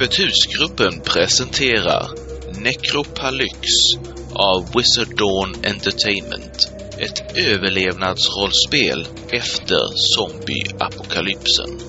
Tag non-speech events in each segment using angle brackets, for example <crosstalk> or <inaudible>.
Öppet husgruppen presenterar Necropalyx av Wizard Dawn Entertainment. Ett överlevnadsrollspel efter zombieapokalypsen.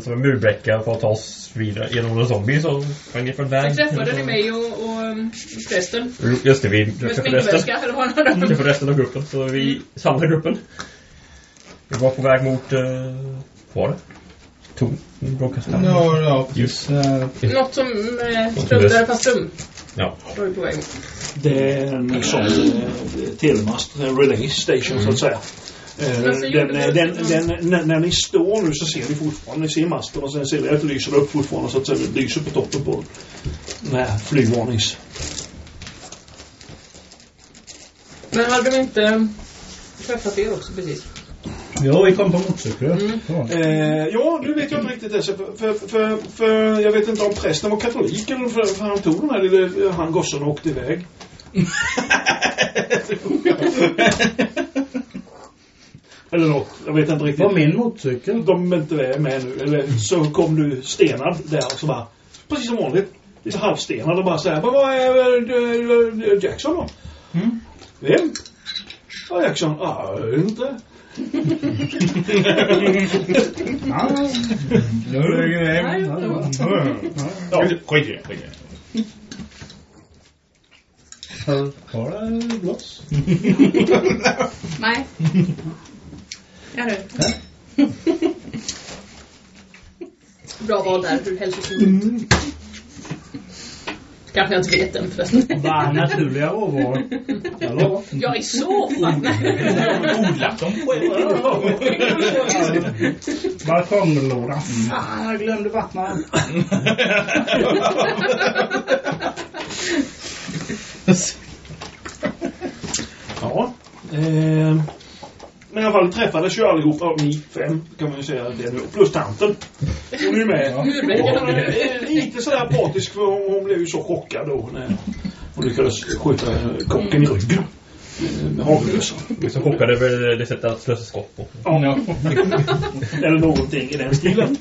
Som en murbräcka för att ta oss vidare genom en zombie så sprang ni för Så väg. träffade ni mig och, och um, prästen. Just det, vi träffade resten, eller vad träffade resten av gruppen. Så vi samlade gruppen. Vi var på väg mot... Uh, vad var det? Torn? Ja, ja, Just. Eh, Något som eh, strömdare fast rum. Ja. Då är vi på väg. Det är en sån eh, telemast, en relay station så att säga. Eh, den, du- den, den, när, när ni står nu så ser ni fortfarande, ni ser masten och sen ser ni att det lyser upp fortfarande så att säga, det lyser på toppen på den här flygvarnings... Men hade de inte träffat er också precis? ja, vi kom på motorcykel. Ja. Eh, ja, nu vet jag inte riktigt det. För, för, för, för jag vet inte om prästen var katolik eller för, för han tog den här lille, han gossen och åkte iväg. <laughs> <laughs> eller något, jag vet inte riktigt. På min motorcykel. De är inte med nu. Eller så kom du stenad där och så bara, precis som vanligt. Lite halvstenad och bara så här, "Men vad är äh, Jackson då? Mm. Vem? Ja, Jackson. Ja, inte. Var-. Skit i det. skit i det. Har det blås? Nej. Ja, det. <laughs> Bra val där, hur hälsosam. Kanske jag inte vet den förresten. <laughs> Bara naturliga råvaror. Jag lovar. Ja, i så fall. Odlat dem Balkonglåda. Fan, jag glömde vattna den. <laughs> Ja. Eh, men i alla fall träffades ju allihopa, ni fem kan man ju säga det nu, plus tanten. Hon är ju med. Är lite sådär apatisk för hon, hon blev ju så chockad då när hon lyckades skjuta eh, kocken i ryggen. eh, Med hagelbössan. Vi är så chockade över det sättet att slösa skott på. Ja. <laughs> Eller någonting i den stilen.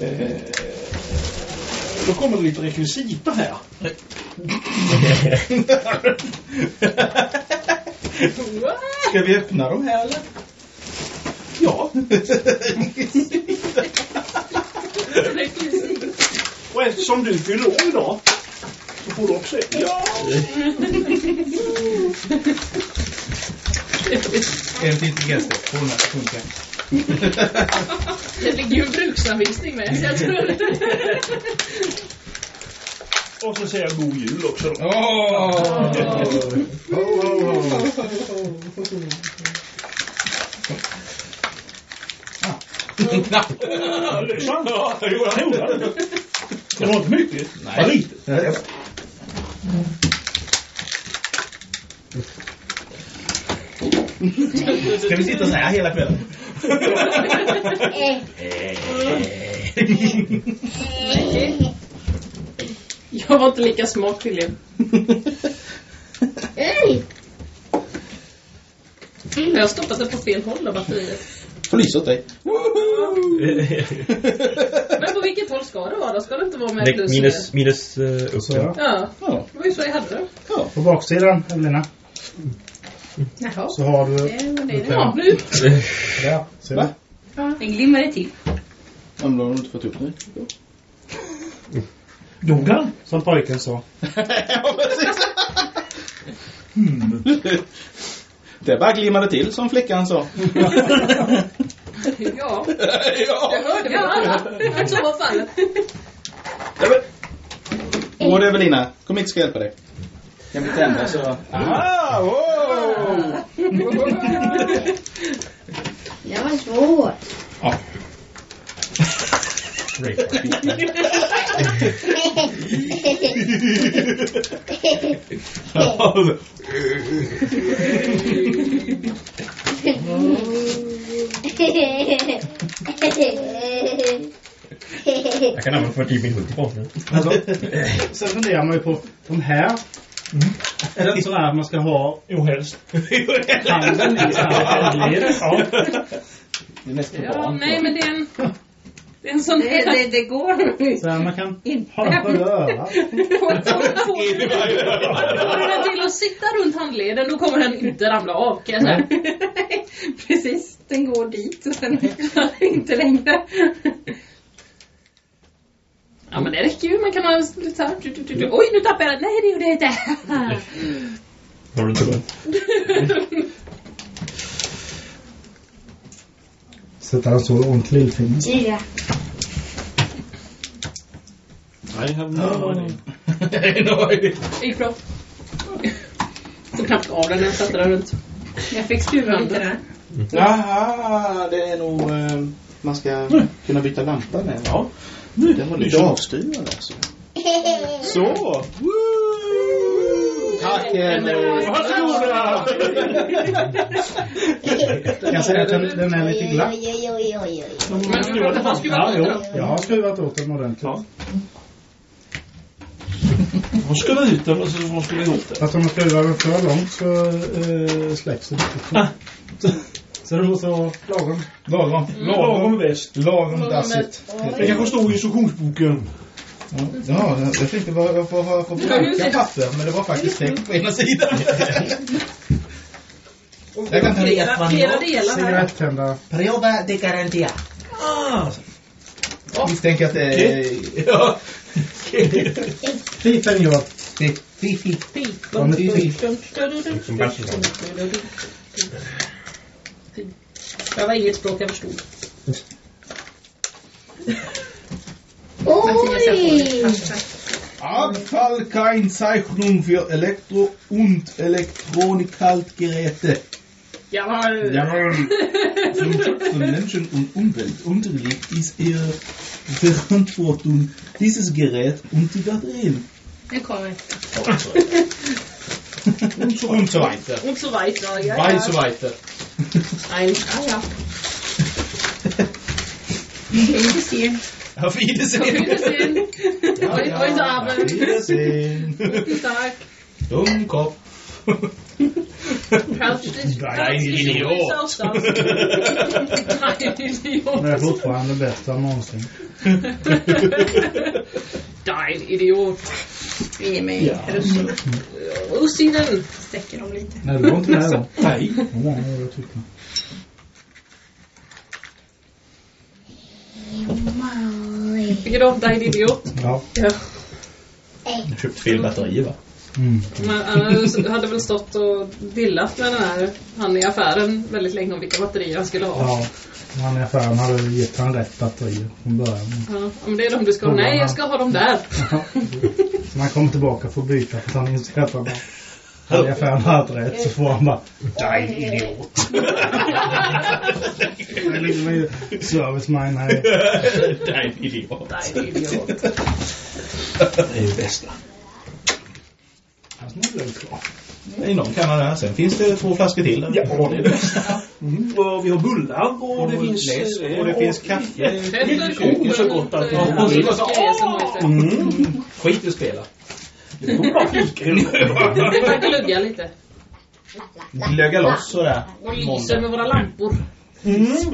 Eh, då kommer det lite rekvisita här. <laughs> Ska vi öppna dem här eller? Ja, och eftersom du fyller år idag så får du också ett. Ja! Intelligenstest på den här punkten. Det ligger ju en bruksanvisning med, så jag tror Och så säger jag god jul också då. Åh! Ja, Lyssna! Ja, jo, jag gjorde det. Det var inte mycket. Nej. Lite. Ska vi sitta så här hela kvällen? Jag var inte lika smart tydligen. Jag har stoppat det på fel håll av batteriet. Polis åt dig. Men på vilket håll ska det vara då? Ska det inte vara med plus minus, minus uh, upp. Så ja. Ja, ja. det var ju så jag hade det. På baksidan, Evelina, Jaha. så har du... Det var det. <laughs> Ja, nu. Där, ser du? Den glimmade till. Om de har inte fått upp det. Dog han? Som pojken sa. <laughs> Det bara glimmade till som flickan sa. Ja, <laughs> ja. jag hörde väl alla så var fallet. Och Evelina, kom hit ska jag hjälpa dig. Kan vi tända så... Ah, wow! Det var svårt. <laughs> Jag kan använda för typ min hund i podden. Alltså, sen funderar man ju på de här. Är det inte så här att man ska ha Jo, helst. <laughs> handen i så här handled? Ja. Det är mest för Ja, barn. nej men det är en... Det är en sån Det, här... det, det går Så här man kan inte. ha den på örat. Får du den till att sitta runt handleden då kommer den inte ramla av kan jag säga. <laughs> Precis, den går dit och sen inte längre. Ja men det räcker ju, man kan ha lite så här, du, du, du, du. Oj nu tappade jag den, nej det gjorde jag inte. <laughs> Har du inte det? Sätta den så ont lillfinger. Ja. I have no idea. <laughs> Det gick bra. Tog knappt av den när jag satte den runt. Jag fick skruva lite där. Jaha, det är nog... Eh, man ska kunna byta lampa med. Ja. Det var lite avstyrande alltså. Så! Woo! Tack Henrik! Varsågoda! Jag kan säga att den, den är lite glatt. Men skruvat den fast, Ja, jo. åt den. Jag har skruvat åt den ordentligt. Ja. Man skruvar ut den och så får man skruva ihop den. Fast om man skruvar den för långt så äh, släcks det lite. Så, så det måste vara lagom. Lagom. Lagom bäst. Lagom dassigt. Det kanske står i instruktionsboken. Ja, jag tänkte vad jag får ha för blanka papper, men det var faktiskt text på ena sidan. Jag kan ta det Flera, flera delar här. Cigarettändare. Prova de garantia. Ah! Misstänker att det är... Ja. Pipen gör. Fifi. Ja, men fy. Som bärs. Det var inget språk jag förstod. Oj! Abfallkennzeichnung für Elektro- und Elektronikhaltgeräte. Jawohl! Jawohl. <laughs> Zum Schutz von Menschen und Umwelt unterliegt ist ihre Verantwortung dieses Gerät und die Batterien. Nu kommer Und so, und so weiter. Und so weiter. Ja, Weil ja. so weiter. Ein, ah, ja. Wiedersehen. Auf Wiedersehen. Wiedersehen. Heute, heute Abend. Wiedersehen. Guten Tag. Dummkopf. Herzlich, Dein herzlich Idiot. Dein Idiot. Det är fortfarande bästa någonsin. Dein Idiot. Ge mig russin. Russinen. Sträcker dem lite. Nej, det var inte det då. Nej. Ja, jag tycker. Vilket då? Dein Idiot. Ja. Ja. Köpt fel batterier va? Mm. Man han hade väl stått och dillat med den här, han i affären väldigt länge om vilka batterier han skulle ha. Ja. Han i affären hade gett han rätt batterier från början. Ja, om det är de du ska ha. Nej, jag ska ha dem där. <laughs> Så när han kommer tillbaka får byta för att han inser att han bara... Han i affären hade rätt så får han bara... Dein idiot. det är liksom en serviceman här. Dein <laughs> idiot. Dein Idiot. Det är ju bästa. Han väl klar. I någon kan här. Sen finns det två flaskor till. Ja, det är bäst. Mm. Och vi har bullar och, Och det finns... läsk eh, och det finns kaffe. Det är så gott att... Det åh! Mm. Skit i att spela. Det kommer bara fika i Jag glugga lite. Glögga loss sådär. Och lyser med våra lampor.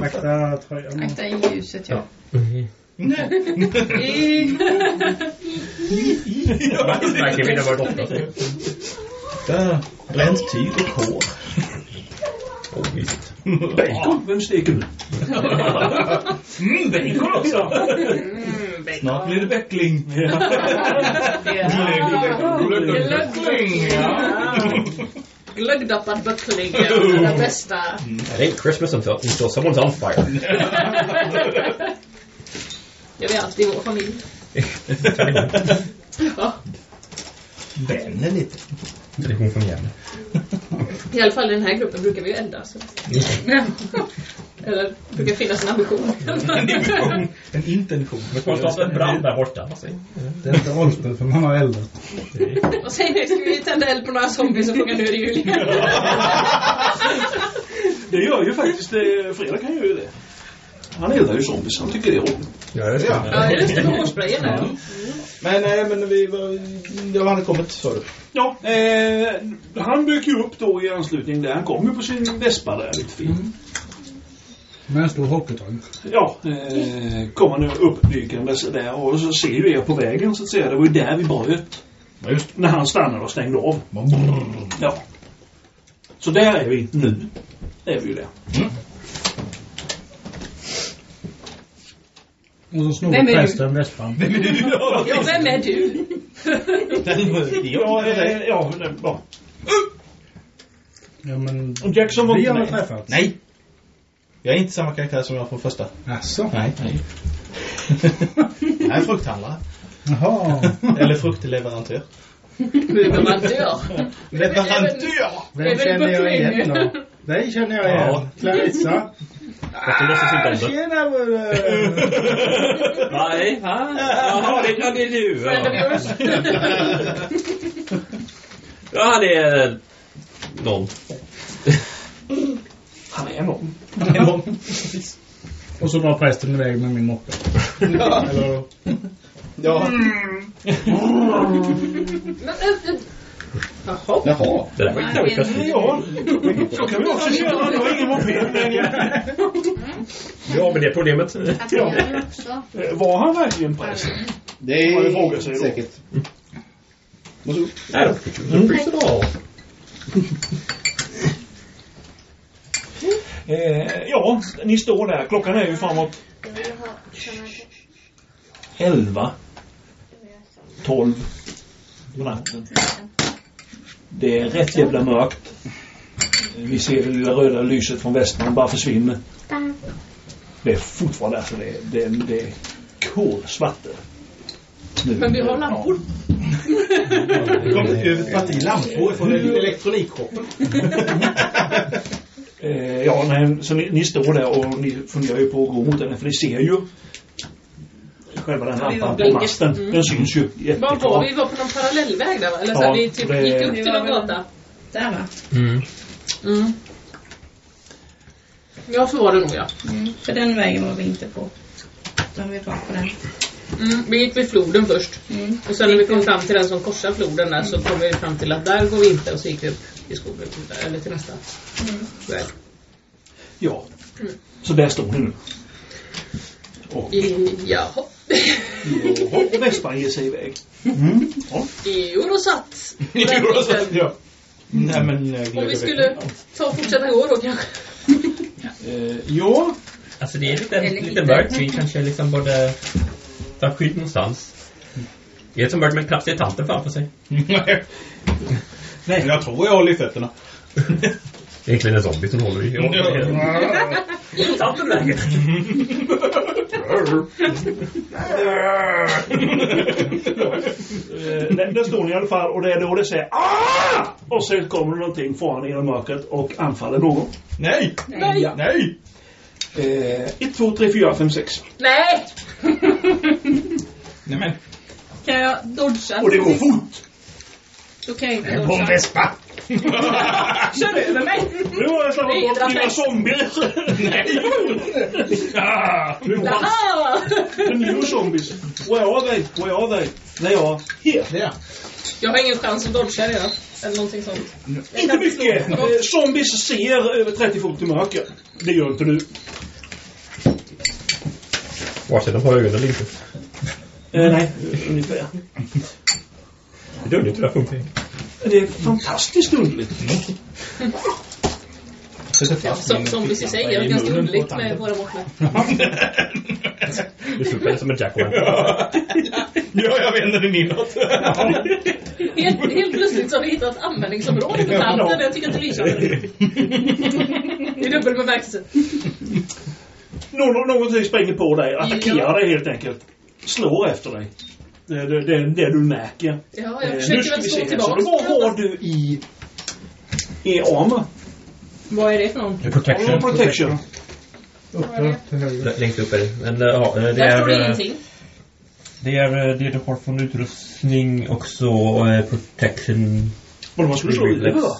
Akta tröjan. Akta i ljuset, ja. Verkar vara dotter. säger du. Där. Bränt tyg och hår. Åh, mysigt. Bacon, vem steker du? Mm, bacon också. Mm, Snart blir det bäckling. Glöggling, ja. Glöggdoppad böckling <laughs> är det bästa. <laughs> It ain't Christmas until, until someone's on fire. Det är alltid i vår familj. <laughs> Ja, Vänner lite. Tradition från Gävle. I alla fall i den här gruppen brukar vi ju elda. Så. <laughs> Eller brukar finnas en ambition. En division. En intention. Men får starta en brand där borta. Vad säger Det är inte rollspel för man har eldat. Och säg nu, ska vi tända eld på några zombies och fråga nu det jul igen? <laughs> Det gör ju faktiskt eh, Fredrik kan ju det. Han eldar ju zombies. Han tycker det är roligt. Ja, det Ja. Ja, just det, hårsprayen där. Men, nej, men vi var... Jag hade kommit, sa du. Ja, eh, han dök ju upp då i anslutning där. Han kom ju på sin vespa där lite fin. Med en stor hockeytröja. Ja, eh, kom han nu uppdykande så där och så ser ju er på vägen så att säga. Det var ju där vi bröt. Ja, just När han stannade och stängde av. Ja. Så där är vi nu. Är vi ju där. Och så snor Vem är du? prästen vespan. Ja, vem är du? Ja, eh, ja, eh, ja. Ja men... Och Jackson var Vi inte har med. träffats. Nej. Jag är inte samma karaktär som jag från första. Jaså? Nej. nej. jag är frukthandlare. Jaha. Eller fruktleverantör. Leverantör. Leverantör! Vem Är det känner jag igen då? Dig känner jag igen. Ja. Clarissa. Fast låtsas inte. Tjena bror! Nej, va? Jaha, det, ja, det <laughs> är du. Friend of Ja, yours. ja det är någon. Han är någon. <laughs> Och så drar prästen iväg med min moppe. Eller... Ja. Men, äh, äh. Jaha. Jaha. Det där var dåligt plötsligt. Ja, så kan vi också köra. Du har ingen moped längre. Ja, men det är problemet. Också. Eh, Var han verkligen präst? Det Ja, det då. säkert. Varsågod. Was a priest at all. Eh, ja, ni står där. Klockan är ju framåt Jag vill ha såna här. 11, 12 på natten. Det är rätt jävla mörkt. Vi ser det lilla röda lyset från västern bara försvinner. Det är fortfarande alltså det, det, det är kolsvart. Men vi har lampor. Det kom ett parti lampor från elektronikshoppen. Eh, ja, nej, så ni, ni står där och ni funderar ju på att gå mot den för ni ser ju själva den var lampan på masten. Mm. Den syns ju Var var jätteklart. vi? Vi var på någon parallellväg där va? Eller så Ja, här, vi typ det- gick upp till var någon gata. Där va? Mm. Mm. Ja, så var det nog ja. Mm. För den vägen var vi inte på. Utan vi var på den. Mm. Vi gick vid floden först. Mm. Och sen när vi kom fram till den som korsar floden där så kom vi fram till att där går vi inte och så gick vi upp i skogen eller till nästa väg. Ja. Mm. Så där står ni nu. Och, jaha. Jaha, och vespan ger sig iväg. I Eurosat. Ja. Nej men... eh, Om vi skulle ta och fortsätta gå då kanske. Eh, ja, Alltså det är lite, Eller lite mörkt. Vi kanske liksom borde ta skydd någonstans. Det är så mörkt men knappt ser tanten framför sig. <laughs> Nej. Nej, jag tror jag håller i fötterna. <laughs> Egentligen en zombie som håller i. Ja. Tanten vägen. Eh, där, där står ni i alla fall och det är då det säger ah! Och sen kommer det någonting farande genom mörkret och anfaller någon. Nej! Nej. Nej! Eh, 1, 2, 3, 4, 5, 6. Nej! Nej men. Kan jag dodga? Och det går fort! Då kan jag inte På dodga. vespa! <laughs> Kör över mig! Nu har jag Nej, bort mina fram. zombier! <laughs> <laughs> ah, nu har Jaha! The new zombies. Where are they? Where are they? They are here. Ja. Jag har ingen chans att dodga redan. Eller någonting sånt. Jag Inte mycket. slå. Eh, zombies ser över 30 fot i mörker. Det gör inte du. Vare sig de har ögon eller inte. Eh, nej, ungefär. Det är underligt hur det funkar. Det är fantastiskt underligt. Fast Som min zombies i sig ficklampa är ganska underligt med våra mått. Du super som en jack Ja, jag vänder den inåt. Helt, helt plötsligt så har vi hittat användningsområde för tanten. Jag tycker att det. Det är dubbel bemärkelse. Någon, någonting springer på dig, attackerar Ja. dig helt enkelt. Slår efter dig. Det är det, det, du märker. Ja, Eh, jag nu försöker väl slå se. tillbaka. Så vad har du i, i armor? Vad är det för någon? Protection. Protection. Uppe. Längst upp är det. Men eh, ja, eh, det Där står det är... eh, ingenting. Det är eh, det du har från utrustning och så eh, protection. Vad man skulle slå i det va?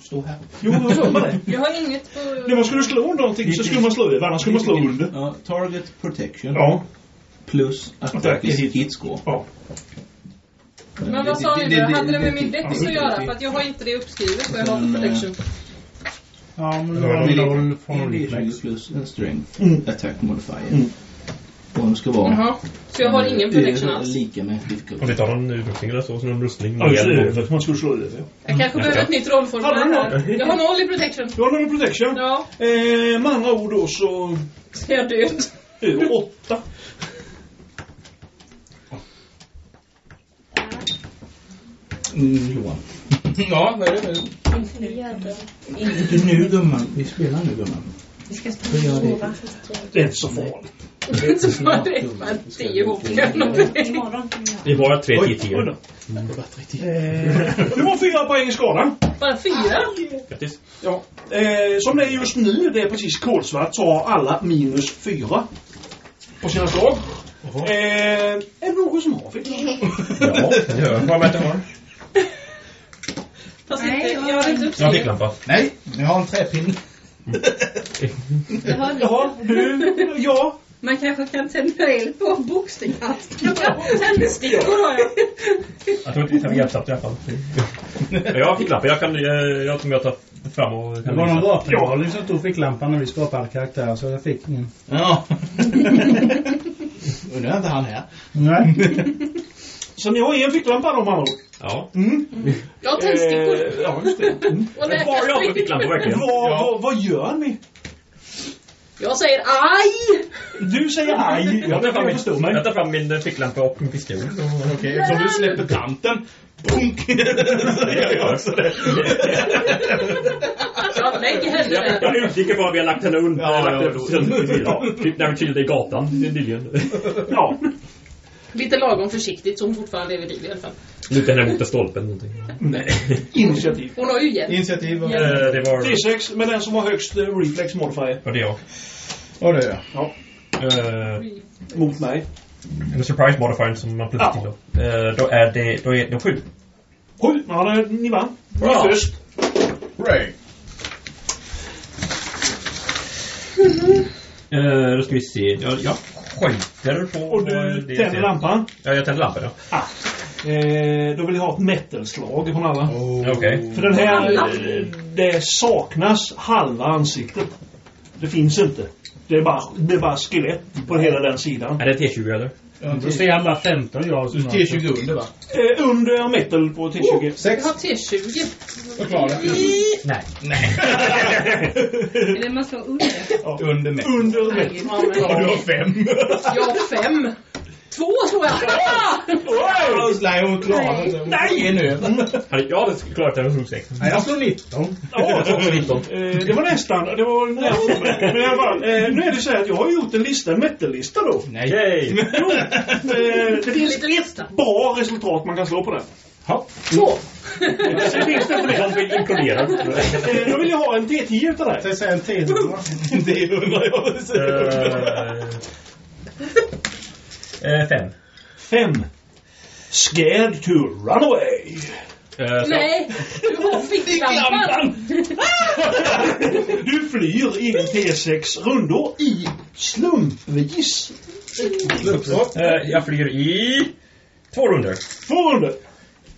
Stå här. Jo, det. <laughs> Jag har inget på... När man skulle slå någonting så skulle man slå över, annars skulle man slå under. Ja, target protection. Ja. Plus attack Attack is is hit score. Ja. Men vad sa ni? Det hade det med min dex att göra? För att jag har inte det uppskrivet vad jag har för protection. Ja, men då har det är noll En från D20 reflex. plus en strength Mm. attack modifier. Mm. Och de ska vara Jaha. Så jag har ingen protection alls. lika med difficulty. Om vi tar någon utrustning eller så, som en rustning. Ja, just det. Man skulle slå över. Jag kanske behöver ett nytt rollformulär här. Jag har noll i protection. Du har någon protection? Ja, Eh, med andra ord då så... så jag död. Över åtta. Mm, Johan. ja, vad är det nu? Inte nu gumman. Vi spelar nu gumman. Vi ska <laughs> det? sova. Det är inte så farligt. Så var det bara tio hoppningar. Imorgon kommer jag. Vi var tre till tio. då. Du har fyra poäng i skalan. Bara fyra? Grattis. Ja. Eh, som det är just nu, det är precis kolsvart, så har alla minus fyra på sina slag. Eh, är det någon som har fyra? Ja, det gör jag. Vad att jag har? Fast Nej, inte, jag jag har inte Jag har uppskrivet. ficklampa. Nej, jag har en träpinne. Jaha, Jaha, du, ja. Man kanske kan tända eld på boxningshandskarna. Tändstickor har jag. Jag tror inte vi kan hjälpsamt i alla fall. <laughs> Jag har ficklampa. Jag kan... Jag, jag kommer jag ta fram och... Det Kan var någon visa. vapengalning som tog ficklampan när vi skapade karaktär så jag fick ingen. Ja. Undrar inte han här. Nej. <laughs> Så ni har en ficklampa då, man Ja. mm. Jag har tändstickor. Eh, ja, just det. Mm. Och jag verkligen? Vad, vad, vad gör ni? Jag säger aj! Du säger aj. Jag tar fram Jag min, förstår mig. jag tar fram min eh, ficklampa och min pistol. Okej, så du släpper tanten. Bunk! Så gör jag också det. Jag lägger henne där. jag utgick ifrån att vi har lagt henne under. Ja, ja, ja, typ när vi trillade i gatan nyligen. Ja. Lite lagom försiktigt så hon fortfarande är vid liv i alla fall. Lutade henne mot en stolpe någonting. Nej. <laughs> Initiativ. Hon har ju hjälp. Initiativ och... Eh, det var... T6 med den som har högst eh, reflex modifier. var det jag. Ja, det är jag. Ja. Eh, Mot mig. en surprise modifier som man plussar till då. Eh, då är det... Då är det sju. Sju. Ja, det- ni vann. Ni Bra. är först. Ray. Eh, då ska vi se. Jag, jag skjuter på... Och du det tänder lampan. Ja, jag tänder lampan ja. Ah. Eh, då vill jag ha ett metal-slag från alla. Okej. För den här, eh, det saknas halva ansiktet. Det finns inte. Det är bara, det är bara skelett på hela den sidan. Är det T20 eller? Då ser alla 15 jag har. T20 under va? Eh, under metal på T20. Jag Sex. har T20. Förklara. Nej. Är det man slår under? Under mig. Under metal. Ja, men Ja, du har fem. Jag har fem. Två tror jag. Nej, hon klarar det. Nej! En över. Hade- Jag hade klarat det slog sex. Nej, jag slår 19. Ja, Jag slog 19. Eh, det var nästan. Det var nära. Men alla fall, eh, nu är det så här att jag har gjort en lista, en metal-lista då. Nej. Jo, eh, det Det är finns lista. bra resultat man kan slå på den. Två. Sen finns det. Eh, Då vill jag ha en T10 utav dig. Säg säg en till. Det undrar jag. Eh, fem. Fem. Scared to run away. Eh, så- Nej, du har ficklampan. Du flyr i en T6 rundor i slumpvis. Eh, jag flyr i två runder. Två rundor.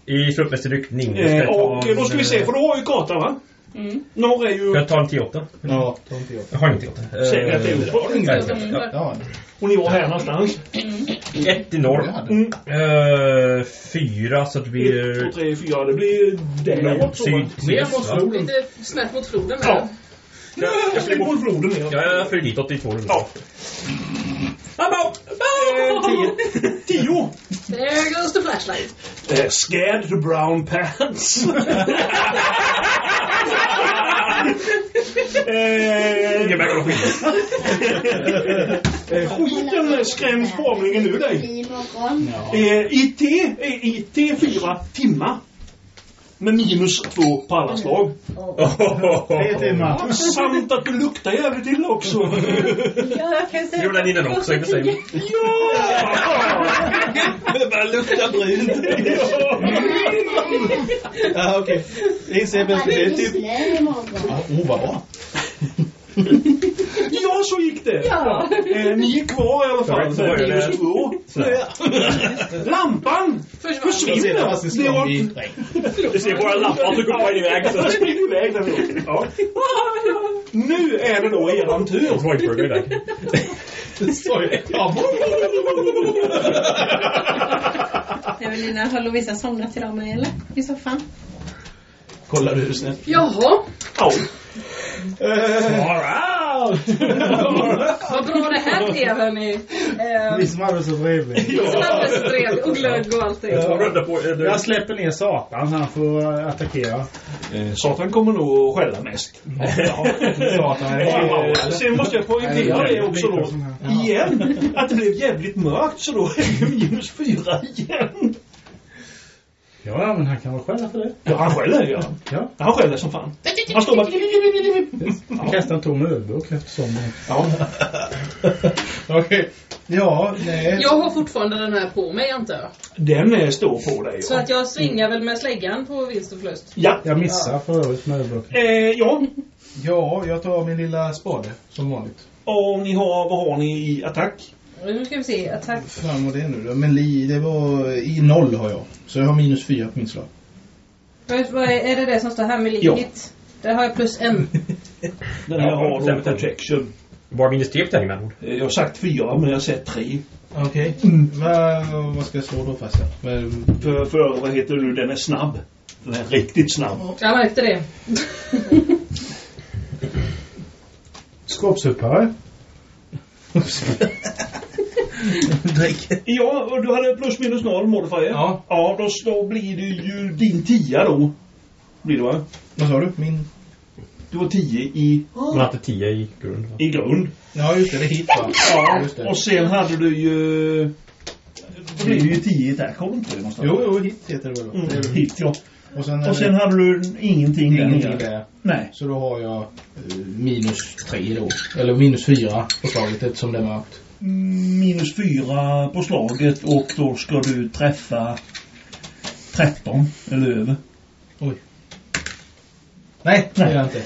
I slumpmässig ryckning. Eh, och då ska vi se, eh, för du har ju kartan va? Mm. Norr är ju... Jag tar en T8. Ja, ta inte jag. Jag har ingen T8. Säg att det är Ja, Och ni var här någonstans. Ett i norr. Mm. Eh, fyra så det Ett, blir... två, tre, fyra. Det blir däråt? Syd, Mer mot floden. Lite snett mot floden. Ja. Ja. Jag flyger mot floden ner. Ja, jag flyger ditåt i Ja. Eh, tio. Tio. There goes the flashlight. Eh, scared to brown pants. <laughs> eh, Ingen någon skillnad. eh, skiten skräms formligen ur dig. Imorgon. Eh, IT är IT fyra timmar. Med minus två på alla slag. Tre timmar. Samt att du luktar jävligt illa också. Ja, jag kan Det säga gjorde den innan också i och för sig. Det bara luktar brunt. Ja, okej. Det. Det är typ... imorgon. Oh, vad bra. <laughs> Ja, så gick det. Ja. Eh, ni är kvar i alla fall. Så det. Två. Lampan försvinner. Du ser bara lampan så går iväg. Så Jag springer iväg ja. Nu är det då eran tur. Whiteburger där. Sorry. Ja, Evelina, <laughs> har Lovisa somnat idag med eller? I soffan? Kollar du snett? Jaha, Ja. <laughs> vad bra det här blev hörni. <laughs> Ni Eh, som hade så trevligt. som alldeles trevligt och glögg och allting. På... Jag släpper ner Satan. Han får attackera. Eh, Satan kommer nog att skälla mest. Satan <laughs> Sen måste jag poängtera det också då. Igen. Att det blev jävligt mörkt så då är det minus fyra igen. Ja, men han kan väl skälla för det. Ja, han skäller ja. Ja. Han skäller som fan. Han står bara... Kasta en tom ölburk eftersom. Ja. <laughs> Okej. Ja, nej. Jag har fortfarande den här på mig antar jag. Den eh, står på dig Så ja. att jag svingar väl med släggan på vinst och förlust. Ja. Jag missar för övrigt med ölburken. Eh, ja. Ja, jag tar min lilla spade som vanligt. Och ni har, vad har ni i attack? Nu ska vi se. Attack. Fan vad det är nu då. Men li, det var i noll har jag. Så jag har minus fyra på min slag. Vad är, är det det som står här med Ja. Där har jag plus en. <laughs> Den här Ja, har då stämmer. protection. Bara minus tre på tärningen med andra ord. Eh, Jag har sagt fyra men jag har sett tre. Okej. Vad, vad ska jag slå då fast jag? Men, För, för vad heter det nu, den är snabb. Den är riktigt snabb. Jag märkte det. Skåpsupare. <laughs> <laughs> Drick. Ja, och du hade plus minus noll modifier. Ja. Ja, då, då blir det ju din tia då. Blir det va? Vad sa du? Min... Du har tio i, Man hade tio i grund. va? i grund. Ja, just det. Det är hit va? Ja, just det. och sen hade du ju... Då blir det ju tio i attack, har du inte det någonstans? Jo, jo, hit heter det väl då. Mm, Det är väl- hit ja. Och sen, Och sen det hade du ingenting där ingenting nere. där. Nej. Så då har jag eh, minus tre då. Eller minus fyra på slaget eftersom det är mörkt. Minus fyra på slaget och då ska du träffa 13 eller över. Nej, det gör jag inte.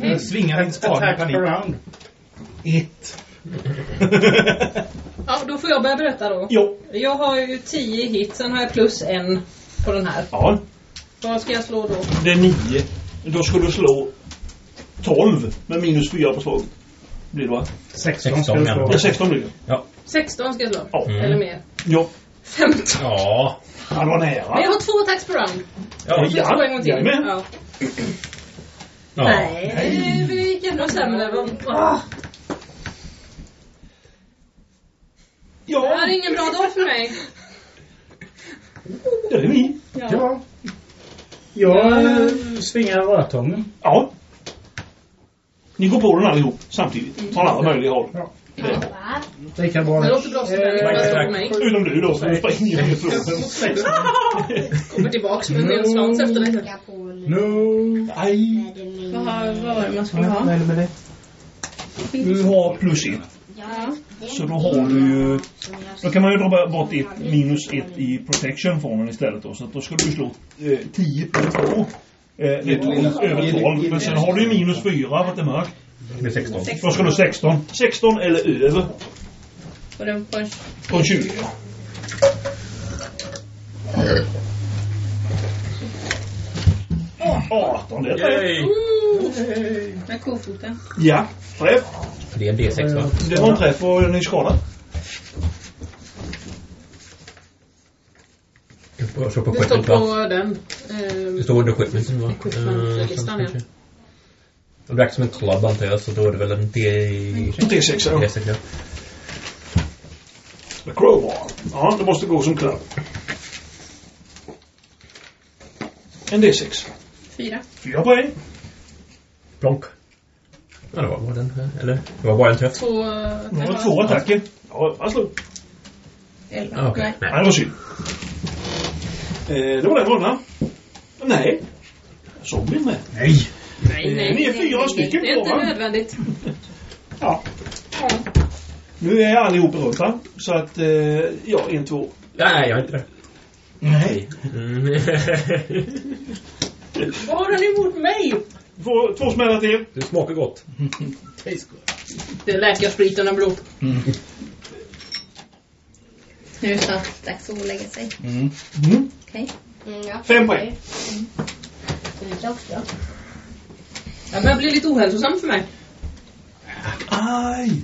Jag svingar inte spaden i panik. around. Ett. <laughs> Ja, då får jag börja berätta då. Jo. Jag har ju 10 hit, sen har jag plus en på den här. Ja, Vad ska jag slå då? det är 9. Då ska du slå 12 med minus 4 på slaget. Blir det va? 16 ska 16, du ja. slå. Ja, 16 blir det. 16 ska jag slå. Ja. Eller mer. Ja. 15. Ja. Han var Men jag nära. har två attacks per round. Ja. Jag en gång till. Jajamän. Ja. ja. Nej, det gick ändå sämre. Ah, Det Ja, här är ingen bra dag för mig. det är ni. Ja. Jag eh, svingar rörtången. Ja. Ni går på den allihop samtidigt. Från alla möjliga håll. Lika bra. Det låter bra som det mig. Utom du då, som springer ifrån. <laughs> Kommer tillbaks med en hel svans efter dig. No. Nej. Vad, var det man skulle ha? det? Du har plus ett. Ja. Så då har du ju... Då kan man ju dra bort ett, minus ett i protection från den istället då. Så att då ska du slå eh, 10 på 2. Eh, det är 12, över 12. Men sen har du ju minus 4 för att det är mörkt. Med 16. Då ska du 16. 16 eller över. På den på På en 20 ja. 18, det är träff. Yay! Med kofoten. Ja, träff. Det är en D6 va? Det var en träff och en ny skada. Jag slår på Det står på den. Det Eh, står under equipment va? Equipment-listan, ja. Det verkar som en club antar jag, så då är det väl en D... D6 ja. D6 ja. The Crowbar. Ja, det måste gå som klubb. En D6. Fyra. Fyra poäng. Plonk. Ja, det var bara den. Eller? Det var bara en träff. två... eh, Det var två attacker. Ja, han slog. Elva. Ah, okej. Nej. Nej, det var synd. Eh, det var den rundan. Nej. Zombien med. Nej! Nej, nej. Ni är fyra nej, stycken Det är inte nödvändigt. Ja. Ja. Nu är allihop runt va? Så att, eh, ja, en, två. Nej, jag är inte det. Nej. Mm. Vad har den emot mig? Två, två smällar till. det smakar gott. <laughs> Det är läkarspriten den blod. Nu är det snart dags att lägga sig. Mm. Mm. Okej. Fem poäng. Det börjar bli lite ohälsosamt för mig. Aj!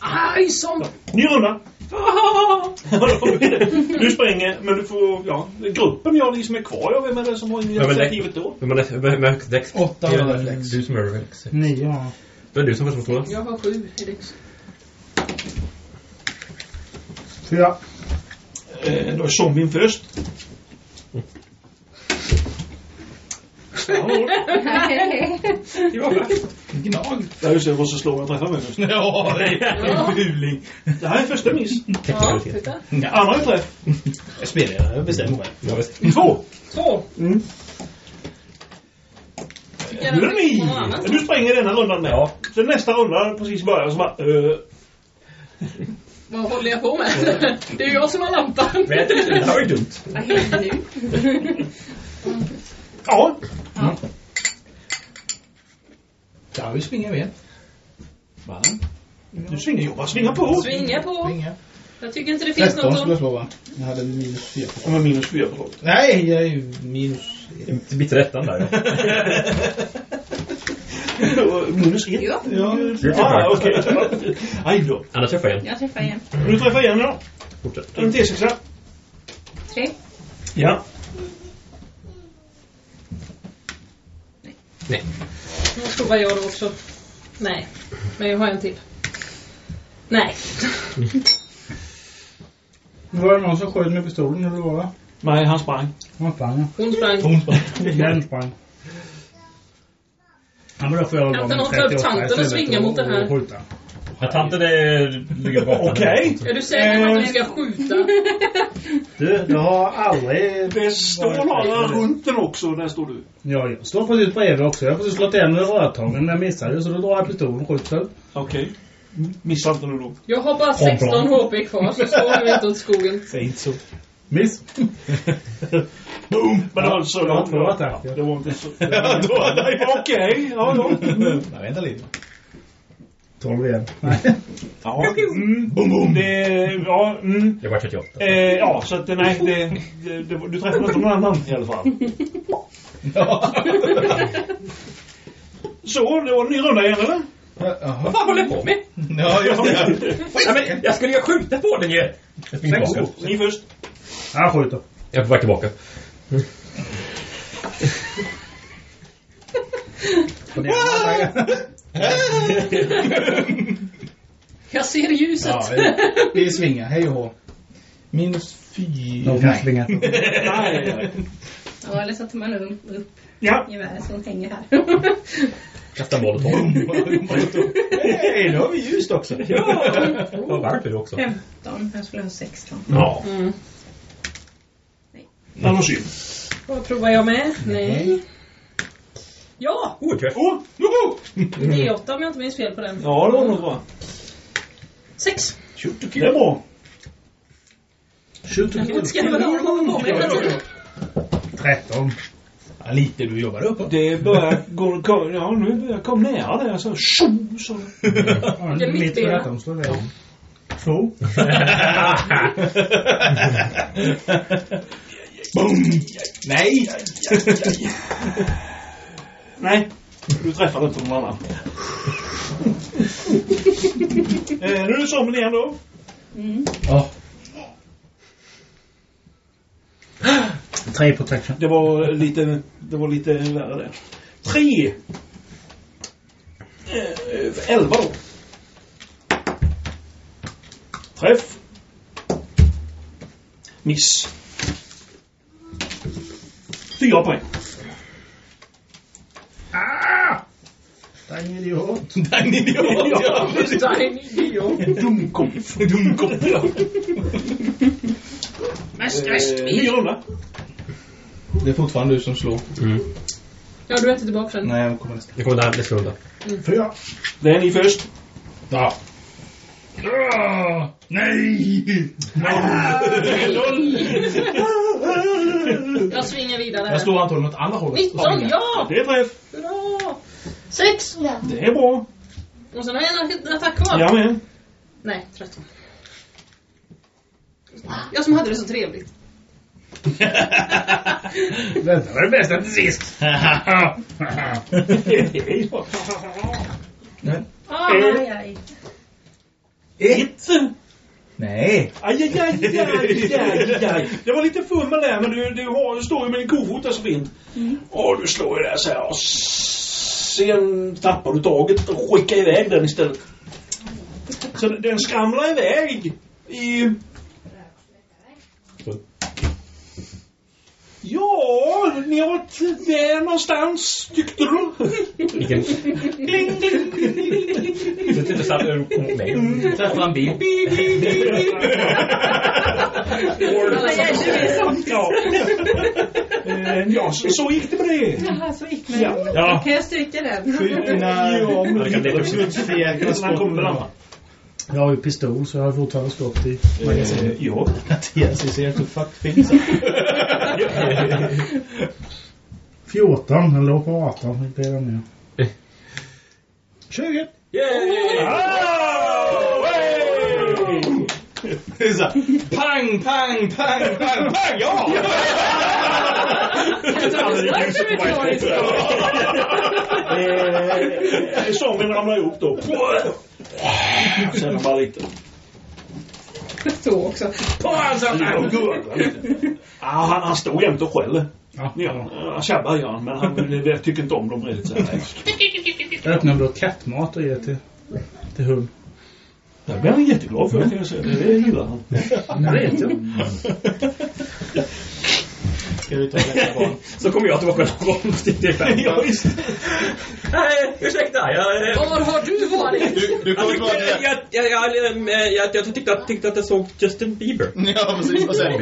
Aj, som... Ny runda. <laughs> du springer, men du får, ja, gruppen jag ni som är kvar, jag vem är det som har initiativet då? Vem har har dex? Åtta Det är har reflex. Du som är reflex. Nio har han. Då är det du som får slå. Jag har sju i Fyra. Eh, då är zombien först. Ja, Gnag. Ja, just det, jag måste slå vad jag träffar med först. Ja, det är en fuling. Det här är första miss. Ja. Andra träff. Jag spelar, jag bestämmer. Ja, visst. Två. Två. Mm. Nu är ni. Du springer denna rundan med. Ja. Sen nästa runda precis börjar så bara... Uh, Vad håller jag på med? <laughs> Det är jag som har lampan. Men det det här var ju dumt. Vad händer nu? ja. Ja, vi springer med. Va? Du svingar ju. Bara svinga på. Svinga på. Springer. Jag tycker inte det finns 13 något skulle jag slå va? Jag hade minus 4 på Ja, men minus fyra på Nej, jag är ju minus... Inte bitter ettan där. <laughs> ja. Minus ett. Ja. Ja. Ah, okej. Aj då. Annars träffar jag igen. Jag träffar igen. Du träffar igen då. Fortsätt. En T6. Tre. Ja. Nej. Nu provar jag då också. Nej. Men jag har en till. Nej. <laughs> Var det någon som sköt med pistolen när du var där? Nej, han sprang. Han sprang Hon sprang. Hon sprang. ja. Den sprang. Ja, men då får jag Kan inte någon ta upp 38 tanten och svinga mot den här? skjuta. Tanten är... ligger bakom. Okej. Är du säker på att du ska skjuta? Du, det har aldrig... Det står några runt den också. Där står du. Ja, jag står precis bredvid också. Jag har precis slått igen rörtången men jag missade så då drar jag pistolen och skjuter. Okej. Missa inte nu då. Jag har bara 16 HP kvar så så nu inte åt skogen. Säg inte så. Miss. <laughs> Boom! Men det var inte så Det var långt. attacker. Det var inte så... Ja, då jag... <laughs> Okej. Ja, ja. <laughs> Nej, vänta lite. 12 igen. Ja. Mm. Boom, boom. Det... Ja. Mm. Det var 38. Eh, ja, så att nej, det, det, det, du träffade inte någon annan i alla fall. Ja. Så, det var en ny runda igen eller? Vad fan håller jag på med? Ja, just det. Nej, men jag skulle ju skjuta på den ju! Jag. Ni först. Jag skjuter. Jag är på väg tillbaka. Och det är- Jag ser ljuset. Ja, vi svingar. Hej och hå. Minus fyra. De kan. Nej, <laughs> nej, nej. Ja, eller sätter man upp, upp Ja. geväret som hänger här. Kasta molotov. <laughs> Hej, då har vi ljust också. Ja, är det också. 15. Jag skulle ha 16. Ja. Mm. Var synd. Vad provar jag med? Nej. Ja! Oh, träff. Oh, woho! D8 om jag inte minns fel på den. Ja, det var nog bra. Sex. Det är bra. Shoot Jag vill inte skrämma dem håller på med hela tiden. 13. Ja, lite. Du jobbar uppåt. Det börjar gå... gå- Ja, nu börjar jag komma nära där. Så... tjo, så. Ja, Det är mitt ben. 13 står det. Två. <laughs> <laughs> <laughs> Boom! Nej! <laughs> Nej, du träffar inte någon annan. <laughs> eh, nu är det Samuel igen då. Ja. Tre protection. Det var lite, det var lite värre där. Tre. Eh, elva då. Träff. Miss. Fyra poäng. Dang idiot. <laughs> Den idiot. Ja. Tiny idiot. Dumkopp. Dumkopp. ja. Värst, Eh, ny runda. Det är fortfarande du som slår. Ja, du är inte tillbaka sen. Nej, jag kommer nästa. Det kommer där nästa runda. Fyra. Det är ni först. Ja. Nej! Jag svingar vidare. Jag slår antagligen åt andra hållet. 19, ja! Det är träff. Bra! Sex! Det är bra. Och sen har jag en attack kvar. Jajamän. Nej, 13. Jag som hade det så trevligt. <laughs> Vänta var det bästa till sist. <laughs> Aj, aj. Ett. Nej. Aj, aj, aj, aj, aj, aj. Det var lite fummel där, men du, du, har, du står ju med din kofot där så fint. Och du slår ju där så här och sen tappar du taget och skickar iväg den istället. Så den- den skramlar iväg i... Ja, neråt där någonstans, tyckte du? Vilken... Kling, kling, kling. Så satt en mot mig. Träffar en bil. Alla gäller det som... Ja. Eh, ja, så, så gick det med det. Jaha, så gick det. Ja. Ja. Kan jag stryka den? Skjut dina... Ja, men Jag kan dela upp Han kommer andra. Jag har ju pistol så jag har fortfarande skott i Eh, magasinet. <laughs> ja. Mattias, vi ser att du fuck up. 14. Den låg på 18. Vi blir ner. 20. Det är så här, Pang, pang, pang, pang, pang, ja! Samuel ramlar ihop då. Sen är bara lite. Så också. Ja, han, han står jämt och skäller. Ja. Han tjabbar gör han, men han tycker inte om dem riktigt så här. Jag öppnade då kattmat och ger till, till hund. Det blir han jätteglad för kan jag säga. Det gillar han. Det vet jag. Ska vi ta nästa barn? Så kommer jag tillbaka någon gång till fem. Ja, visst. Nej, ursäkta. Jag... Var har du varit? Du, du kommer Jag, tillbaka. jag, jag, jag, jag, jag, jag tyckte, att, tyckte att jag såg Justin Bieber. Ja, precis. Och sen...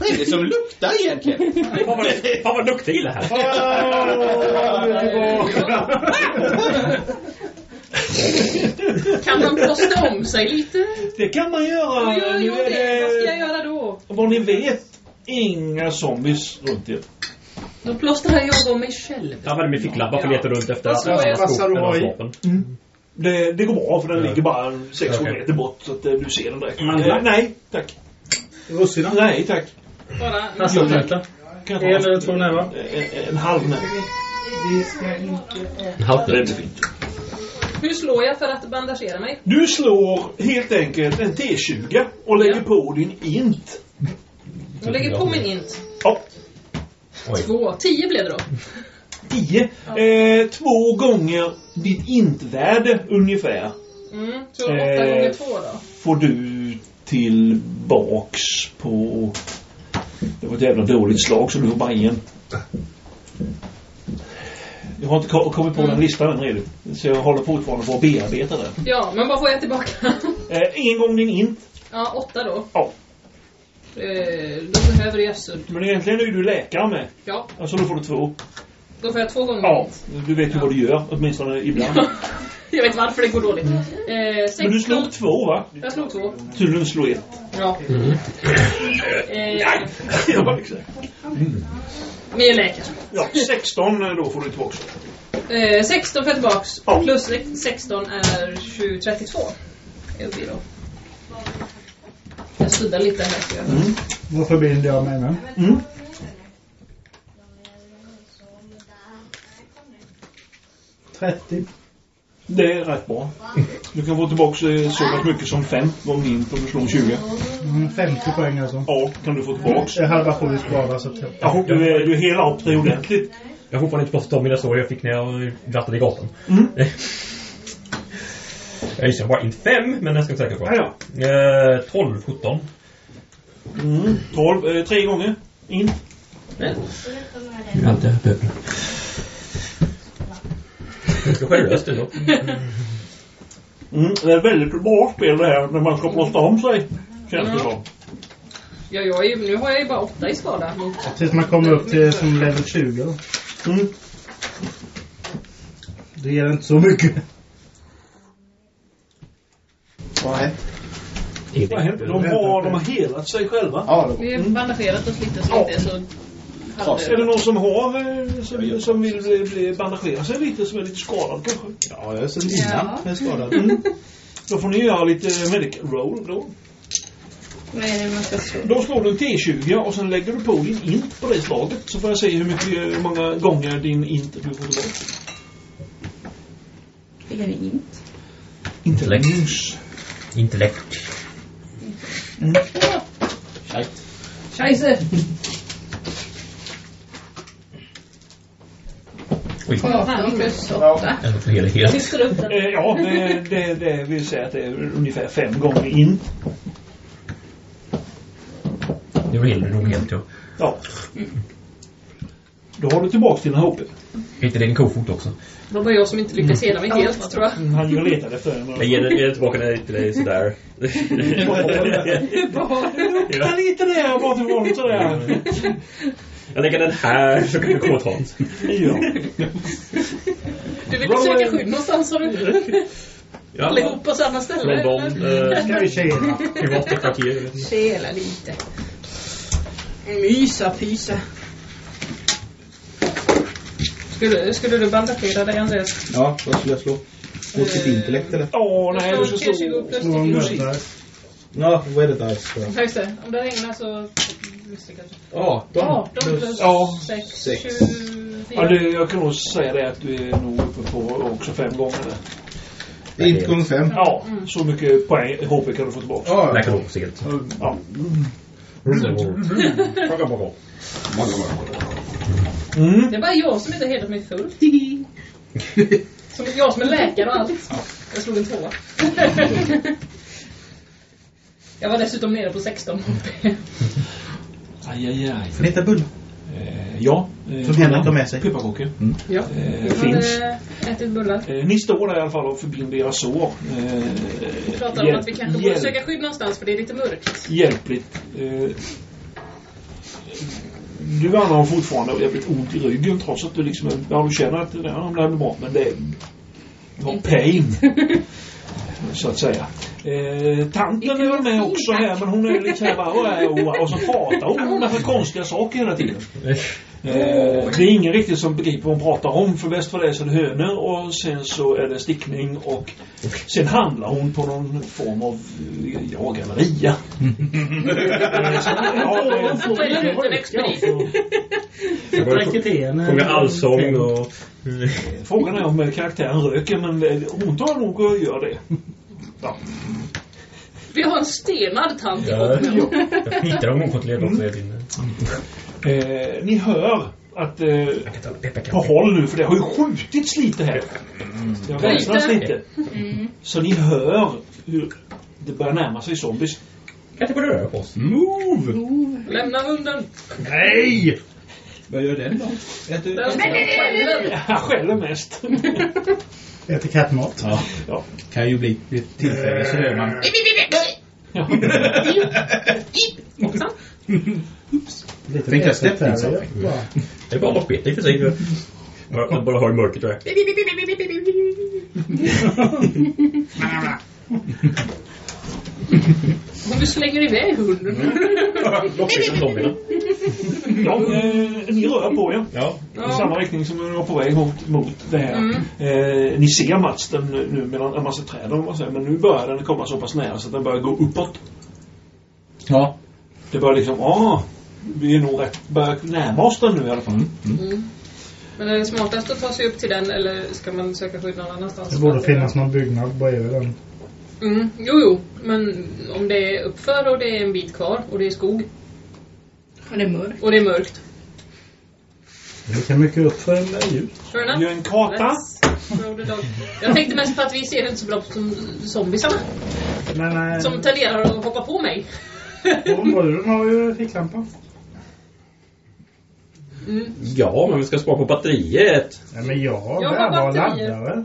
Vad är det som luktar egentligen? Fan vad, fan vad duktig det här. Kan man plåstra om sig lite? Det kan man göra. Nu oj, är det. Vad ska jag göra då? vad ni vet, inga zombies runt er. Då plåstrar jag om mig själv. Jag hade min ficklapp för att leta runt efter Vad du var i? vapen. Det, det går bra för den ligger bara 6-7 Okej. meter bort så att eh, du ser den direkt. Mm. Eh, nej, tack. Russina. Nej, tack. Bara... En ta eller två nävar. en, en halv näve. En halv Det är fint. Hur slår jag för att bandagera mig? Du slår helt enkelt en T20 och lägger Ja. på din int. Jag lägger på min int. Ja, Oj. Två. Tio blev det då. <laughs> 10. Eh, två gånger ditt intvärde ungefär Mm. Så Eh. åtta gånger två då. får du tillbaks på... Det var ett jävla dåligt slag så du får bara en. Jag har inte ko- kommit på den listan än redan. Så jag håller fortfarande på att bearbeta den. Ja, men vad får jag tillbaka? Eh, en gång din int. ja, åtta då. Ja. Eh, då behöver jag sudd. Men egentligen är ju du läkare med. Ja, Alltså då får du två. då får jag två gånger Ja, du vet ju vad du gör. Åtminstone ibland. <laughs> Jag vet varför det går dåligt. Eh, Men du 16. slog två va? Jag slog två. Du slog ett. Ja. Eh, <laughs> Ja, exakt. med läkare. Ja, 16 då får du tillbaka. Eh, 16 får jag tillbaks. Ja. Plus 16 är 20, 32. Det blir då. Jag suddar lite här. Ska jag. Mm. Vad förbinder jag mig med? Mm. 30. Det är rätt bra. Du kan få tillbaka så pass mycket som fem gånger in om du slår en 20. Mm, 50 poäng alltså. Ja, kan du få tillbaks. Jag hade bara sju skada så att jag... Ja, du, är- du helar upp det ordentligt. Jag har fortfarande inte fått de mina sår jag fick när jag rattade i gatan. Mm. <laughs> jag gissar bara inte fem, men jag ska inte säker på. Ja, Eh, 12, 17. Mm. 12, eh, tre gånger. In. Det här behöver. Ganska generöst ändå. Mm. Det är ett väldigt bra spel det här när man ska plåstra om sig. Känns det Ja. som. Ja, jag är, ju- nu har jag ju bara åtta i skada. Tills man kommer upp till som level 20 då. Mm. Det ger inte så mycket. Vad har hänt? Vad händer? De har, de har helat sig själva. Ja, då. Vi är bandagerat oss lite så Ja. inte är så... Är det någon som har eh, som, som vill bli, bli bandagera sig lite som är lite skadad kanske? Ja, jag är sen innan Ja. jag är skadad. Mm. Då får ni göra lite medical roll då. Vad är det man ska slå? Då slår du en T20 och sen lägger du på din int på det slaget. Så får jag se hur, mycket, hur många gånger din int du får tillbaka. Fick jag int? Intellekt. Intellekt. Scheisse! Oj. Fan, plus åtta. Hela Jag helt. lyfter upp den. Ja, det, det, det vill säga att det är ungefär fem gånger in. Det var hela nog helt, ja. Ja. Då har du tillbaka dina HP. Inte det en kofot också? Det var bara jag som inte lyckades hela mig helt, tror jag. Mm, Han letade efter den. Jag ger den, tillbaka den till dig sådär. <laughs> Lukta lite där bort ifrån sådär. Jag lägger den här så kan du komma ta den. Ja. Du vill söka skydd någonstans, har du? Ja, Allihop på samma från ställe? dem. Eh, Ska vi tjena. <laughs> privata kvarter. jag. Kela lite. Mysa, pysa. Skulle, skulle du bandagera dig, Andreas? Ja, vad skulle jag slå? Mot sitt intellekt eller? Åh nej, du ska T20 slå... musik. mördare. Ja, vad är det där? Så. Ja, just det. Om det regnar så... du. 18 18 plus Ja. 6, Sex. 24. Ja, det, jag kan nog säga det att du är nog uppe på också fem gånger där. Inte gånger fem. Ja, så mycket poäng, HP kan du få tillbaka. Ja, Läkare på sikkert. Ja. På. Mm. Det är bara jag som inte helat mig fullt. Som jag som är läkare och allt. Jag slog en tvåa. Jag var dessutom nere på 16 HP. Aj, aj, aj. Bullar? Eh, ja. Eh, Som Henrik har med sig. Pepparkakor. Ja. Eh, finns. ätit bullar. Eh, ni står där i alla fall och förbinder era sår. Eh, Vi pratar om att vi kanske borde söka skydd någonstans för det är lite mörkt. Hjälpligt. Eh, du Anna har fortfarande jävligt ont i ryggen trots att du liksom, ja du känner att det här blir bra men det har pain. <laughs> så att säga. Eh, tanten är väl med också här men hon är lite såhär bara "Åh, åh, åh", och så pratar hon om konstiga saker hela tiden. Eh, det är ingen riktigt som begriper vad hon pratar om. För väst för det så är det hönor och sen så är det stickning och sen handlar hon på någon form av eh, ja, galleria. Eh, <laughs> så- ja, det- Ställer ut en expedit. Dricker te. Sjunga allsång och... Frågan är om eh, karaktären röker men eh, hon tar nog och gör det. Ja. Vi har en stenad tant i Ja, jag hittar dem på ett led också. Din... Eh, ni hör att eh, på håll nu för det har ju skjutits lite här. Det har väsnats Lite. lite. Så ni hör hur det börjar närma sig zombies. Kan inte bara röra på oss. Move! Lämna hunden. Nej! Vad gör den då? Äter skäller. Jag skäller mest. Äter kattmat. Ja, ja. kan ju bli ett tillfälle så hör man. Ja. <laughs> Lite Tänk mer jag släppte in something. Bara. Det är bara loppet i och för sig. Jag bara- hör mörkret där. Om du slänger iväg hunden. Zombierna. Ja, eh, ni rör på er. Ja. I samma riktning som ni var på väg mot, mot det här. Mm. Eh, ni ser masten nu nu mellan en massa träd om man säger. Men nu börjar den komma så pass nära så att den börjar gå uppåt. Ja. Det börjar liksom, ah, vi är nog rätt, börjar närma oss den nu i alla fall. Mm. Men är det smartast att ta sig upp till den eller ska man söka skydd någon annanstans? Det borde finnas någon byggnad bredvid den. Mm, jo, jo. Men om det är uppför och det är en bit kvar och det är skog Och det är mörkt. och det är mörkt. Lika mycket upp för en är ljus. Gör en karta. Jag tänkte mest på att vi ser inte så bra som zombisarna. Men äh, Som tenderar att hoppa på mig. bruden har ju ficklampa. Mm. Ja, men vi ska spara på batteriet. Ja, men jag har Jag har batterier. laddare.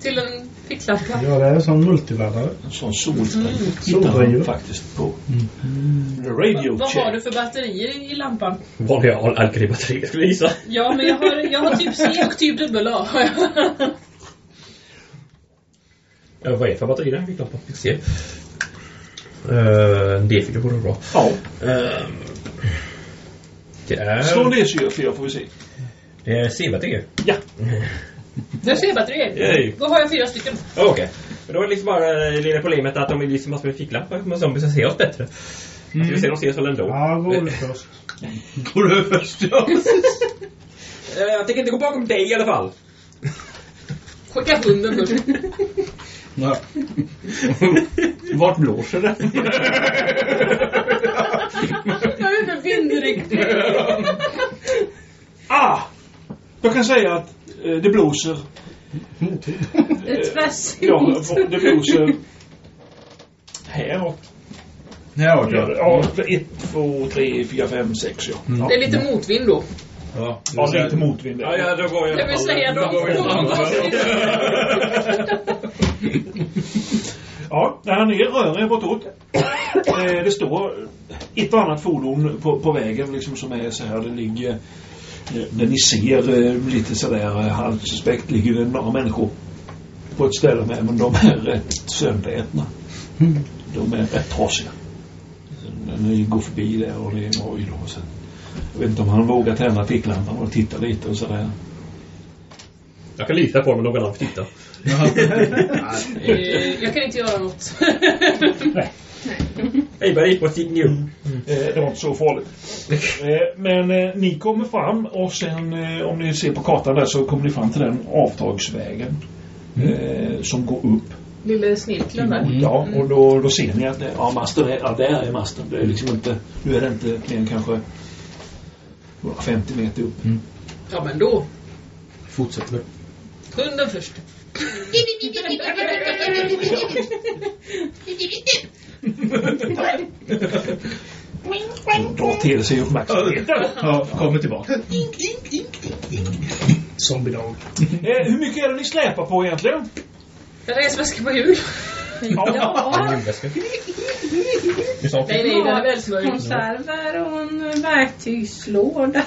Till en ficklampa. Ja, det är en sån multiladdare. En sån solspray. Mm. Hittar Soldrivet. faktiskt på. Radio Vad har check. du för batterier i lampan? Vanliga al- alkalibatterier skulle jag gissa. Ja, men jag har, jag har typ C och typ dubbel A. jag. Ja, vad är det för batteri den fick lampan? Vi ser. Uh, en D4 vore bra. Ja. Ehm, det är... Slå en D4 får vi se. Det är C-batterier. Ja. Det är C-batterier. Då har jag fyra stycken. Okej. Men då är det liksom bara det lilla problemet att de är liksom massor med ficklampor. Men zombies ser oss bättre. Mm. vi ser de ser oss väl ändå. Ja, gå <laughs> ut först. Går du först? <laughs> Ja. Eh, Jag tänker inte gå bakom dig i alla fall. Skicka hunden först. <laughs> Ja. Vart blåser det? Jag är för vindriktning. Ah! Jag kan säga att eh, det blåser. Det är tvärsigt. Ja, det blåser häråt. Ja, Ja, ja. ett, två, tre, fyra, fem, sex ja. Ja, Det är lite motvind då. ja. ja lite motvind. Ja, ja, då går jag alla vill säga då går jag. Ja, när ni rör er bortåt. Eh, det står ett och annat fordon på, på vägen liksom som är så här. Det ligger, eh, där ni ser eh, lite sådär halvsuspekt ligger det några människor på ett ställe med. Men de är rätt söndrätna. De är rätt trasiga. När ni går förbi där och det är oj då. Så, jag vet inte om han vågar tända ficklampan och titta lite och sådär. Jag kan lita på men någon annan får titta. Eh, <laughs> Jag kan inte göra något. <laughs> Hej, bara gick på sitt nu. Eh, det var inte så farligt. <laughs> Eh, men eh, ni kommer fram och sen eh, om ni ser på kartan där så kommer ni fram till den avtagsvägen. Eh, som går upp. Lille snirkeln där. Ja, och då, då ser ni att det, ja, masten är, ja, där är masten. Det är liksom inte, nu är det inte mer än kanske 150 meter upp. Ja, men då. Fortsätt nu. Hunden först. Då drar till sig uppmärksamheten. Ja, kommer tillbaka. Zombie-dog. Eh, hur mycket är det ni släpar på egentligen? Jag resväska på hjul. Ja. Nej, nej, den är välsmörjd. Konserver och en verktygslåda.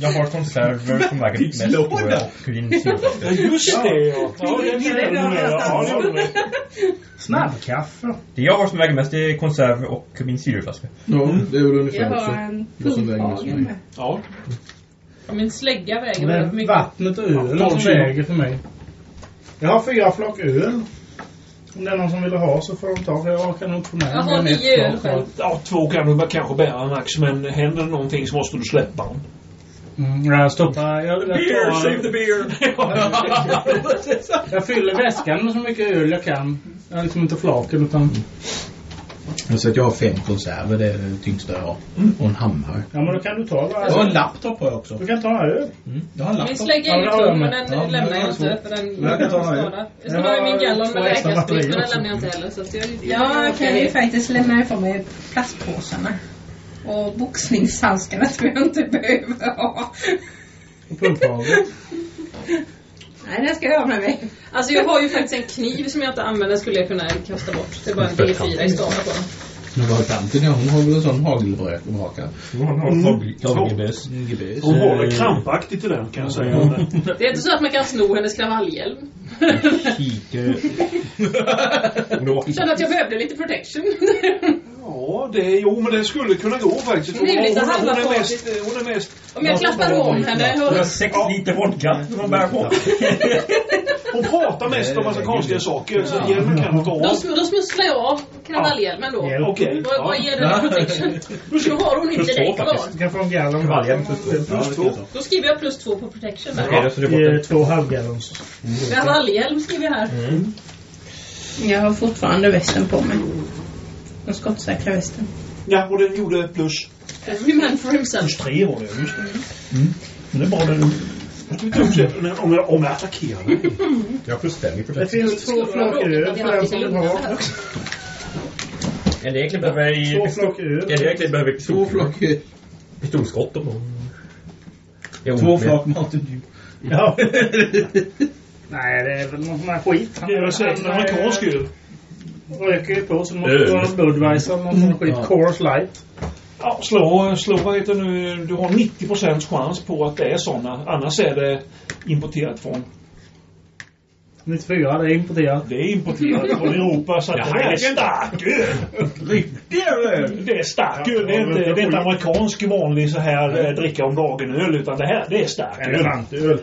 Jag har konserver som väger mest tror jag och din Ja, just det ja. Ja, det är det. Ja. Snabbkaffe. Det jag har som väger mest är konserver och min syreflaska. Ja, det är väl Jag ungefär har så. en Det som väger mest för pumphage mig. med. Ja. Min slägga väger väldigt mycket. vattnet och ölen som väger för mig. Jag har fyra flak öl. Om det är någon som vill ha så får de ta för jag kan nog inte få med Jag har flak var. själv. ja, två kan du kanske bära Max, men händer det någonting så måste du släppa dem. Mm, jag stoppar... Jag, jag, Beer, tar- save the beer! <laughs> jag fyller väskan med så mycket öl jag kan. Jag har liksom inte flaken utan... Så att jag har fem konserver, det är det tyngsta jag har. Och en hammare. Ja men då kan du ta Jag har en laptop har jag också. Du kan ta öl. Jag har en laptop. ju det har jag tung, men den Ja, lämnar jag inte. För den jag kan ta här. skada. Jag Sen har jag min gallon med läkarsprit, men den lämnar jag inte heller. Så jag, Jag kan ju faktiskt lämna ifrån mig plastpåsarna. Och boxningshandskarna som jag inte behöver ha. Och pumphagen. <laughs> Nej, den ska jag ha med mig. Alltså jag har ju faktiskt en kniv som jag inte använder skulle jag kunna kasta bort. Det är bara en D4 i stavar på den. Men vad har tanten? Ja, hon har väl en sån hagelbrakare. Hagelgebäs. Gebäs. Hon håller krampaktigt i den kan jag säga. Det är inte så att man kan sno hennes kravallhjälm. Kände att jag behövde lite protection. <laughs> Ja, det, jo men det skulle kunna gå faktiskt. Det är lite hon, hon, är mest, hon är mest... Om jag klappar om henne Du har och... sex liter vodka hon bär på. <laughs> Hon pratar mest om massa konstiga saker, så hjälmen kan hon ta Då, av. sm- då smusslar jag av kravallhjälmen då. Okej. Vad, vad ger den protection? Då har hon inte Plus två dig kvar. Du kan få en gallon. Valjen plus två. Då skriver jag plus två på protection där. Då två halvgallons. Kravallhjälm skriver jag här. Jag har fortfarande västen på mig. Den skottsäkra västen. Ja, och den gjorde plus, Every man for himself. plus tre var det, just det. Mm. Men det är bra den... Vi det, om jag, om jag attackerar den. Jag plus fem i Det protection. finns två flock öl för den som vill ha. Är det egentligen behöver i Två flock öl. Är det egentligen behöver Två pistol... flock, eh, pistolskott om någon... Jo, två flak Mountain Dew. Ja. <laughs> Nej, det är väl någon sån här skit. Det är väl säkert amerikansk öl. Röker ju på så det måste Öl. vara en Budweiser eller någon sån skit. Ja. Coors Light. Ja, slå, slå vad heter det nu, du har 90% chans på att det är sådana. Annars är det importerat från, 94, det är importerat. det är importerat från Europa så att Ja, det är Heineken. stark öl. Riktig öl! Det är stark öl, det är inte, det är inte amerikansk vanlig så här eh, dricka om dagen öl utan det här, det är stark öl. Elefantöl.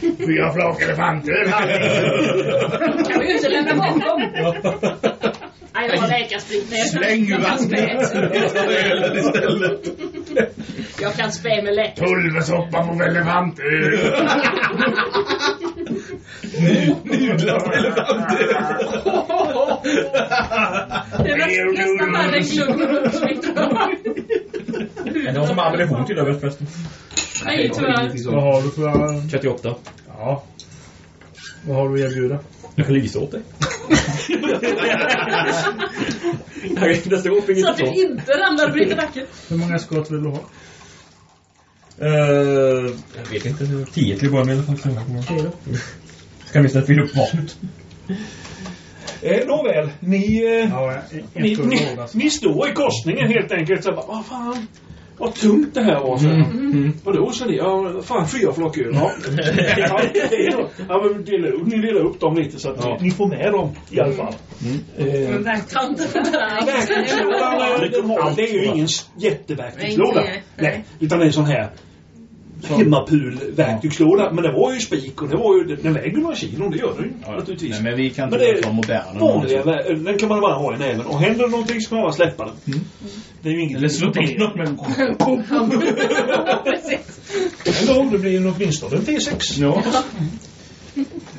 Fyra flak elefantöl. kan vi ju inte lämna bakom. Nej, jag har läkarsprit med. Släng ur vattnet! istället. Jag kan spä med lätt. Pulversoppa på elefantöl. Nudlar elefantöl. Det är näst- nästan värre än rundsmitt. Är det någon som har ammunition till över förresten? Nej, tyvärr. Vad har du för... 38. Ja. Vad har du att erbjuda? Jag kan lysa åt dig. Nästa gång fick Så inte att du så. inte ramlar och bryter nacken. Hur många skott vill du ha? Uh, jag vet inte. 10 till att börja med i alla fall. Ska minst att fylla upp vapnet. Eh, nåväl, ni, eh, Ja, en ni, ni, ni står i korsningen helt enkelt. Så bara, vad fan, vad tungt det här var. Så. Mm. Vadå, sa ni? Ja, fan fyra flak öl. Ja. <laughs> ja, men dela, upp- ni delar upp dem lite så att Ja. ni, får med dem i alla fall. Verktygslådan, eh, har, <laughs> det är ju ingen jätteverktygslåda. Nej, utan det är en sån här hemmapul-verktygslåda. Men det var ju spik och det var ju, den väger några kilon, det gör den ju naturligtvis. Nej, men vi kan Men inte det är vara moderna. Vanliga, den kan man bara ha i näven. Och händer det någonting så kan man bara släppa den. Det är ju inget Eller slå till någon med en <laughs> gång, det blir nog åtminstone en T6. Ja. <laughs>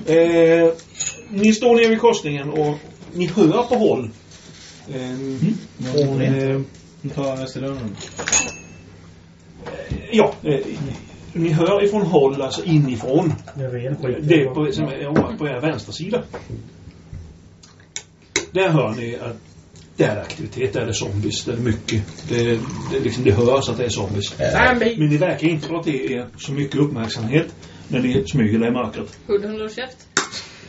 Eh, ni står nere vid korsningen och ni hör på håll. Eh, från, eh, Nu tar jag Österlund. ja, eh, ni hör ifrån håll, alltså inifrån. Det är. Det på, som är, på er vänstra sida. Där hör ni att där är aktivitet, där är det zombies, där är det mycket. Det, det, liksom, det hörs att det är zombies. Men ni verkar inte dra till er så mycket uppmärksamhet när ni smyger där i mörkret. Hunden håller käft.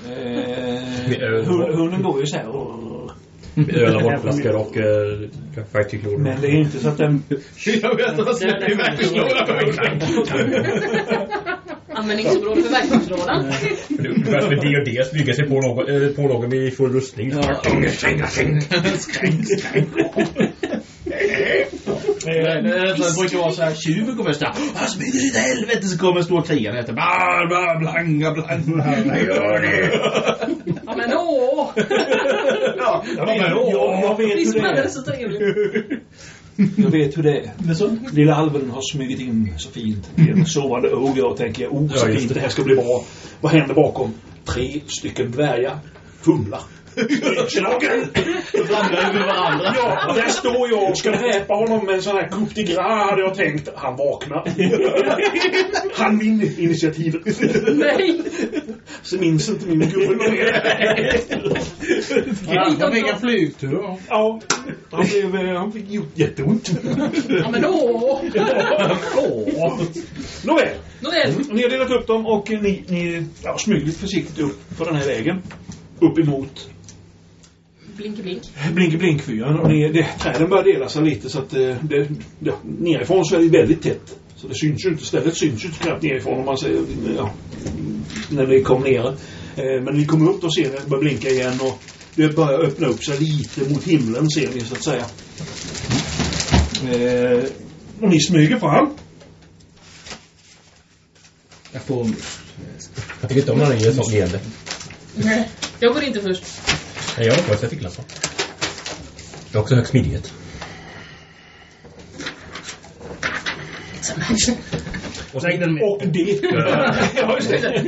Eh, hund- hunden går ju så här. och- Öl och vodkaflaskor och uh, verktygslådor. Men det är inte så att den... Jag vet vad som är i verktygslådan. Användningsområde för verktygslådan. Det är ungefär som D och D smyga sig på någon, äh, på någon vid full rustning. Eh, Det brukar vara så här, tjuven kommer stå Han smyger ut i helvete så kommer en stor krigare efter. Bla, bla, blanga, blanga. <laughs> Gör det? Ja men åh! <laughs> Ja, jag, vet, jag, jag vet hur det är. så trevligt? <laughs> Jag vet hur det är. Men? Lilla alven har smugit in så fint i en sovande ogre och tänker oh så fint det. det här ska bli bra. Vad händer bakom? Tre stycken dvärgar fumlar. Slagen! Ramlar över varandra. Ja, där står jag och ska dräpa honom med en sån här coup de gras hade jag tänkt. Han vaknar. <laughs> Han vinner initiativet. Nej! Så minns inte min gubbe mer. Han fick en flygtur. Ja, han, blev, eh, han fick gjort jätteont. Ja men åh! Åh. Nåväl, Nåväl. ni har delat upp dem och ni, ni ja, smyger lite försiktigt upp för den här vägen. Upp emot Blink blink. Blink-Blink-fyran. Och ni, det, träden börjar dela sig lite så att eh, det, ja, nerifrån så är det väldigt tätt. Så det syns ju inte. Stället syns ju knappt nerifrån om man säger, ja, när ni kom ner. Eh, men ni kommer upp och ser det börjar blinka igen och det börjar öppna upp sig lite mot himlen ser ni så att säga. Eh, och ni smyger fram. Jag får... Jag tycker inte om när han är så leende. Nej. Jag går inte först. Nej, jag har på jag fick. Jag har också hög smidighet. Och sen den med. Och det. <laughs> ja, just det.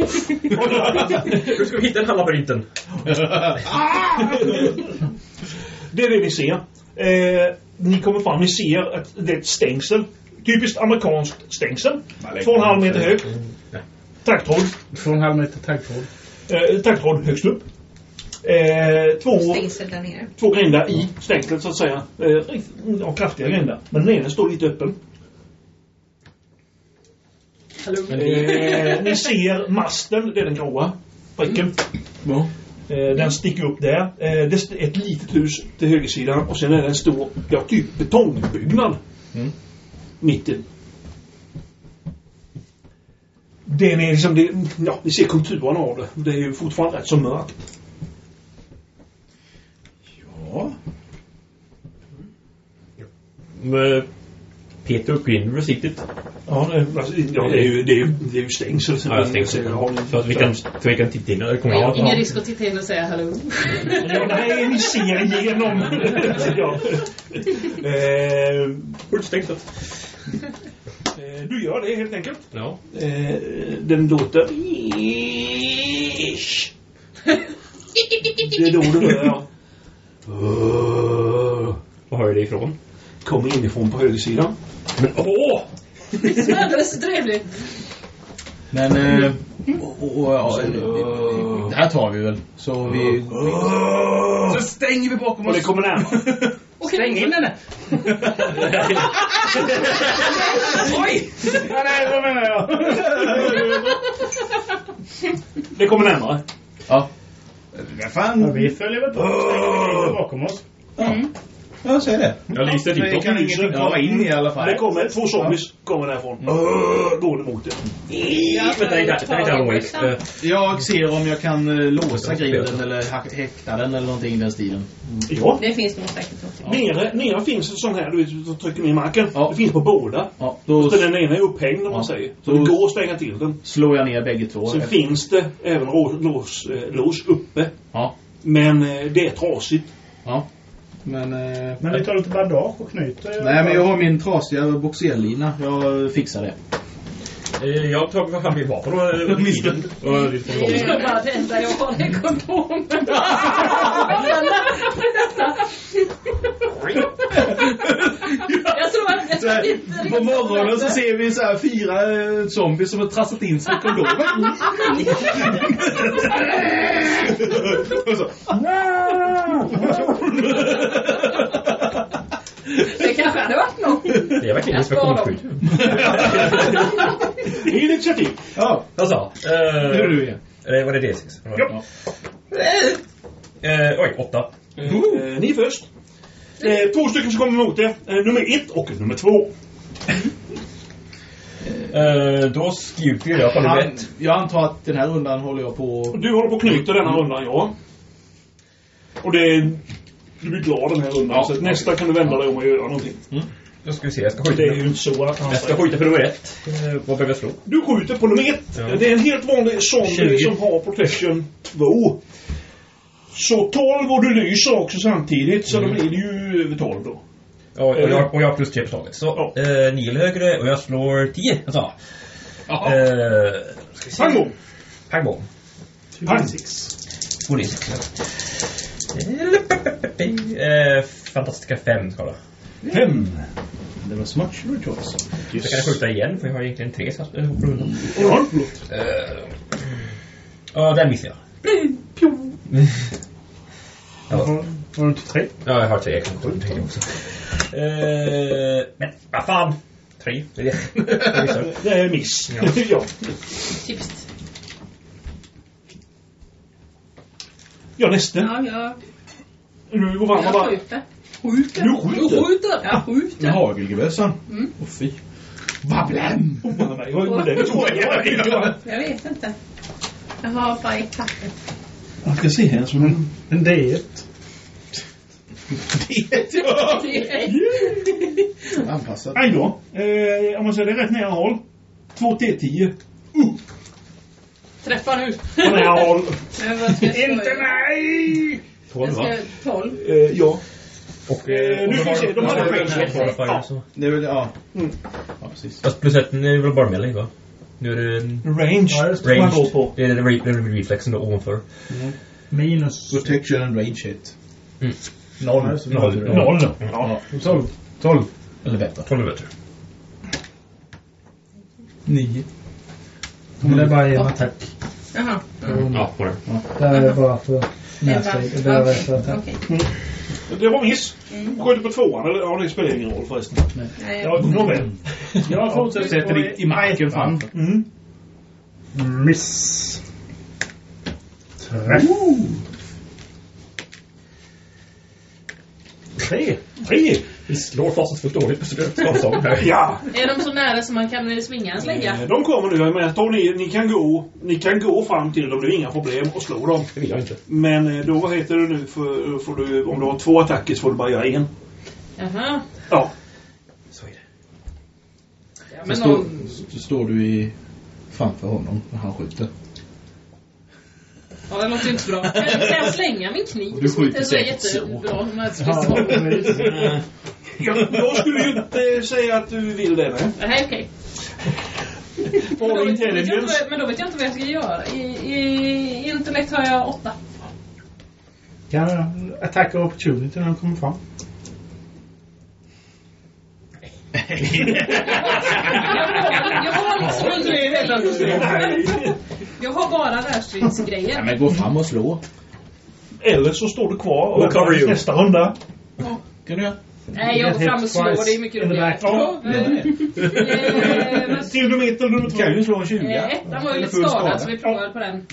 Hur ska vi hitta den här labyrinten? Det är det ni ser. Eh, ni kommer fram, ni ser att det är ett stängsel. Typiskt amerikanskt stängsel. Två och en halv meter högt. Taggtråd. Två och en halv meter taggtråd. Eh, taggtråd högst upp. Eh, två, två grändar i stängslet så att säga. Eh, ja, kraftiga grändar. Men den ena står lite öppen. Eh, ni ser masten, det är den gråa pricken. Ja. Eh, den sticker upp där. Eh, det är ett litet hus till högersidan och sen är det en stor, ja typ betongbyggnad. Mm. Mitten. Den är liksom, det, ja, ni ser konturen av det. Det är ju fortfarande rätt så mörkt. Ja. Med Peter och Grinver siktet. Ja, det, alltså, ja, det är ju, det är ju, det är ju stängsel. så Ja, det- tänkte så att vi kan, så vi kan titta in och komma Ja, in. ingen risk att titta in och säga hallå. Ja, nej, ni ser igenom. ja. eh, Fullstängt. eh, du gör det helt enkelt. Ja. Eh, den låter... Det är då det börjar. Vad har du det ifrån? Kommer inifrån på högersidan. Men åh! Det är alldeles trevligt. Men... Eh, och, och, ja, det här tar vi väl. Så vi... Så stänger vi bakom Och oss. det kommer närmare. <laughs> Stäng in henne! <laughs> Oj! Ja, nej, vad menar jag? Det kommer närmare. Ja. Vad fan? Ja, vi följer väl på. In bakom oss. Jag säger det. Jag lyser dit kan och ingenting komma in i alla fall. Det kommer två zombies kommer därifrån. Uh, går det mot det. Wake. Eh, Jag ser om jag kan eh, låsa grinden eller häkta den eller någonting i den stilen. Ja. Det finns nog säkert något. Nere, nere finns en sån här, du vet, du trycker ner i marken. Ja. Det finns på båda. Ja, då Så den ena är upphängd om Ja. man säger. Så Då- det går att stänga till den. slår jag ner bägge två. Sen finns det även lås, eh, lås uppe. Ja. Men eh, det är trasigt. Ja. Men... Eh, Men vi tar lite bandage och knyter. Nej, men jag har min trasiga boxerlina. Jag fixar det. Eh, Jag tar mitt vapen och och Missade. och lite Det zombies. är bara det enda jag har är kondomen. <laughs> Jag tror att jag tror inte På morgonen så ser vi så här fyra eh, zombies som har trasslat in sig i kondomen. Och så, Det kanske hade varit något. Det är verkligen inspektionsskydd. <laughs> Initiativ. ja, Jag sa. nu är Eh, du igen. eh, var det D6? Ja. Eh, oj, åtta. Eh, ni först. Eh, två stycken som kommer emot er. Eh, nummer ett och nummer två. Eh, då skjuter jag på nummer Han, ett. jag antar att den här rundan håller jag på... Du håller på att knyta denna rundan, ja. Och det. Du blir glad den här rundan. Ja. Så att nästa kan du vända dig om och göra någonting. Då ska vi se, jag ska skjuta. Det är ju inte så att han Jag ska säger. skjuta på nummer ett. Eh, vad behöver jag slå? Du skjuter på nummer ett. Ja. Det är en helt vanlig zombie 20. som har protection 2. Så 12 och du lyser också samtidigt. Så då blir det ju över 12 då. Ja, och, jag, och jag har plus tre på slaget. Så Ja. eh, nio eller högre och jag slår tio. Alltså. Eh, ska vi se. Pang bom! Pang bom. Pang! Två D Eh, fantastiska fem skala. Fem. Det var smart your choice. Så kan jag skjuta igen för jag har egentligen tre jag hoppar undan. Ja. Eh, Ja, den missar jag. Har, har du inte tre? Ja, jag har tre. Jag kan skjuta tre också. Eh, men vad fan. Tre. Det är det. Jag. <laughs> Det är miss. Ja. <laughs> ja. Typiskt. ja, nästa. Ja, jag, Du går jag bara... skjuter. Du skjuter? Jag skjuter. Jag skjuter. Med hagelgevösan. Mm. Åh fy. Vabblam! Oh, vad det? Tror <laughs> jag inte. Jag vet inte. Jag har bara ett papper. Jag ska se här som en... En D1. Anpassad. Aj då. Eh, om man säger det är rätt nära håll. Två T10. Uh. Träffa nu. På nära håll. Inte nej! 12 Jag va? ska 12. Eh, ja. Och Eh, nu ska vi se, de hade range. Ja. Det är väl, ja. Mm. Ja, precis. Fast plus ett är väl bara melee va? Nu är det en Range Ja, just får man range. på. Det är det re- det är reflexen då ovanför. Minus... Protection and range hit. Noll. Noll. Noll. Ja. 12. 12. Eller bättre. 12 är bättre. Nio. Men det är bara en attack. Jaha. Ja, på det. Det är bara för närsteg. Det är Okej, för attack. okej. Det var miss. Sköt på tvåan, eller? Ja, det spelar ingen roll förresten. Nej, Ja, nåväl. Jag fortsätter i, i marken framför. Mm. Miss. Träff. Tre. Tre. Vi slår fasansfullt dåligt här. <laughs> Ja. Är de så nära som man kan svinga en slägga? Eh, De kommer nu. Jag menar, ta ni, ni, kan gå, ni kan gå fram till dem. Det är inga problem att slå dem. Det vill jag inte. Men eh, då vad heter det nu? För, får du, om du har två attacker så får du bara göra en. Jaha. Ja. Så är det. Ja, Så, men står, någon... så står du i, framför honom när han skjuter. Ja, det låter inte så bra. Kan, kan jag slänga min kniv? Du skjuter är så säkert. Om jag Jag, skulle ju inte säga att du vill det. Nej. Nej, okej. På Men då vet jag inte intelligence. vad- Men då vet jag inte vad jag ska göra. I, i intellekt har jag åtta. Kan attack of opportunity när de kommer fram. Jag har liksom Jag har bara Ja, närstridsgrejer. men gå fram och slå. Eller så står du kvar och väntar you. nästa runda. Kan du göra? Nej, jag går fram och slår. Det är mycket roligare. Ja. Eh, Till du mitt eller nummer Kan ju två. slå en 20. eh, Ettan var ju lite skadad så vi provar på den.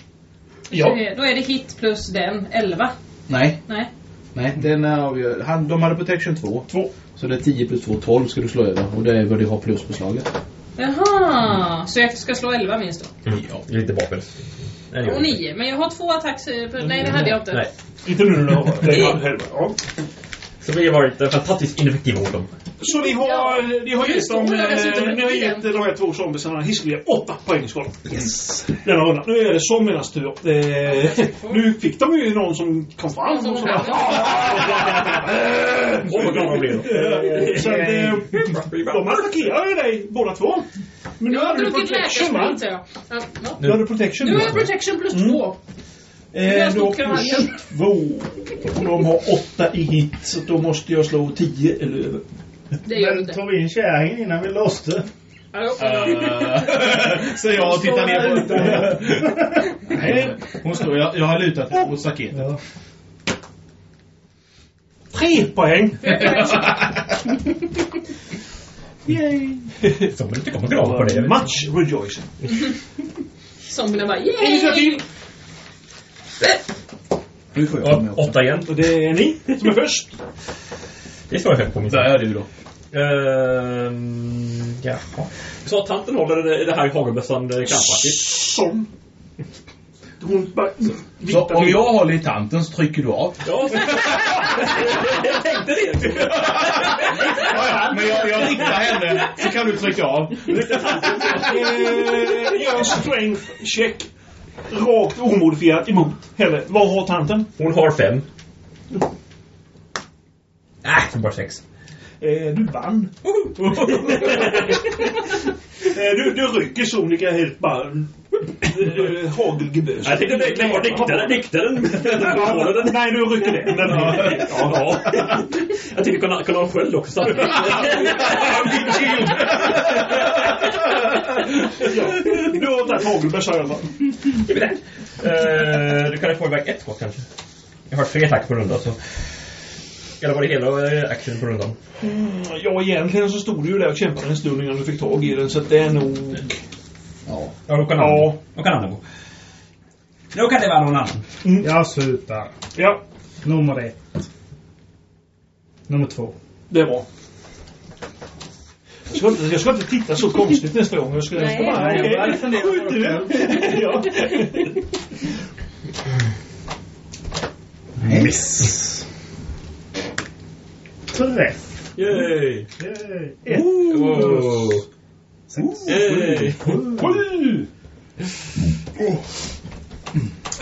Ja. Eh, Då är det hit plus den. 11. Nej, Nej. nej. Den är avgör. Han, de hade protection 2. Två. Så det är 10 plus 2, 12 ska du slå över. Och det är vad du har plus på slaget. Jaha. Så jag ska slå 11 minst då. Mm. Ja, lite gör Och vi inte. 9. Men jag har två attacks... eh, Nej, det hade jag inte. Nej. Inte nu när du har <laughs> Så vi har varit fantastiskt ineffektiva mot dem. Så ni har, Ja. ni har gett dem, har eh, ni har gett de här två zombiesarna hiskeliga åtta poäng i skalan. Yes. Denna runda. Nu är det zombiernas tur. Eh, nu fick de ju någon som kom fram. Och så kom bara, Åh, vad glada de blev. Eh, Så att, eh, de attackerar ju dig båda två. Men nu Jag har du protection va? Ja, ja. Du protection Nu har jag protection plus Mm. 2. Eh, Jag då plus två. Och de har åtta i hit. Så då måste jag slå tio eller över. Det gör du Men inte. tog vi in kärringen innan vi låste? Hoppas- <laughs> Så jag tittar ner på... Nej. Hon står, jag, jag har lutat mot staketet. Ja. Tre poäng. Så man inte kommer glada på det. Much rejoicing. Zombierna bara yay! Initiativ. Nu får jag Ja, åtta igen. Och det är ni som är först. Det står jag högt på min Där är du då. Ehm, jaha. Så att tanten håller det, det här hagelbössan krampaktigt? Som. Hon bara... Så om jag håller i tanten så trycker du av. Ja, <laughs> jag tänkte det. Men jag, jag riktar henne så kan du trycka av. <laughs> Eh, Gör en strength check. Rakt omodifierat emot henne. Vad har tanten? Hon har fem. Äh, det är bara sex. Eh, du vann. <laughs> eh, du, du rycker sonika helt bara... Eh, hagelgebös. Jag tänkte det var diktaren. Diktaren. <laughs> Nej, du rycker den. den Ja. ja. ja. Jag tänkte kunna, kunna ha en sköld också. ja. Du har tagit hagelbössa? Eh, du kan få iväg ett skott kanske. Jag har tre attacker på rundan så... Eller var det hela action på rundan? Ja, egentligen så stod du ju där och kämpade en stund innan du fick tag i den, så det är nog... Ja. Ja, då kan Ja. Då kan Anna gå. Då kan det vara någon annan. Jag slutar. Ja, Nummer ett. Nummer två. det är bra. Jag ska, inte, jag ska inte titta så konstigt nästa gång. Jag ska, jag ska Nej. bara... Nej, jag bara funderar på det ja. Träff. Yay! Yay. Ett. Wow. Sex. Yay! Sju!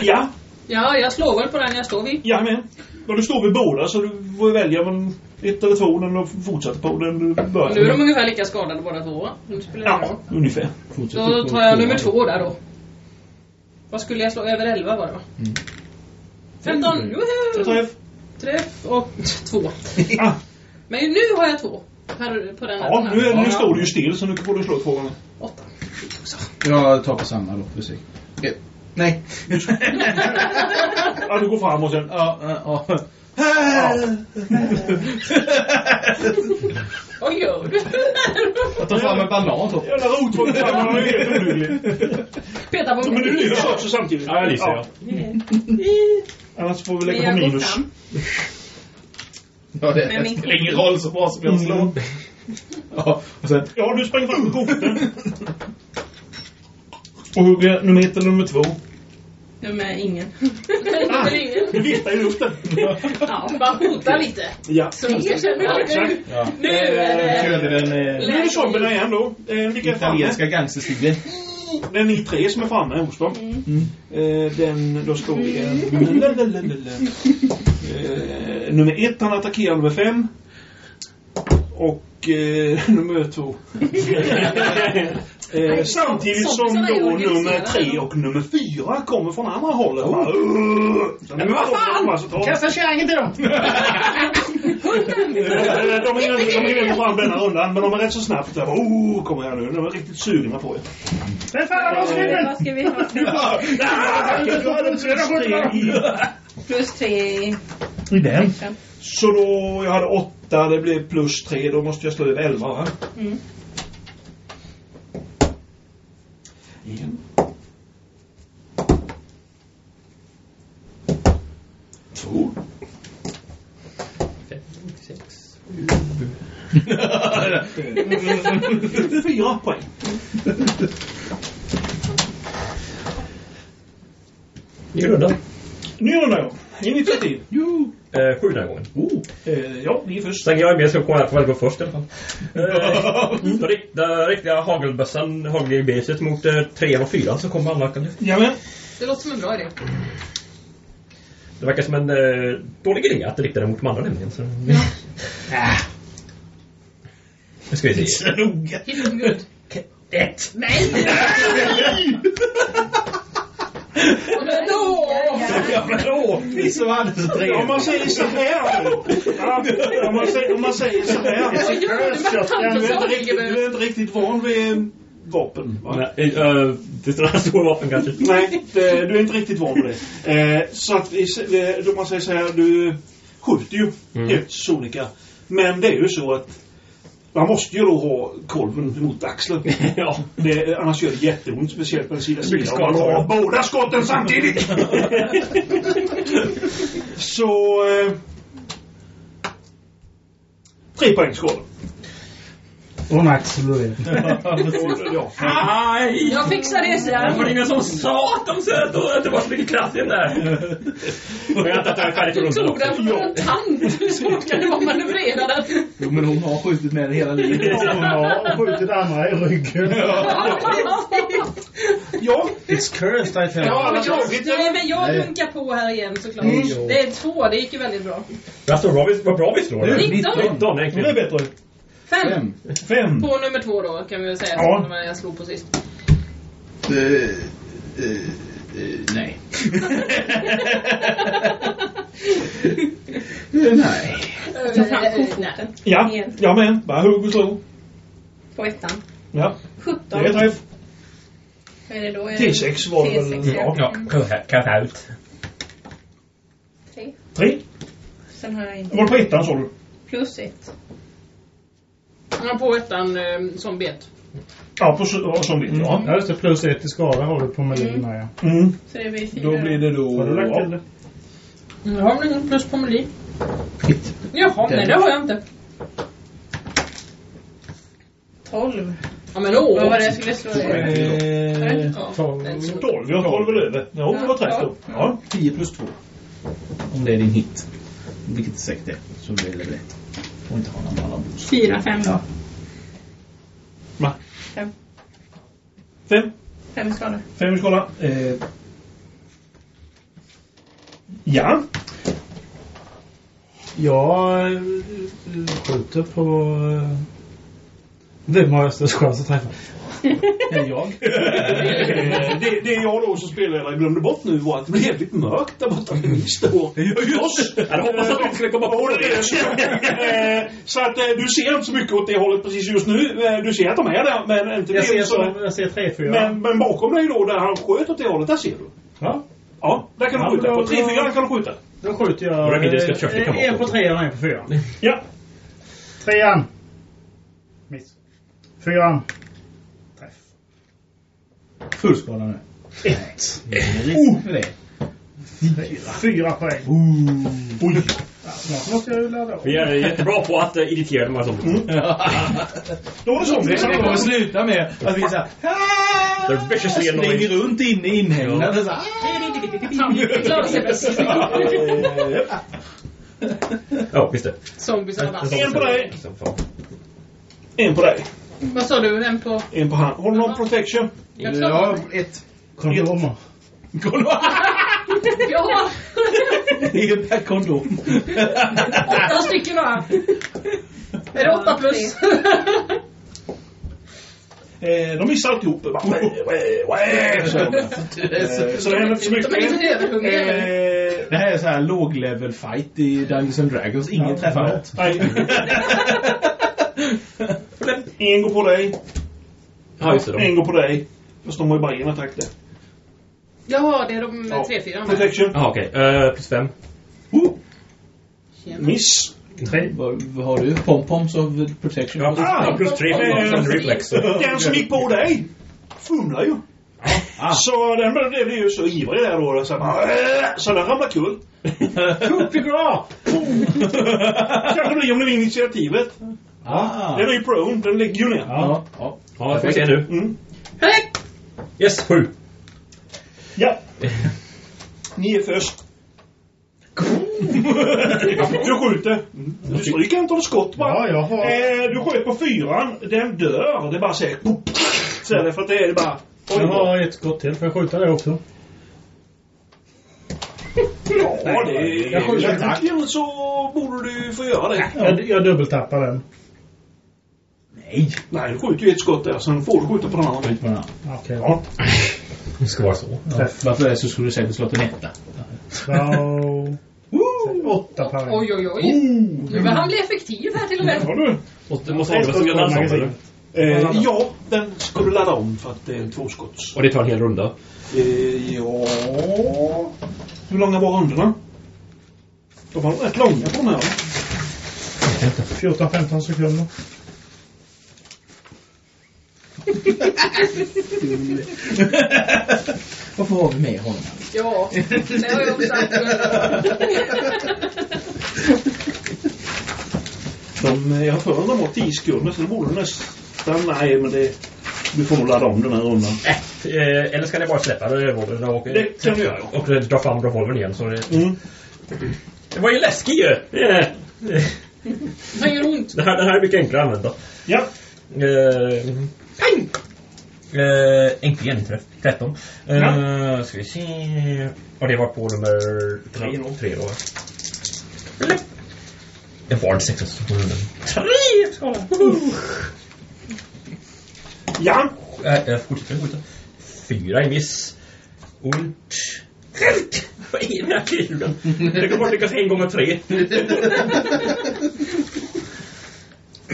Ja, Ja, jag slår väl på den jag står vid. jajamän. Och du står vid båda så du får välja men ett eller två när du fortsätter på den du börjar Nu är de ungefär lika skadade båda två. Nu spelar det Ja, roll. ungefär. Då tar jag nummer två där då. Vad skulle jag slå? Över 11 var det va? 15! Jag Woho! träff. Träff och två. Men nu har jag två. Här på den här. ja, nu, är, nu står du ju still så nu får du slå två gånger. Åtta. Jag tar på samma då, för sig. Ett. Nej. <laughs> Ja, du går fram och sen... Ja, ja, ja. Vad gör du? Jag tar fram en banan då. Jävla rotvåg fram, han är helt oduglig. Petar på Men du lyser också samtidigt. Ja, jag lyser ja. Annars får vi Men lägga på minus. <laughs> Ja, det min spelar ingen roll så bra som jag slår. <laughs> Ja, och sen... Ja, du springer fram med kofoten. Och hugger nummer ett eller nummer två. Nummer ingen. Ah, Det är ingen. du viftar i luften. Ja, bara hota lite. Ja. Så Ja, nu, Ja. nu är det... Den Nu är det zombierna igen då. Eh, italienska gangsterstilen. Det är ni tre som är framme hos dem. Eh, den, då står vi en... Eh, nummer ett han attackerar nummer fem. Och eh, <laughs> nummer två. <laughs> eh, samtidigt som då nummer tre och nummer fyra kommer från andra hållet. Bara, "Ugh." Så nu Men vad fan! alltså ta- Kasta kärringen till dem! <laughs> De hinner inte- fram denna rundan, men de är rätt så snabbt. där. Oh, kommer här nu. De är riktigt sugna på er. Vem fan har av snubben! Vad ska vi ha? Plus tre i I den. Så då, jag hade åtta, det blev plus tre. Då måste jag slå över elva va? Mm. En. Två. Sex. Fyra poäng. Ny runda. Ny runda ja. Initiativ. Eh, sju den här gången. Oh. Eh, ja, ni är först. Så länge jag är med så kommer jag att få gå först i alla fall. Eh, <laughs> då riktar riktiga hagelbössan, hagelbeset mot eh, trean och fyran så kommer anverkande. Jajamän. Det låter som en bra idé. Det verkar som en eh, dålig idé att rikta den mot de andra nämligen. Så... <laughs> Ah. Nu ska vi se. Hit and good. Ett! Nej! <laughs> Ja, men åh! Vi som hade så Om man säger så här. Ja, om, man säger, om man säger så här. Inte du är inte riktigt van vid vapen. Va? Nej, eh, det står stora vapen kanske. Nej, det, du är inte riktigt van vid det. Eh, så att vi, då man säger så här, du skjuter ju Mm. helt sonika. Men det är ju så att man måste ju då ha kolven mot axeln. <laughs> ja. Det, annars gör det jätteont, speciellt på den sida sidan. Om man har båda skotten samtidigt. <laughs> så... Eh, tre poäng skål. Och det. ja. <laughs> Aj! Jag fixar det, säger Jag var ingen som sa att de sa att det var så mycket kraft i den där. Och jag antar att jag är färdig för Du tog den från en tand. Hur svårt kan det vara att manövrera den? Jo, men hon har skjutit med den hela livet. Ja, och skjutit andra i ryggen. ja, <laughs> It's cursed I tell Ja, jag, nej, men jag Nej. runkar på här igen såklart. Mm. Det är två, det gick ju väldigt bra. Alltså, vad bra vi- slår. Mm. 19 19 det är egentligen. bättre. Fem. Fem. Fem. På nummer två då, kan vi väl säga. Ja. Som jag slog på sist. Eh, eh, eh, nej. <laughs> Nej. Ta fram nej. kofoten. Ja, jag med. Bara hugg och slå. På ettan. Ja, 17. det är träff. Är det då? Är T6 var det väl? T6, Ja. Ja, cut cut out. Tre. Tre. Sen har jag inte. var på ettan sa du? Plus ett. Har på ettan eh, som bet. Ja, på, ja, som vet ja. Ja, just det. Plus ett i skada har du på Melin med, ja. Mm. Så det blir fyra. Då blir det då... Har du lagt till det? Jag har väl ingen plus på Melin? Jaha, nej det har jag inte. Tolv. Ja men åh! Vad var det jag skulle slå? Eh, Ja, Tolv. den slog. 12, ja 12 är över. Ja, det var träff då. Ja. 10 plus 2. Om det är din hit. Vilket säkert är. Så blir det lätt. Och inte ha någon annan boost. Fyra, fem då. Va? Fem. Fem. Fem skador. Fem i skala. Eh, ja. Jag eh, skjuter på... eh, Vem har jag störst chans att träffa? Är jag? <laughs> Det, det jag då som spelledare glömde bort nu var att det blev jävligt mörkt där borta vid min står. Just Jag hade hoppats att de skulle komma på det. Eh, Så att eh, du ser inte så mycket åt det hållet precis just nu. Eh, Du ser att de är där, men inte Jag ser, så. jag ser tre, fyra. Men, men bakom dig då, där han sköt åt det hållet, där ser du. Ja, Ja, där kan du skjuta. På 3-4 kan du skjuta. då skjuter jag... Eh, en på trean och en på fyran. Ja. Trean. Miss. Fyran. Fullskala nu. Ett. För det. Fyra poäng. Oj. Ja, snart måste jag ju ladda om. Vi är jättebra på att uh, irritera de här zombierna. Då är det zombies. kommer att sluta med att vi såhär springer runt inne i inhägnaden. Ja, visst det. Zombiesarna bara. En på dig. Som. En på dig. Vad sa du? En på... En på han. Har du någon protection? Jag klarar mig. ett. Kondomer. <laughs> Ja! En per kondom. Åtta stycken va? Är det åtta plus? Eh, de missar alltihop. Bara, wä, wä, wä, så. Eh, Så det händer inte så De är lite mycket. överhungriga. Eh, Det här är så här låg level fight i Dungeons and Dragons. Ingen träffar något. nej. <laughs> <laughs> En går på dig. Ja, just det. En De. går på dig. Fast de har ju bara en attack där. Jaha, det är de Ja. tre, fyra med. Protection. Jaha, okej. Eh, plus fem. Tjena. Miss. Tre. Vad, vad har du? Pom-poms of protection? Ja, plus, ja, plus tre. Ah. Sen reflex. så. Den som gick på dig fumlar ju. Så den blev- ju så ivrig där då. Så, bara, äh, så den ramlade kull. <laughs> Kuppigras! <laughs> Kan det bli om det blir initiativet. Ah. Den är ju prone. Den ligger ju ner. Ja. ja. Ja, får vi se nu. Mm. Hej! Yes, sju. Ja. <laughs> Ni är först. Du skjuter. Du stryker antalet skott bara. Ja, jag har... Eh, du sköt på fyran. Den dör. Det är bara säger så är det för att det är bara... Oj, Jag har ett skott till. Får jag skjuta det också? Ja, det är... Jag skjuter. Så borde du få göra det. Jag, jag dubbeltappar den. Nej. Nej, du skjuter ju ett skott där. Sen får du skjuta på den andra. Skjut på den. Okej. Ja. Det ska vara så. Ja. Varför det så skulle du säkert slått en etta. Åtta poäng. Oj, oj, oj. Nu börjar han bli effektiv här till och med. Ja, du. Måste ha det som en ensemble. Eh, ja, den ska du ladda om för att det är en tvåskotts. Och det tar en hel runda. Eh, ja... Hur långa var rundorna? De var rätt långa på de här. va? 14-15 sekunder. <laughs> Varför har vi med honom? Ja, det har jag också sagt. De, eh, jag har för var 10 sekunder så det borde nästan... Nej, men det... Du får nog ladda om den här rundan. Eh, eller ska ni bara släppa revolvern och, Det kan du göra. och dra fram revolvern igen? Så det, Mm. det var ju läskigt ju! Eh, Det gör ont. Det här, det här är mycket enklare att använda. Ja. Eh, pang! Eh, enkel genträff. 13. Eh, Ja. Ska vi se. Och det var på nummer tre då. Tre då. En vard 6 Tre skala! Ja. Jag fortsätter skjuta. Fyra i miss. Und... Helt! Vad är den här killen? Det kan bara lyckas en gång av tre. <laughs>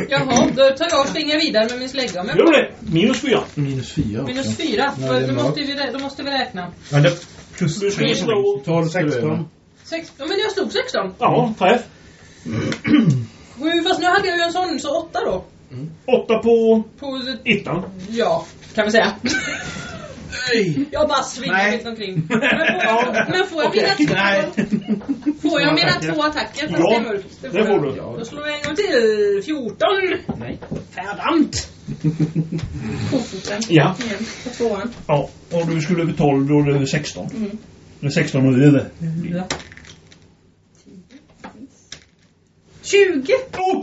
Jaha, då tar jag och springer vidare med min slägga. Men Gör det? Minus fyra. Minus fyra också. minus fyra. Ja, det är då, mörkt. måste vi, rä- då måste vi räkna. Men det, plus Du ska slå... 12 ska du över. 16. Sex, ja, men jag slog 16. Ja, träff. <clears throat> Sju, fast nu hade jag ju en sån, så åtta då. Åtta på På, ettan. ja, kan vi säga. <laughs> Jag bara svingar Nej. lite omkring. <laughs> Men får, men får jag mina Nej. Får jag mina två attacker fast Ja, det är mörkt? det får jag. du. Då slår jag en gång till. 14! Nej. Färdant! <laughs> Kofoten. Ja. Igen, på tvåan. Ja. Och du skulle över 12, då är det över 16. Mm. Det är 16 och över. Ja. 20! Oh!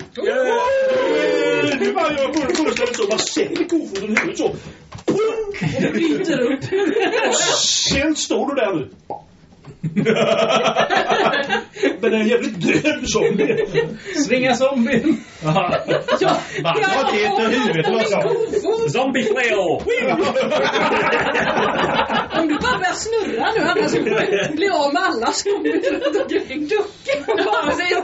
Du bara full- fullständigt så. Bara sänker kofoten i huvudet så. Och bryter upp. Sen står du där nu. Men det är en jävligt död zombie. Svinga zombien! Ja, Vad heter huvudet? Zombie flail! Om du bara börjar snurra nu annars kommer du bli av med alla zombier runt omkring ducken. Och bara säger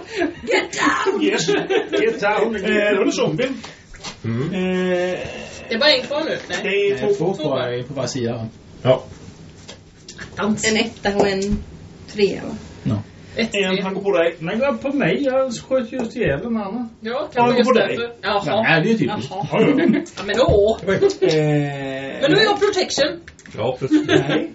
Get down! Yes. Get down! Eh, då är det zombien. Mm. Eh, Det är bara en kvar nu. det Nej. är två. Två kvar på varje sida. Ja. En etta och en trea va? Ett, En, han går på dig. Men gå på mig, jag sköt just ihjäl den andra. Ja, kan gå man på dig. Jaha. Nej, det är ju typiskt. Jaha. Ja, ja. Ja, men då. Eh, Men nu är jag protection. Ja, plus. Nej.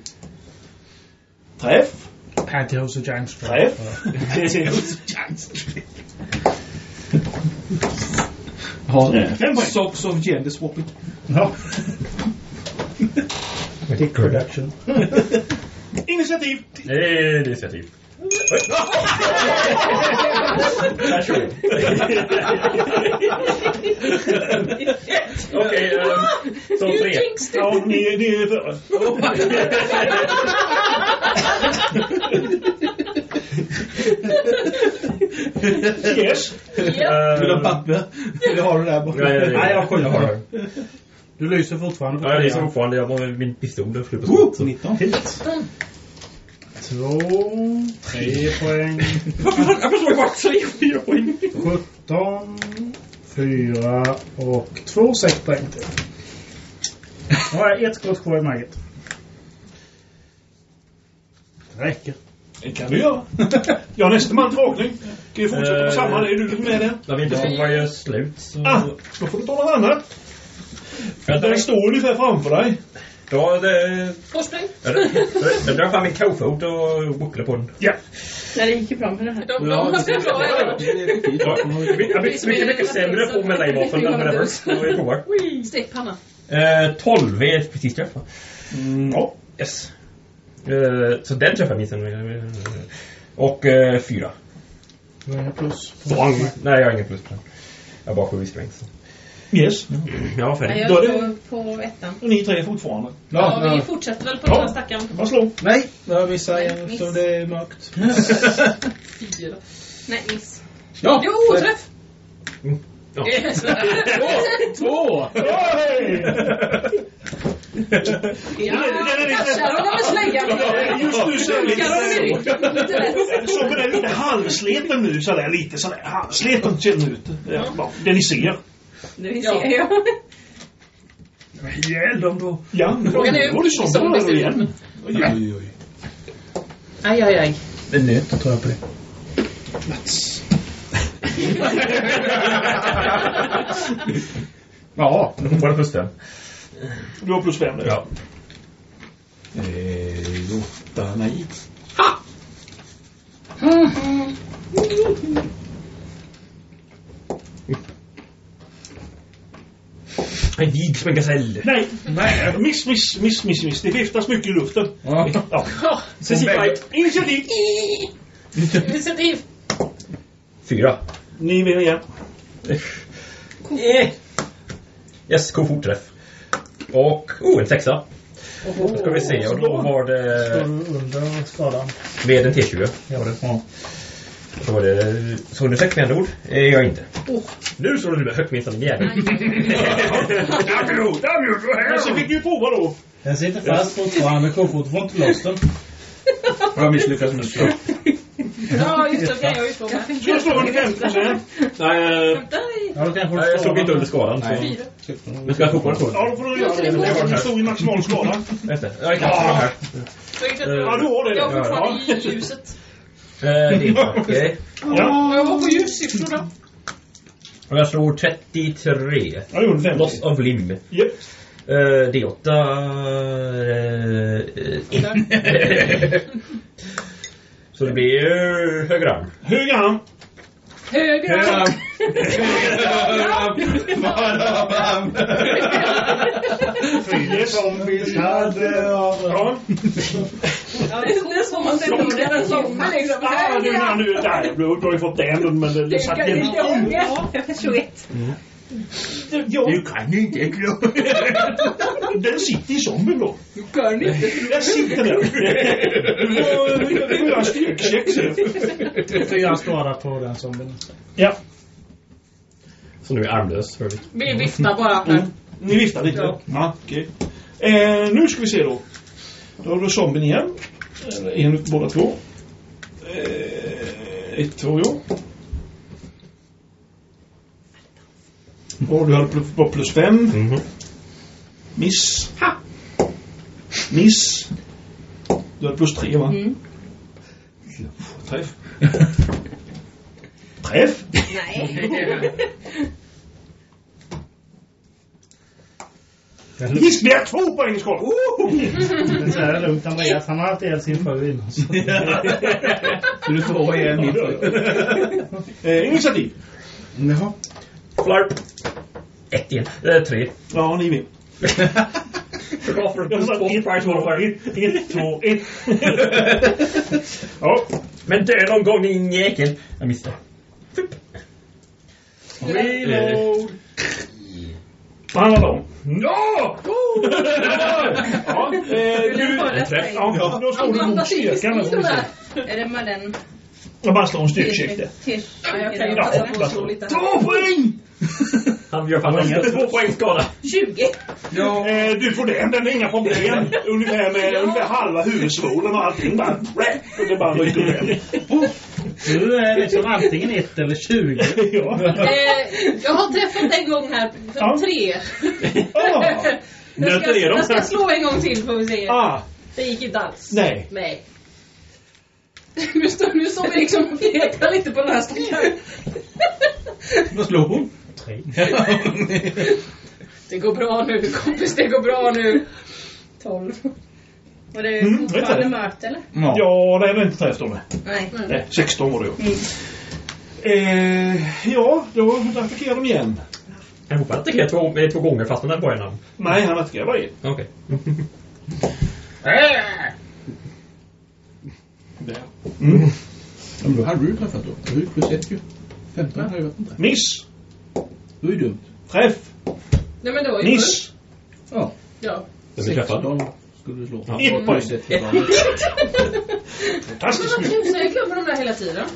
Träff. Pantyhose och giant Träff. <laughs> <laughs> Har Fem poäng. Socks of gender swapping. Ja. Initiativ. Det är initiativ. Varsågod. Okej, ehm, så tre. Ja, ni, ni är före. <laughs> <laughs> Yes. Ja. Vill du ha papper? Eller har du där borta? Nej, nej, Nej, jag skjuter. har det. Du lyser fortfarande Ja, det är trean. som fortfarande. Jag med min pistol och flög på Oh, skott. 19. Två, tre poäng. Jag förstår bara tre, fyra poäng. 17, fyra och två sex poäng till. Nu har jag ett skott kvar i magget. Det räcker. Det kan du göra. Jag har nästa man till rakning. Kan ju fortsätta på samma. Är du med den? När min pistol var ju slut så... Ah, då får du ta något annat. Jag Den står ungefär framför dig. då, det, Forspring. jag, drar, fram min kofot och bucklar på den. Ja. Nej, det gick ju bra med det här. De, de bra Det är riktigt. Jag blir mycket, mycket sämre på än whatever. Så jag provar. Stekpanna. Eh, 12 är precis träff va? Mm, ja. Yes. Eh, så den träffar minst en. Och eh, fyra. Vad det plus? Nej, jag har ingen plus på den. Jag har bara sju i strength. så. Yes. Jag var Nej, färdig. jag är på, på ettan. Och ni tre fortfarande. Ja, vi fortsätter väl på den här stackaren. Vad slå? Nej, jag missar en Miss. så det är mörkt. <laughs> Fyra. Nej, miss. Ja! Jo, träff! Ja. Yes. <laughs> Två! <laughs> Ja, touchar honom med släggan. Just nu så är det de lite... Så den är lite halvsleten nu sådär lite sådär halvsleten ser den ut. Ja, ja, det ni ser. Nu Ja. ser jag. Ihjäl dem då. Ja, Frågan är det hur så zombies ser ut. igen. Oj, oj, oj. Aj, aj, aj. Det nöt, tror jag på det. Ja, då var det fem. Du har plus fem nu. Ja. Eh, åtta, nej. En vig som en gasell. Nej, nej, miss, miss, miss, miss, miss. Det viftas mycket i luften. Ja. Ja. Ja. Initiativ! initiativ. Fyra. Ni vinner igen. Eh. Yes, kofotträff. Och, oh, en sexa. Då ska vi se, och då var Står det du under skadan? med en T20. Ja, det ja. Så var det, så under sex med andra ord? Eh, jag inte. Nu står du med högtminstande jävel. Men så fick du prova då. Den sitter fast fortfarande. Kofot får inte loss den. Jag misslyckas med slag. Ja, just det. Kan jag ju fråga. Så jag slår 50 procent. Nej, eh, jag slog inte under. Fyra. Men ska jag fortfarande få Ja, då får du göra det. Var en stor maximal skada. Just det. Jag kan ja. här. Ja, du har det. Jag är fortfarande i ljuset. Eh, det är okej. Ja, Jag var på ljussiffror då. Och jag slår 33. ja det gjorde 50. Loss of limb. Japp. Uh, D8... eh, <laughs> Så det blir uh, höger arm. Höger arm. Höger arm. Yes. Zombies hade Ja. Ja, det är som man ser på den som liksom. Ah, nu när du är där. Du du har ju fått den, men det är sagt Det är lite ångest. Jag förstod ett. Ja. kan ju inte glömma. Den sitter i zombien då. Du kan inte. Den sitter där. <laughs> Du får du får göra en styrkecheck sen. Fyra skada på den zombien. Ja, Så nu är armlös. Vi viftar bara här. ni viftar lite. Ja. Ja, okej. Eh, nu ska vi se då. Då har du zombien igen. Eller En utav båda två. Eh, ett, två, ja. Och du hade pl- var plus fem. Mhm. Miss. Miss. Du hade plus tre va? Mm. Träff. Träff. Nej. Visst, vi har två poäng i skål. Oh! Så är det lugnt Andreas. Han har haft ihjäl sin fru innan. Så. Du får igen min Eh, initiativ. Jaha. Flarp. Ett igen. Eh, tre. Ja, ni vill. Varför? Jag sa ett, två, ett, ett, två, ett. Ja, Men dö någon gång din jäkel. Jag missade. reload. Vad handlar det om? Ja! Ja, eh, då slår du mot de där. Är det med den? Jag bara slår en. Till- Ja, jag kan ju Ja, passa på åtta att slå lite. Två poäng! Han gör fan inte två poäng skada. 20. Eh, du får den, den är inga problem. <laughs> Ungefär med ungefär halva huvudsvålen och allting. Bara, och det bara ur den. Du är liksom antingen ett eller tjugo. <laughs> Ja. Eh, jag har träffat en gång här. För Ja. tre. Ah, <laughs> jag, ska, jag ska slå en gång till får vi se. ah, Det gick inte alls. nej. Nej. <laughs> Nu står, nu står vi liksom och pekar lite på den här stackaren. <laughs> Vad slår hon? Tre. <laughs> Det går bra nu kompis, det går bra nu. 12. Och det Mm, fortfarande mörkt eller? Ja. Ja, det är inte träff då. nej. Nej. Nej, 16 var det ju. Mm. Eh, ja, då attackerar de igen. Han hoppade attackerade två, eh, två gånger fast han hade bara en arm. Nej, han attackerar bara en. Okej. Där. Mm. Ja, men då hade du träffat då. Du ju plus ett ju. 15 har ju varit en träff. Miss. Det var ju dumt. Träff. Nej men det var ju Miss. Ja. Ja. Den blir träffad. 16 skulle du slå. Ja. Ett poäng. Fantastiskt Men vad tusan, jag glömmer de där hela tiden.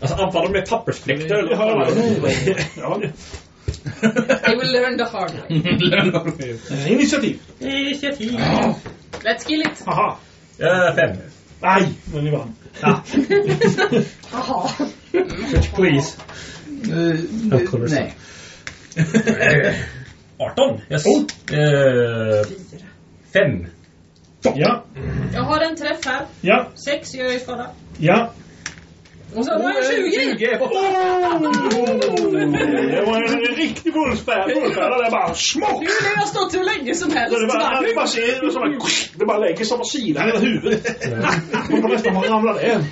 Alltså anfaller de med pappersfläktar eller Ja, vad ja. I will <laughs> learn the hard way. Initiativ. Initiativ. Let's kill it. Haha. Eh, fem. Nej, men ni vann. <laughs> Jaha. Please. Eh, så. Nej. Eh, 18. Yes. Oh. Eh, fem. Ja, Jag har en träff här. ja, Sex gör jag i skada. ja. Och så har jag 20. Det var en riktig bullspärr. Bullspärr där bara smock. Nu har jag stått hur länge som helst. Det bara, det bara, ser, det bara, det bara lägger sig på sidan hela huvudet. Man får nästan ha ramlat ner.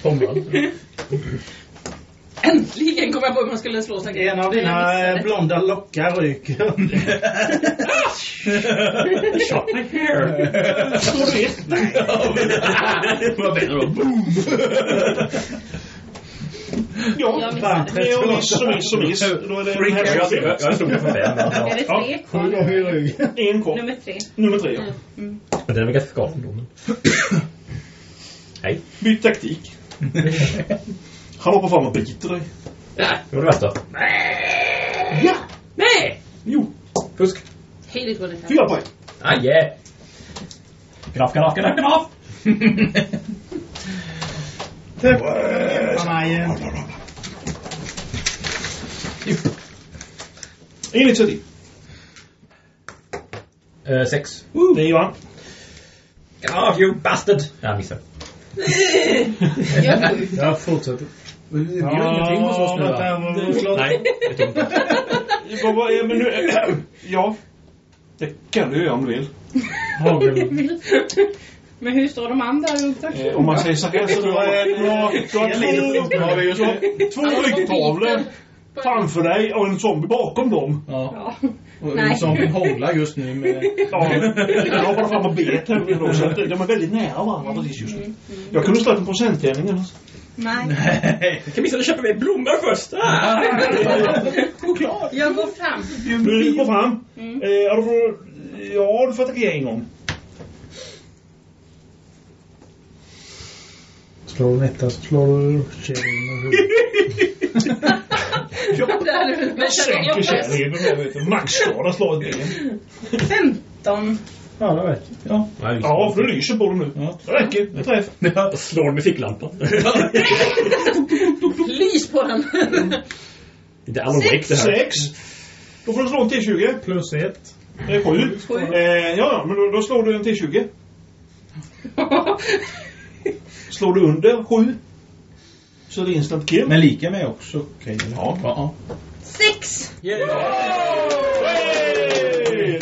Äntligen kom jag på hur man skulle slå sig. En av dina eh, blonda lockar ryker. Shot my hair. Du ett? Det var bättre då. Boom! <laughs> Ja, det är miss och miss och miss. Då är det den här Jag, jag, jag den för fem. Är det tre kvar? En kvar. Nummer tre. Nummer tre, ja. Mm. Men den är väl ganska skadad ändå. men- <coughs> Nej. Byt taktik. <laughs> Han hoppar fram och biter dig. Nej, det var det värsta. Ja! Nej! Jo, Fusk. It when it happens. fyra poäng. Ah, yeah. Knaff, knaff, knaff, knaff. Är ju... Initiativ. Eh, sex. Det är Johan. Knaff, you bastard. Jag missade. Jag fortsätter. Vi har ingenting hos oss nu va? Nej, det är <laughs> Men nu, äh, ja. Det kan du göra om du vill. <laughs> Men hur står de andra runt omkring? Eh, om man säger så här så du har, du har, du har två, du har, du har två ryggtavlor framför dig och en zombie bakom dem. Ja. Ja. Och Nej. en zombie hånglar just nu med... Ja, den hoppar fram och bet henne då, så att de är väldigt nära varandra precis just nu. Jag kunde slå en procenttärning annars. Nej. Jag kan åtminstone köpa mig blommor först. Ah! Jag går fram. Du går fram. Eh, du får, ja, du får attackera en gång. Slår du en etta så slår du kärringen i huvudet. Jag sänker kärringen. Maxskada slår ett ben. 15. Ja, det räcker. Ja. ja, för du lyser på den nu. Ja. Det räcker. Det träff. <laughs> Jag slår med ficklampan. <laughs> Lys på den. Inte Alan Wake det här. Sex. Då får du slå en T20. Plus ett. Det är sju. Eh, ja, ja, men då, då slår du en T20. <laughs> <laughs> Slår du under sju så är det instant kill. Men lika med också. Okej. Ja. ja. Sex! Hey!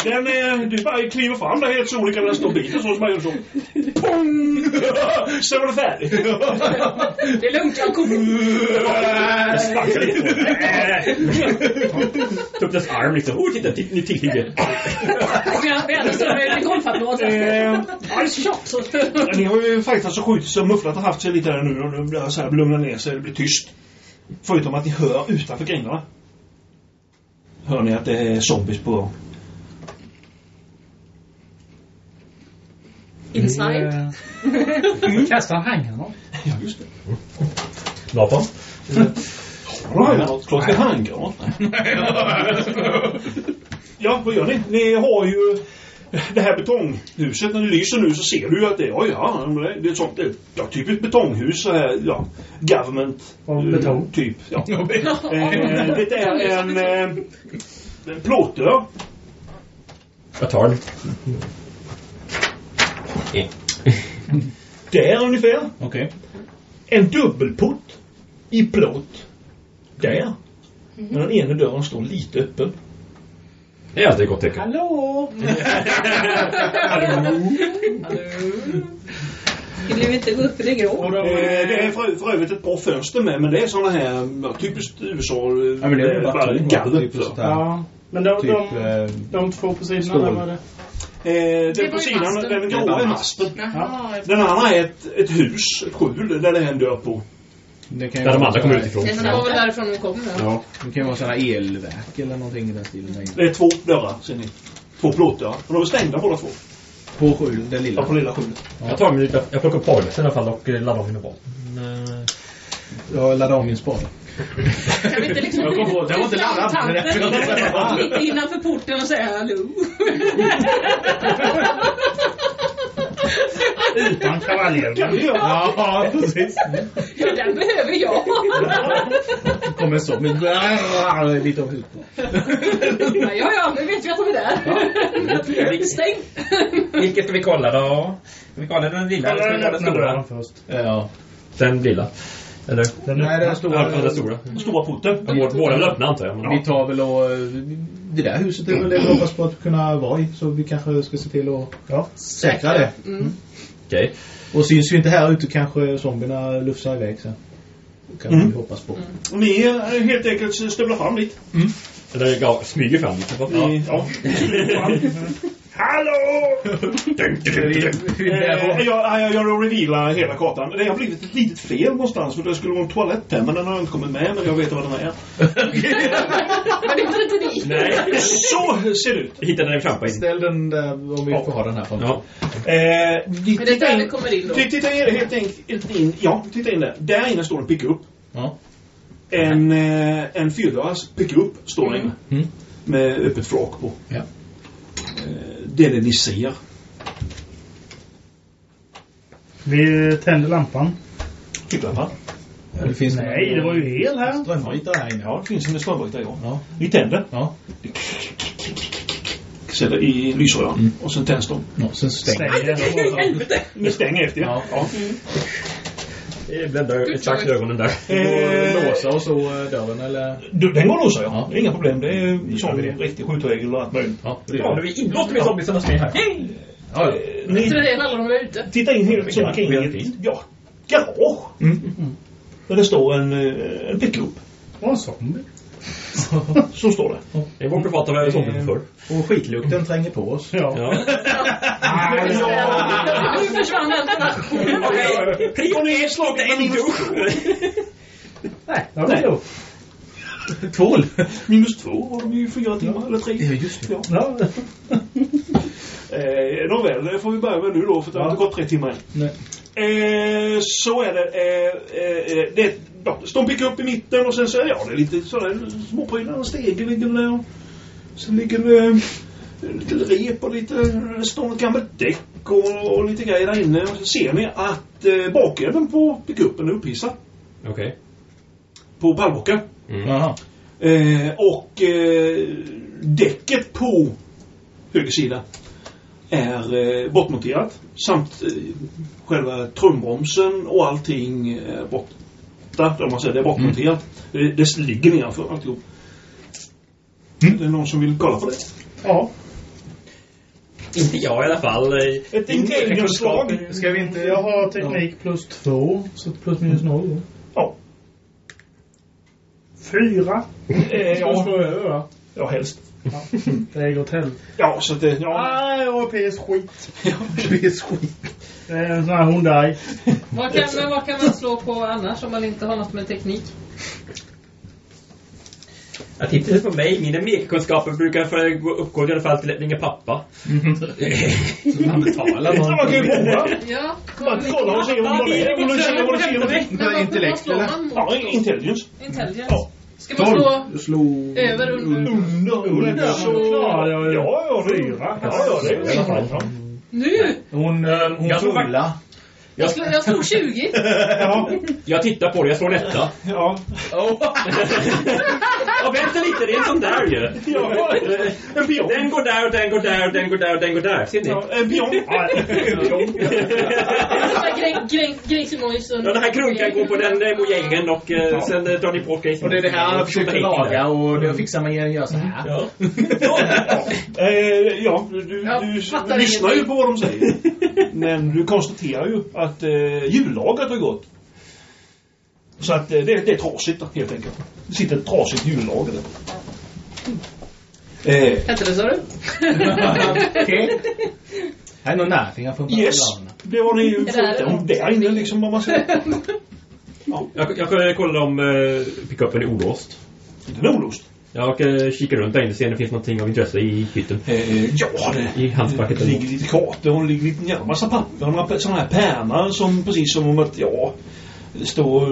Den är, du bara kliver fram där helt sonika när den står bilen så som man gör så. Pong! Sen var det färdigt. Det är lugnt, jag kommer. Jag sparkar lite. Tog upp dess arm liksom. Oh, titta, titta, ni tillhygge. Jag menar <laughs> så med golfapplåd. Eh, Ice shot. Ja, Ni har ju fightats och skjutit så mufflat har haft sig lite där nu och det blir så här lugnar ner sig, det blir tyst. Förutom att ni hör utanför grindarna. Hör ni att det är zombies på gång. Inside. <laughs> Kastar han hangaren Ja, just det. Vapen? Right. Klart ska handgranat. Ja, vad gör ni? Ni har ju det här betonghuset. När det lyser nu så ser du ju att det, oj ja, det är ett sånt, det är, ja, typ ett betonghus så här, ja, government. Av eh, betong? Typ, ja. <laughs> eh, det är en, eh, en plåtdörr. Jag tar den. Där ungefär. Okej. En dubbelport i plåt. Där. Men den ena dörren står lite öppen. Det är alltid ett gott tecken. Hallå! <laughs> Vill du inte gå upp i det grå? Eh, det är för, för övrigt ett bra fönster med, men det är såna här typiskt USA... Ja, men det är eh, bara galler. typ. Ja. Men de, Typ, de, eh, de två på sidan, vad är det? Eh, den var på ju sidan, den grå är masten. Den andra är ett, ett hus, ett skjul, där det är en dörr på. Det kan Där de andra kommer här- utifrån. Det var väl därifrån vi kom. Ja. Ja, det kan ju vara sådana elverk eller någonting i den stilen. inne. Det är två dörrar, ser ni. Två plåtdörrar. Och de är stängda båda två. På skjul, det lilla. Ja, på lilla skjulet. Jag tar min jag plockar upp pagelsen i alla fall och eh, laddar om vapen. Eh, Jag laddar om min spade. Kan vi inte liksom Jag kom på- jag var inte laddad. lite innanför porten och säga hallå? <laughs> Utan kavaljer. Ja, precis. Ja, den behöver jag. Kommer så med lite av huvudet. Ja, ja, nu vet vi att de är där. Stäng. Vilket ska vi kolla då? Ska vi kolla den lilla eller ska vi kolla den stora? först. Ja. Den lilla. Eller? Den Nej, den stora. Ja, den stora. Den stora porten. Ja, Båda är väl öppna antar jag. Men, Vi tar väl och... Det där huset är väl det vi hoppas på att kunna vara i. Så vi kanske ska se till att Ja. säkra det. Okej. Och syns vi inte här ute kanske zombierna lufsar iväg sen. Det kan Mm. vi hoppas på. Och ni eh, helt enkelt stövlar fram dit. Eller ja, smyger fram lite. Ni, ja. <laughs> Hallå! Eh, jag, jag, jag revealar hela kartan. Det har blivit ett litet fel någonstans. För det skulle vara en toalett här, men den har inte kommit med. Men jag vet vad den är. Men det tar inte dit. Nej. Så ser det ut. Jag hittade den frampa in. Ställ den där om vi får ha den här. Ja. Eh, vi Men det är där in- det kommer in då. in, helt enkelt in. Ja, titta in där. Där inne står en pickup. Ja. En, eh, en fyrdörrars pickup står där inne. Mm. Med öppet flak på. Ja. Eh, det är det ni ser. Vi tänder lampan. Ficklampa. Det finns Nej, det var ju el här. strömbrytare här inne. Ja, det finns en strömbrytare igång. Ja. Ni tänder. Ja. Sätter i lysrören. Mm. Och sen tänds de. ja. Sen stänger Stänger. <laughs> Ni stänger efter Ja. ja. Det bläddrar exakt i ögonen där. Eh, Låsa och så eh, dörren eller? du, den går att låsa ja. Ja. Det är inga problem. Det är sån vi det. riktig skjutregel och allt möjligt. Ja, det Ja, gör nu vi. är vi inlåsta med zombiesarna som är här. Ja, Eh, Ni det är alla de är ute. tittar in i väldigt ett fint. ja, garage. Mm. Där det står en, eh, en pickup. Och en zombie. <laughs> Så står det. Det är vår privata zombie förr. Och skitlukten tränger på oss. Ja. Ja. Nu försvann alternationen. Okej, prio ett slag en dusch. Nej, det var då. Tvål. Minus två var de ju fyra timmar, eller tre. Ja, just det. Ja. Ja. <laughs> Eh, Nåväl, det får vi börja med nu då, för det har inte gått tre timmar än. Nej. Eh, så är det. Eh, eh, det ja, står en pickup i mitten och sen så ja, det är lite sådär småprylar. En stege ligger där. och Sen ligger det eh, lite rep och lite, står ett gammalt däck och, och lite grejer där inne. Och så ser ni att eh, bakänden på pickupen är upphissad. Okej. På pallbocken. Jaha. Eh, och eh, däcket på höger sida är eh, bortmonterat. Samt eh, själva trumbromsen och allting är borta. Om man säger det är bortmonterat. Det, det ligger nedanför alltihop. Mm. Det är någon som vill kolla på det. Ja. Inte jag i alla fall. Ett intelligence-slag. Ska vi inte... Jag har teknik plus två, så plus minus noll. då. Ja. Fyra. Eh, Ska ja, slå över va? ja, helst. Ja. Det går åt helvete. Ja, så det... Ja. Nej, APs skit. Det är <laughs> skit. Det är en sån här Hyundai. Vad kan, men vad kan man slå på annars om man inte har något med teknik? Jag tittar på mig. Mina mekakunskaper brukar för gå- uppgå i alla fall till att ringa pappa. Han betalar Ja, man kan ju prova. Ja. Man kan kolla och se vad det är. Om vad du. Men vad- vad intellekt, slår eller? man mot? Ja, intelligence. Intelligence. Ja. Ska man slå Slå... över, under? Under, under. Så... klarar jag ju. Ja, ja. Fyra. Ja, ja, det är ju. Nu? Hon, eh, hon tror trollar. Jag slog, jag slog 20. <laughs> Ja. Jag tittar på det, jag slår en etta. Ja. <laughs> Ja, vänta lite, det är en sån där ju. Ja. En pion. Den går där, och den går där, och den går där, och den går där. Ser ni? Ja, en pion. Ja, den här krunkan går på den eh, mojängen och eh, sen eh, drar ni på grejsimojsen. Och det är det här han försöker laga och då fixar man gör så här. Ja. Eh, ja, du, du fattar lyssnar ju på vad de säger. Men du konstaterar ju att eh, hjullagret har gått. Så att eh, det, det är trasigt helt enkelt. Det sitter ett trasigt hjullager där. Eh, Hette det sa <laughs> du? Okej. Här är någon närfingar från yes, det ju <laughs> Det fått där. om där inne liksom om man säger. <laughs> Jag, jag kollar om eh, pickupen är olåst. Den är olåst. Jag eh, kikar runt där inne och ser om det finns någonting av intresse i hytten. Eh, ja, det, I handskfacket det ligger lite kartor och ligger lite, ja, massa papper och några sådana här pärmar som precis som om att, ja, det står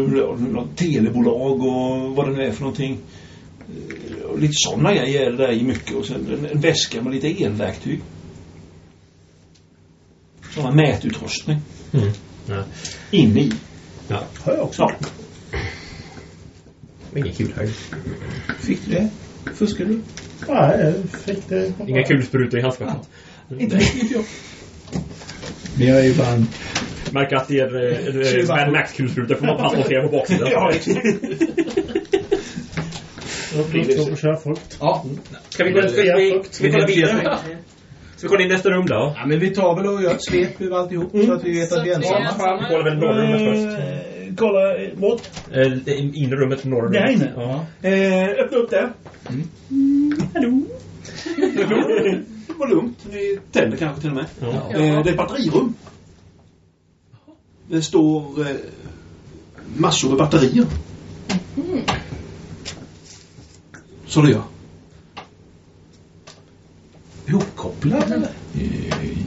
något telebolag och vad det nu är för någonting. Eh, Och lite sådana grejer är det där i mycket och sen en, en väska med lite elverktyg. Här mätutrustning. Mm. Ja. Inne i. Ja. Har jag också. Ja. Inget kul här. Fick du det? Fuskar du? Nej, jag fick det. Inga kulsprutor i handskfacket. Inte riktigt jag. Men jag är ju en... Märker att det är eh, Mad Max-kulsprutor får man transportera på baksidan. Ja, exakt. Ja. Ska vi gå kolla vidare? Ska vi kolla in nästa rum då? ja, men vi tar väl och gör ett svep över alltihop så att vi vet att vi är Så att vi är ensamma. Vi kollar väl norra rummet först. Kolla bort. Eh, det inre rummet, norra rummet. Där inne. Ja. Eh, öppna upp där. Mm, hallå. <laughs> det var lugnt. Ni tänder kanske till och med. Ja. Eh, det är ett batterirum. Det står eh, massor med batterier. Så det gör. Ihopkopplad eller? Eh,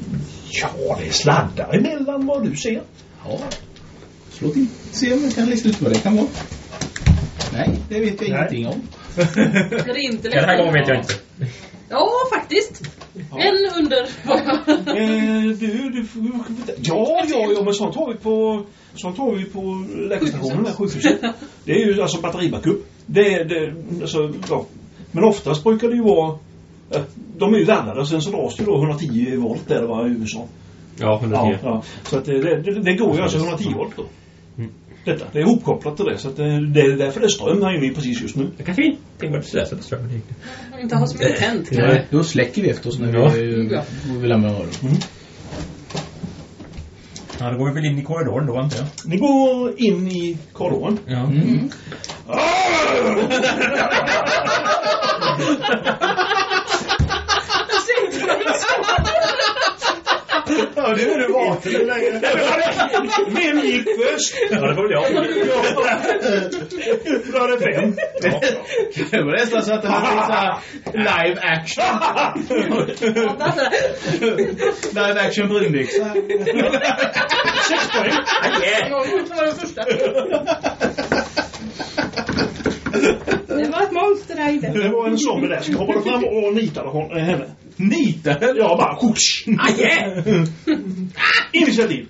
ja, det är sladdar emellan vad du ser. Ja. Slå till. Se om jag kan lista ut vad det kan vara. Nej, det vet jag Nej. ingenting om. <laughs> Är det inte Den här gången vet jag inte. Ja, faktiskt. En under. Eh, du, du, ja, ja, ja, men sånt har vi på, sånt har vi på läkarstationen, där sjukhuset. Det är ju alltså batteribackup. Det, det, alltså, ja. Men oftast brukar det ju vara, eh, de är ju laddade och sen så dras det ju då 110 volt där det var i USA. Ja, 110. Ja, ja. Så att det, det, det går ju alltså 110 volt då. Mm. Detta, det är ihopkopplat till det. Så att det, är därför det är ström här inne precis just nu. Det kanske vi tänker att slösa på strömmen. Inte ha så mycket tänt. Nej, då släcker vi efter oss när Ja. vi Ja. vill lämna rören. Ja, då går vi väl in i korridoren då, antar jag. Ni går in i korridoren. Ja. Mm. <laughs> Jag Ja, det är du vaken hur länge. Vem gick först? Ja, det får väl jag. Då är det fem. Det var nästan så att det var lite live action. live action brunbyxa. Poäng. Det var den första. Det var ett monster där inne. Det var en zombie där som hoppade fram och nitade hon, äh, henne. Nitade? Ja, bara skjuts. <laughs> Initiativ.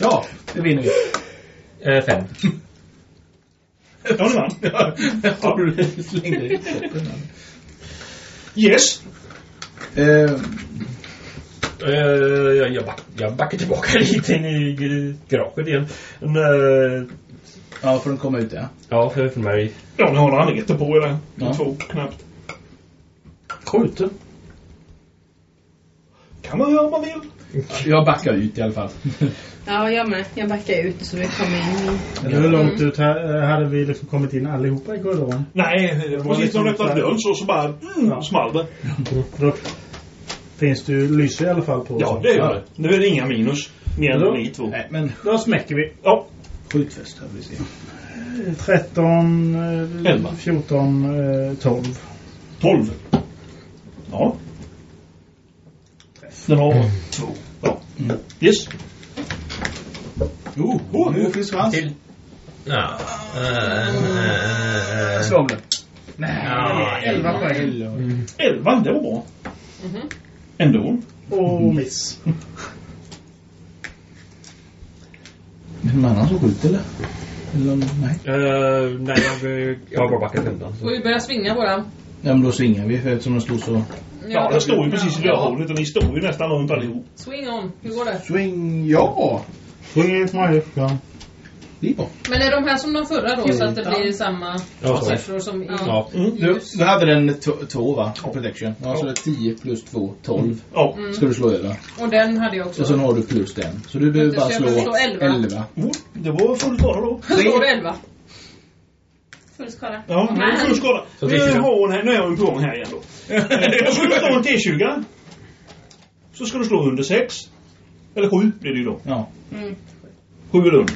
Ja, det vinner vi. Eh, fem. Ja, ni vann. Ja, du det. Yes. Eh, Eh, jag, jag, back, jag backar tillbaka <laughs> lite in i garaget igen. Men, eh, ja, får den komma ut ja. ja, för, för mig. Ja, ni har några enheter på er där. Ja. Två knappt. Skjuter. Kan man göra om man vill. Jag backar ut i alla fall. Ja, jag med. Jag backar ut så vi kommer in. Eller hur långt ut här, hade vi liksom kommit in allihopa i korridoren? Nej, det var precis när de öppnade dörren så, så bara mm, Ja. small det. Då finns det ju lyse i alla fall på Ja, det gör det. Nu är det inga minus. Mer än ni två. Nej, men Då smäcker vi. Ja, skjutfest här vi se. 13, eh, Elva. 14, eh, 12. 12. Ja. Den har två. Ja. Yes. Oh, oh nu finns chans. Till. Ja. Eh, Slå den. Ja, 11 poäng. 11, det var bra. Ändå. Och miss. <laughs> Är det någon annan som skjuter eller? Eller nej? Eh, nej, jag, jag har bara backat undan. Får vi börja svinga våra... Ja men då svingar vi för eftersom de slår så. Ja, den står ju precis i Ja. dörrhålet och ni står ju nästan runt allihop. Swing on. Hur går det? Swing, ja! Swing it my ja. Är. Men är de här som de förra då så att det Ja. blir samma Ja, siffror som i... Ja. Du, du hade den t- två va? På protection. Ja, så det är 10 plus 2, 12. Ja. Ska du slå över. Och den hade jag också. Och sen har du plus den. Så du behöver bara slå slå 11. 11. Oh, det var full skada då. Så står det 11. Full skala. Ja, nu är det full skada. Så Nu har jag. hon här, nu är hon på gång här igen då. Jag skulle slå en T20. Så ska du slå under 6. Eller 7 blir det ju då. Ja. Mm. 7 eller under.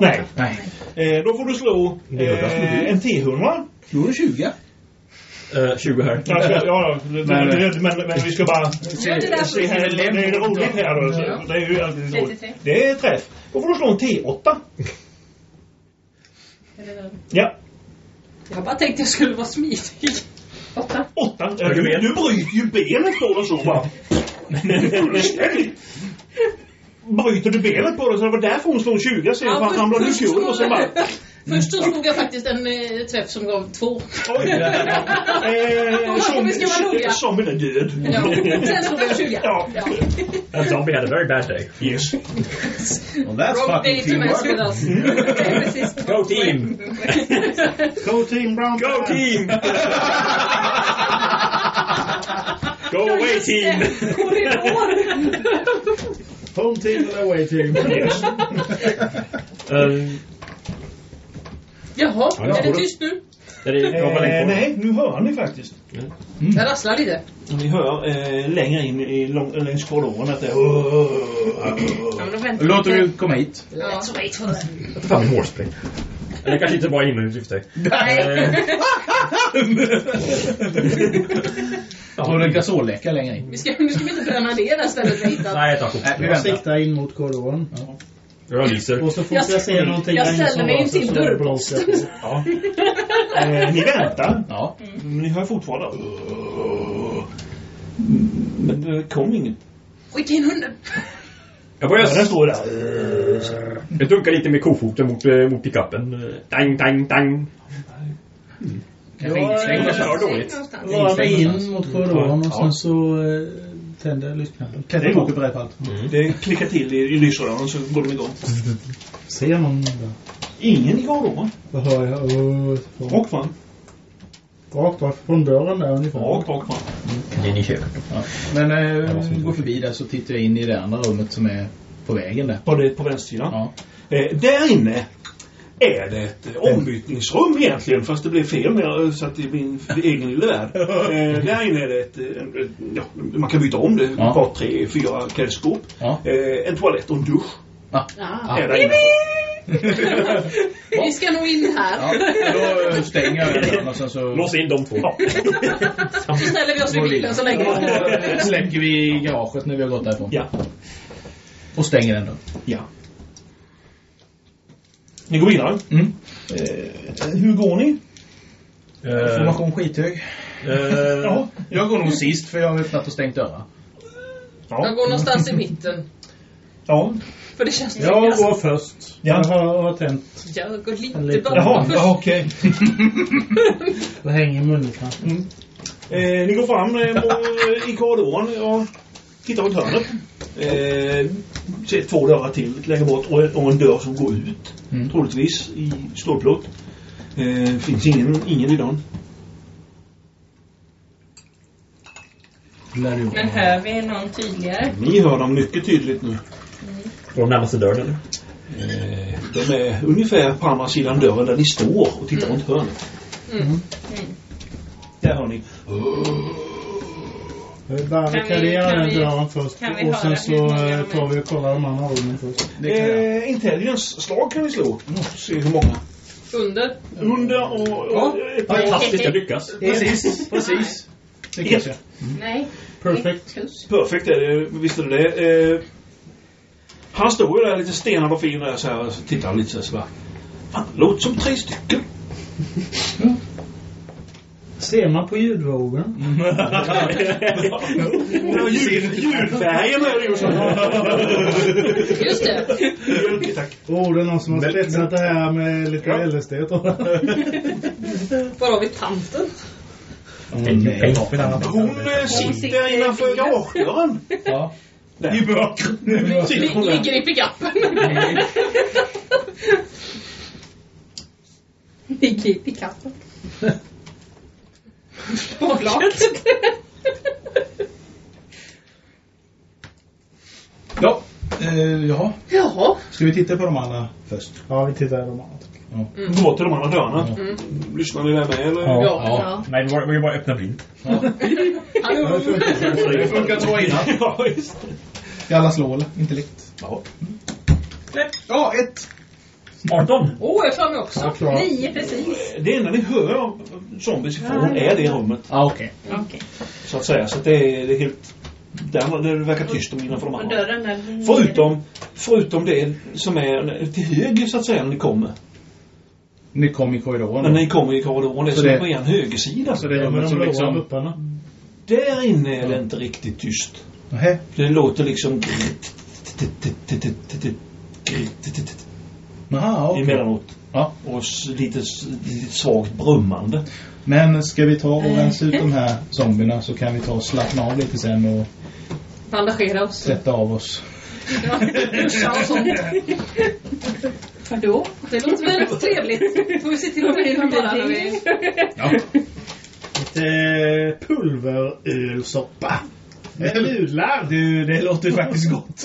Nej. Nej. Eh, då får du slå eh, en T100. Slår du 20? Eh, 20 här. Ja, ska, ja, ja, det- Men- det- men, men, vi ska bara Gör det där se här. Det är det roligt här då. så Det är ju alltid så. 33. Det är träff. Då får du slå en T8. Ja. Jag bara tänkte jag skulle vara smidig. Åtta. 8. Du, du bryter ju benet på den så bara. <laughs> Fullständigt. Bryter du benet på den så det var därför hon slog 20. Sen Ja, ja, först- ramlade kul och sen bara... <laughs> Först så slog jag faktiskt en eh, träff som gav två. Oj. Eh, <laughs> om vi ska vara noga. som är död. Ja. Sen slog jag 20. Ja. Zombie had a very bad day. Yes. Well, that's Wrong day fucking to mess with teamwork. us. <laughs> Precis. Go team! Go team brown Go team! Go away team! Home team eller away team. Eh, Jaha, Ja, är det tyst nu? är det, jag Eh, nej, nu hör ni faktiskt. Det rasslar lite. Ni hör eh, längre in i lång, längs korridoren att det Låter vi. du komma hit. Ja. Let's wait for them. Jag hårspray. Eller kanske inte bara inomhus i och för sig. Eh, Tror du en gasolläcka längre in? Vi ska, nu ska vi inte bränna ner det stället vi hittat. Nej, tar Nej, vi Jag siktar in mot korridoren. Jag lyser. Och så fort Jag- jag, ser någonting jag ställer mig rör in sig till så dörrposten. Ja. Eh, ni väntar. Ja. Men Ni hör fortfarande... Men det kom ingen. Skicka in hunden. Jag börjar... Ja, den står där. Jag dunkar lite med kofoten mot, eh, mot pickupen. Eh, Dang, dang, dang. Instängd. Jag kör dåligt. Rör mig in mot korridoren och sen så eh, tänder jag är Klättrar bra. i bredpallen. Det klickar till i, i lysrören så går de igång. Ser någon där? Ingen i korridoren. Vad hör jag? Rakt fram. Rakt rakt från dörren där ungefär. Rakt, rakt fram. Är ni köket. Ja. Men eh, gå förbi där så tittar jag in i det andra rummet som är på vägen där. På, det, på vänstersidan. Ja. Eh, där inne är det ett eh, ombytningsrum egentligen fast det blev fel när jag satt i min <laughs> egen lilla värld. Eh, där inne är det ett, eh, ett, ja, man kan byta om det. Ja. Ett par, tre, fyra klädskåp. Ja. Eh, en toalett och en dusch. Ja. Är där inne. <laughs> Vi ska nog in här. Ja, då stänger jag den och sen så Lås in de två. <laughs> Så ställer vi oss vid bilen så länge. <laughs> släcker vi garaget när vi har gått därifrån. Ja. Och stänger den dörren. ja. Ni går vidare. Mm. Eh, hur går ni? Formation skithög. Eh, Jag går nog sist för jag har öppnat och stängt dörrar. Jag går någonstans i mitten. Ja. För det känns Jag tryggast. går först. Ja. Jag har, har tänt. Jag går lite bakom Jaha, först. ja, okej. <laughs> Det hänger i munnen. Eh, ni går fram eh, i korridoren och tittar runt hörnet. Eh, ser två dörrar till längre bort och, och en dörr som går ut. Mm. Troligtvis i stålplåt. Eh, finns ingen, ingen i dörren. Lär Men hör vi någon tydligare? Ni hör dem mycket tydligt nu. Går de närmaste dörren eller? Eh, de är ungefär på andra sidan dörren där ni står och tittar runt hörnet. Mm. Där hör ni. Vi Kan barrikaderar vi- den vi- dörren först. kan vi Och sen så eh, tar vi och kollar de andra rummen först. Eh, Intelligence-slag kan ni slå. Se hur många. Under. Under och... och par- Fantastiskt, jag lyckas. Precis, precis. Det kan jag säga. Nej. Perfect. Plus. Perfekt är det, visste du det? Eh, han står ju där lite stenad och fin där så här och så tittar han lite så här så bara. Fan, låter som tre stycken. Ser man på ljudvågen? <laughs> Ja, ljud- Ljudfärgen är det ju så. Just det. Tack. Oh, det är någon som har spetsat det här med lite LSD tror jag. Var har vi tanten? Här Hon eh, sitter innanför garagedörren. Ja. Där. I där. <laughs> ligger i pickupen. Ligger i pickupen. Klart. Ja. Eh, jaha. Jaha. Ska vi titta på de andra först? Ja, vi tittar i de andra. Gå till de andra dörrarna. Mm. Lyssnar ni där med eller? Ja. Ja. Nej, vi var, vi var öppna blint. Hallå. Det funkar så innan. <laughs> Ja, just det. Ska alla slå eller? Intellekt? Ja. Ja, ett. 18! Åh, jag tar mig också. Nio precis. Det enda ni hör av zombies ifrån är det rummet. Ja, okej. Okej. Så att säga. Så att det är, det är helt... Där, det verkar tyst om innanför de andra. dörren är... Förutom, förutom det som är till höger så att säga när ni kommer. Ni kom i korridoren. När ni kommer i korridoren. Det är Så som på er högersida. Så det är rummet de som liksom... lupparna. Där inne är det inte riktigt tyst. Nähä. Det låter liksom... Jaha, okej. Emellanåt. Ja. Och lite, lite svagt brummande. Men ska vi ta och rensa ut de här zombierna så kan vi ta och slappna av lite sen och Bandagera oss. sätta av oss. Ja, och sånt. <laughs> <laughs> Vadå? Det låter väldigt trevligt. Får vi se till att bli bara när vi... Ja. Lite pulverölsoppa. Med nudlar. Du, det låter faktiskt gott.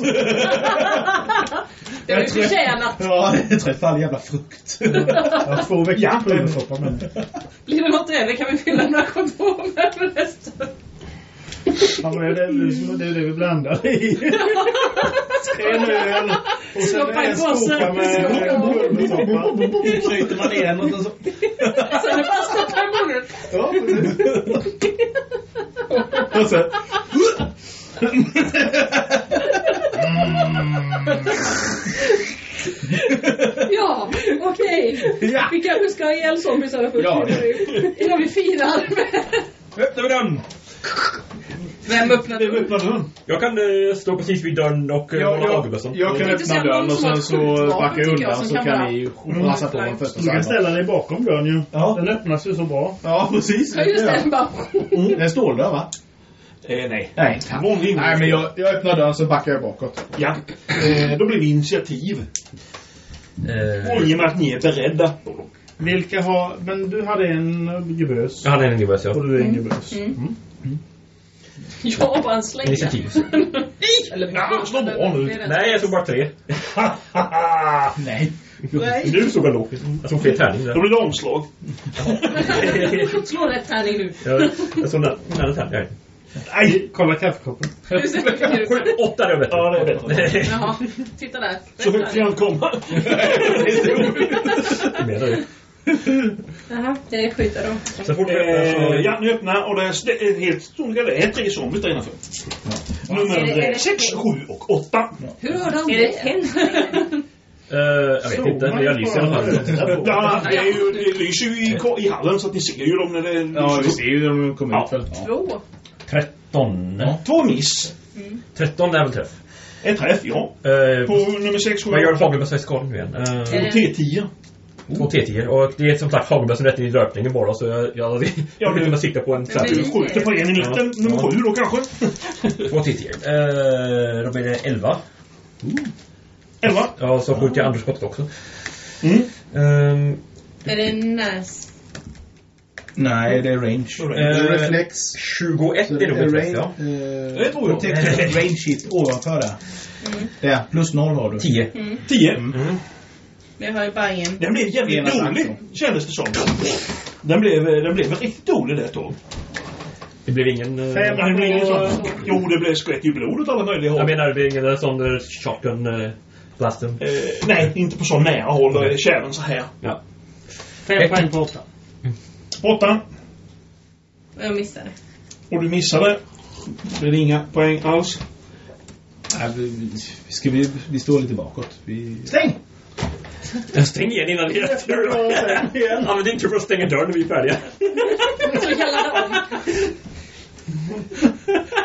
Det har vi förtjänat. Ja, det träffar all jävla frukt. Jag har två veckors Ja. pulversoppa med mig. Blir det något över kan vi fylla några kondomer med resten. Ja, men det är det, det, är det vi blandar i. En öl och sen en skopa med pulversoppa. Knyter man igen och så... Sen är det bara stoppa i munnen. Ja, Och så Ja, okej. Ja. Vi kanske ska ha ihjäl zombisarna först. Ja. Innan vi firar. öppnar vi dörren. Vem öppnar dörren? Jag kan eh, stå precis vid dörren och uh, Jag, hålla jag, kan Jag tänkte öppna säga dörren någon och som har sen så skjutvapen, backar jag tycker jag, undan som så kan kan bara- ni rasa på den första Du kan sidan. ställa dig bakom dörren ju. Ja. Den öppnas ju så bra. Ja, precis. Ja, just det. Bara... Det är en ståldörr va? Eh, nej. Nej. Vanlig Nej, men jag, jag öppnar dörren så backar jag bakåt. Ja. Eh, då blir det initiativ. Eh, Och i och med att ni är beredda. Vilka har... Men du hade en gebös. jag hade en gubbe, ja. Och du är en gebös. Mm. Jag bara en slänga. Initiativ. <laughs> Eller Ja, slå bra nu. Nej, jag tog bara tre. <laughs> Nej. Nej. Nu såg jag lågt. Jag såg fel tärning där. Då blir det omslag. <laughs> Slå rätt tärning nu. Jag, jag såg en annan tärning. Nej! Kolla kaffekoppen. Du åtta är bättre. Ja, det är bättre. Jaha, titta där. Så högt kan jag komma. Det. Jaha, det skjuter de. Så fort vi Eh, öppnar så... ja, ni öppnar och det är, det helt sonika. Det är tre zombies där innanför. Det- är Nummer det 6, 7 och 8. Hur hör de Är det? <laughs> Eh, jag vet inte, men jag lyser i alla fall. Ja, det, är ju, det lyser ju i, i hallen så att ni ser ju dem när det Ja, vi lyser. ser ju när de kommer Ja. ut väl. Två. 13. Två miss. 13 är väl träff. Ett träff, ja. Eh, På nummer 6, 7 vad gör 8. hagelbössa i skadan nu igen? Eh, det- T10. Två T10 och det är som sagt hagelbössan rätt in i löpningen bara så jag, jag, jag vill kunna sikta på en det- träff. Du skjuter på en i mitten. Ja. Nummer 7 då kanske. Två T10. Eh, då blir det 11. 11. Ja, så skjuter jag andra skottet också. Mm. Ehm, Är det näs? Nej, det är range. Det är Eh, reflex. 21 Så är nog en träff, ja. eh, Det tror jag. Protected range hit ovanför det. Där, plus noll har du. 10. 10. Vi har ju bara en. Den blev jävligt Ena dålig, kändes det som. Den blev, den blev riktigt dålig det ett tag. Det blev ingen... eh, Fem. Nej, det blev ingen sån. Jo, det blev skvätt i blod åt alla möjliga Jag håll. menar, det blev ingen sån eh, shotgun eh, blaster. Eh, nej, inte på så nära håll. Då är kärlen så här. Ja. Fem poäng på åtta. Åtta. Jag missade. Och du missade. Det blir inga poäng alls. Nej, vi, ska vi, vi står lite bakåt. Vi... Stäng! Stäng igen innan det är rätt Använd din tur för att stänga dörren när vi är färdiga. Så jävla om.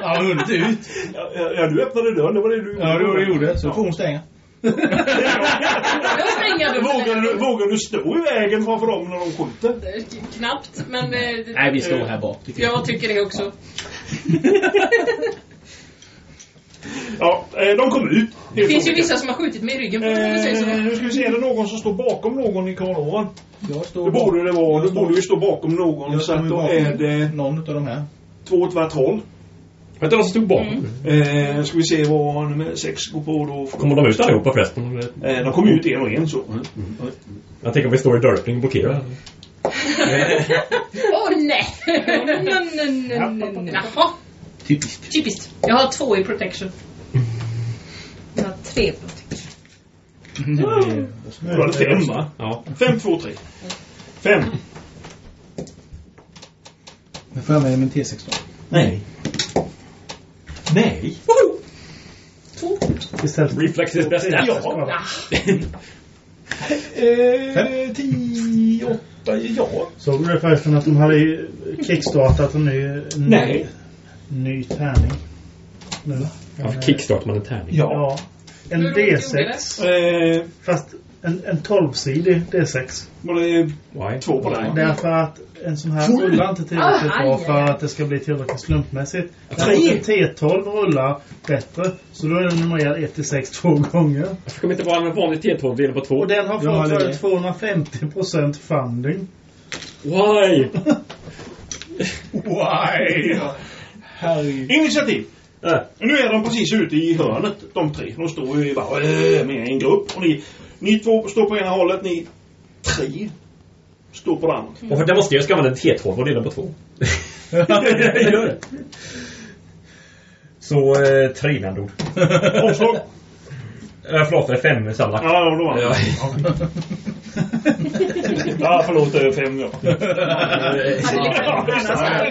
Ja, hunnit ut. Ja, du öppnade dörren. Det var det du Ja, det var det jag gjorde. Så får hon stänga. Jag stänger. Vågar du, vågar du stå i vägen framför dem när de skjuter? Knappt, men... eh, Nej, vi står här bak. jag. Jag tycker det också. <laughs> Ja, eh, de kom ut. Det finns ju vissa som har skjutit mig i ryggen. Eh, nu ska vi se, är det någon som står bakom någon i korridoren? Jag står Det borde det vara. Du står- borde ju stå bakom någon. Så att då är det någon av de här. två åt vart håll. Vänta, vad som stod bakom? Eh, ska vi se vad nummer sex går på då. Kommer de ut allihopa förresten? Eh, de kommer ut en och en så. Jag tänker om vi står i dörröppningen och blockerar. <laughs> Åh nej, <laughs> nej. Jaha, Typiskt. typiskt. Jag har två i protection. Jag har tre protection. Du hade fem va? Ja. Fem, två, tre. Fem. Nu får jag med min T16. Nej. Nej. Istället Reflex is best stat. Ja. Eh, tio, åtta, ja. Såg du det förresten att de hade kickstartat en ny, Nej. Ny tärning? Nu. Varför kickstartar man en tärning? Ja. Ja. En Hur roligt D6. Eh, Fast en, en 12-sidig D6. var det Why? två på den? Därför att en sån här rullar inte tillräckligt Ah, bra för att det ska bli tillräckligt slumpmässigt. En T12 rullar bättre. Så då är den numrerad 1 till 6 två gånger. Varför kan vi inte bara använda vanlig T12 dela på två? Och den har fått det. väl 250% funding. Why? Why? <laughs> Herregud. Initiativ. Äh, Nu är de precis ute i hörnet, de tre. De står ju bara äh, med en grupp. Och ni, ni två står på ena hållet, ni tre står på det andra. och för att demonstrera ska jag använda en T12 och dela på två. <laughs> Gör det. Så, eh, tre andra ord. Omslag. Eh, förlåt, det är fem sammanlagt. Ja, då var Ja. Ja, förlåt. det är Fem, ja.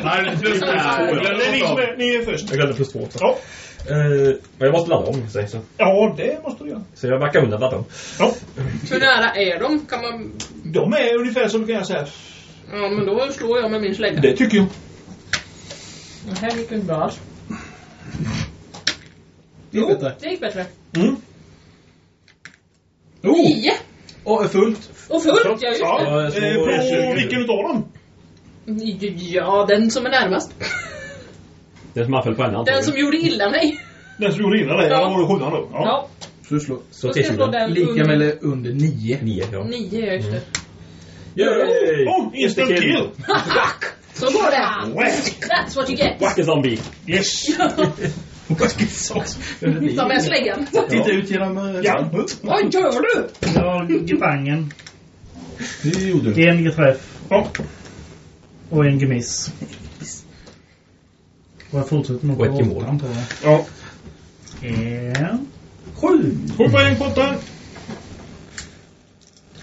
Nej, plus Det är ni som är, ni är först. Jag glömde plus två också. Ja. Eh, men jag måste ladda om, säger så. ja, det måste du göra. Så jag backar undan om. Ja. Hur nära är de? Kan man... De är ungefär som du kan säga. Ja, men då slår jag med min slägga. Det tycker jag. Det här gick inte bra alls. Det. Det gick bättre. Mm. Oh! Nio! Och fullt. Och fullt, ja just Ja, Ja, eh, så- på vilken utav dem? det. Ja, den som är närmast. Den som anföll på en Den som gjorde illa mig. Den som gjorde innan det. Ja. Var det sjuan då. Ja. Ja. Så du slår Så jag slå T20. den lika med under- eller under nio. Nio, ja. Nio, ja just det. Yay! Oh, instant kill! Så går det. Whack! That's what you get. Whack a zombie! Yes! <laughs> Ta med släggan. Titta ut genom... eh, Ja. Vad gör du? Jag har gebangen. Det gjorde du. En träff. Ja. Och en gemiss. Och jag fortsätter nog på åttan på det. Ja. En. Sju. Sju poäng på åtta.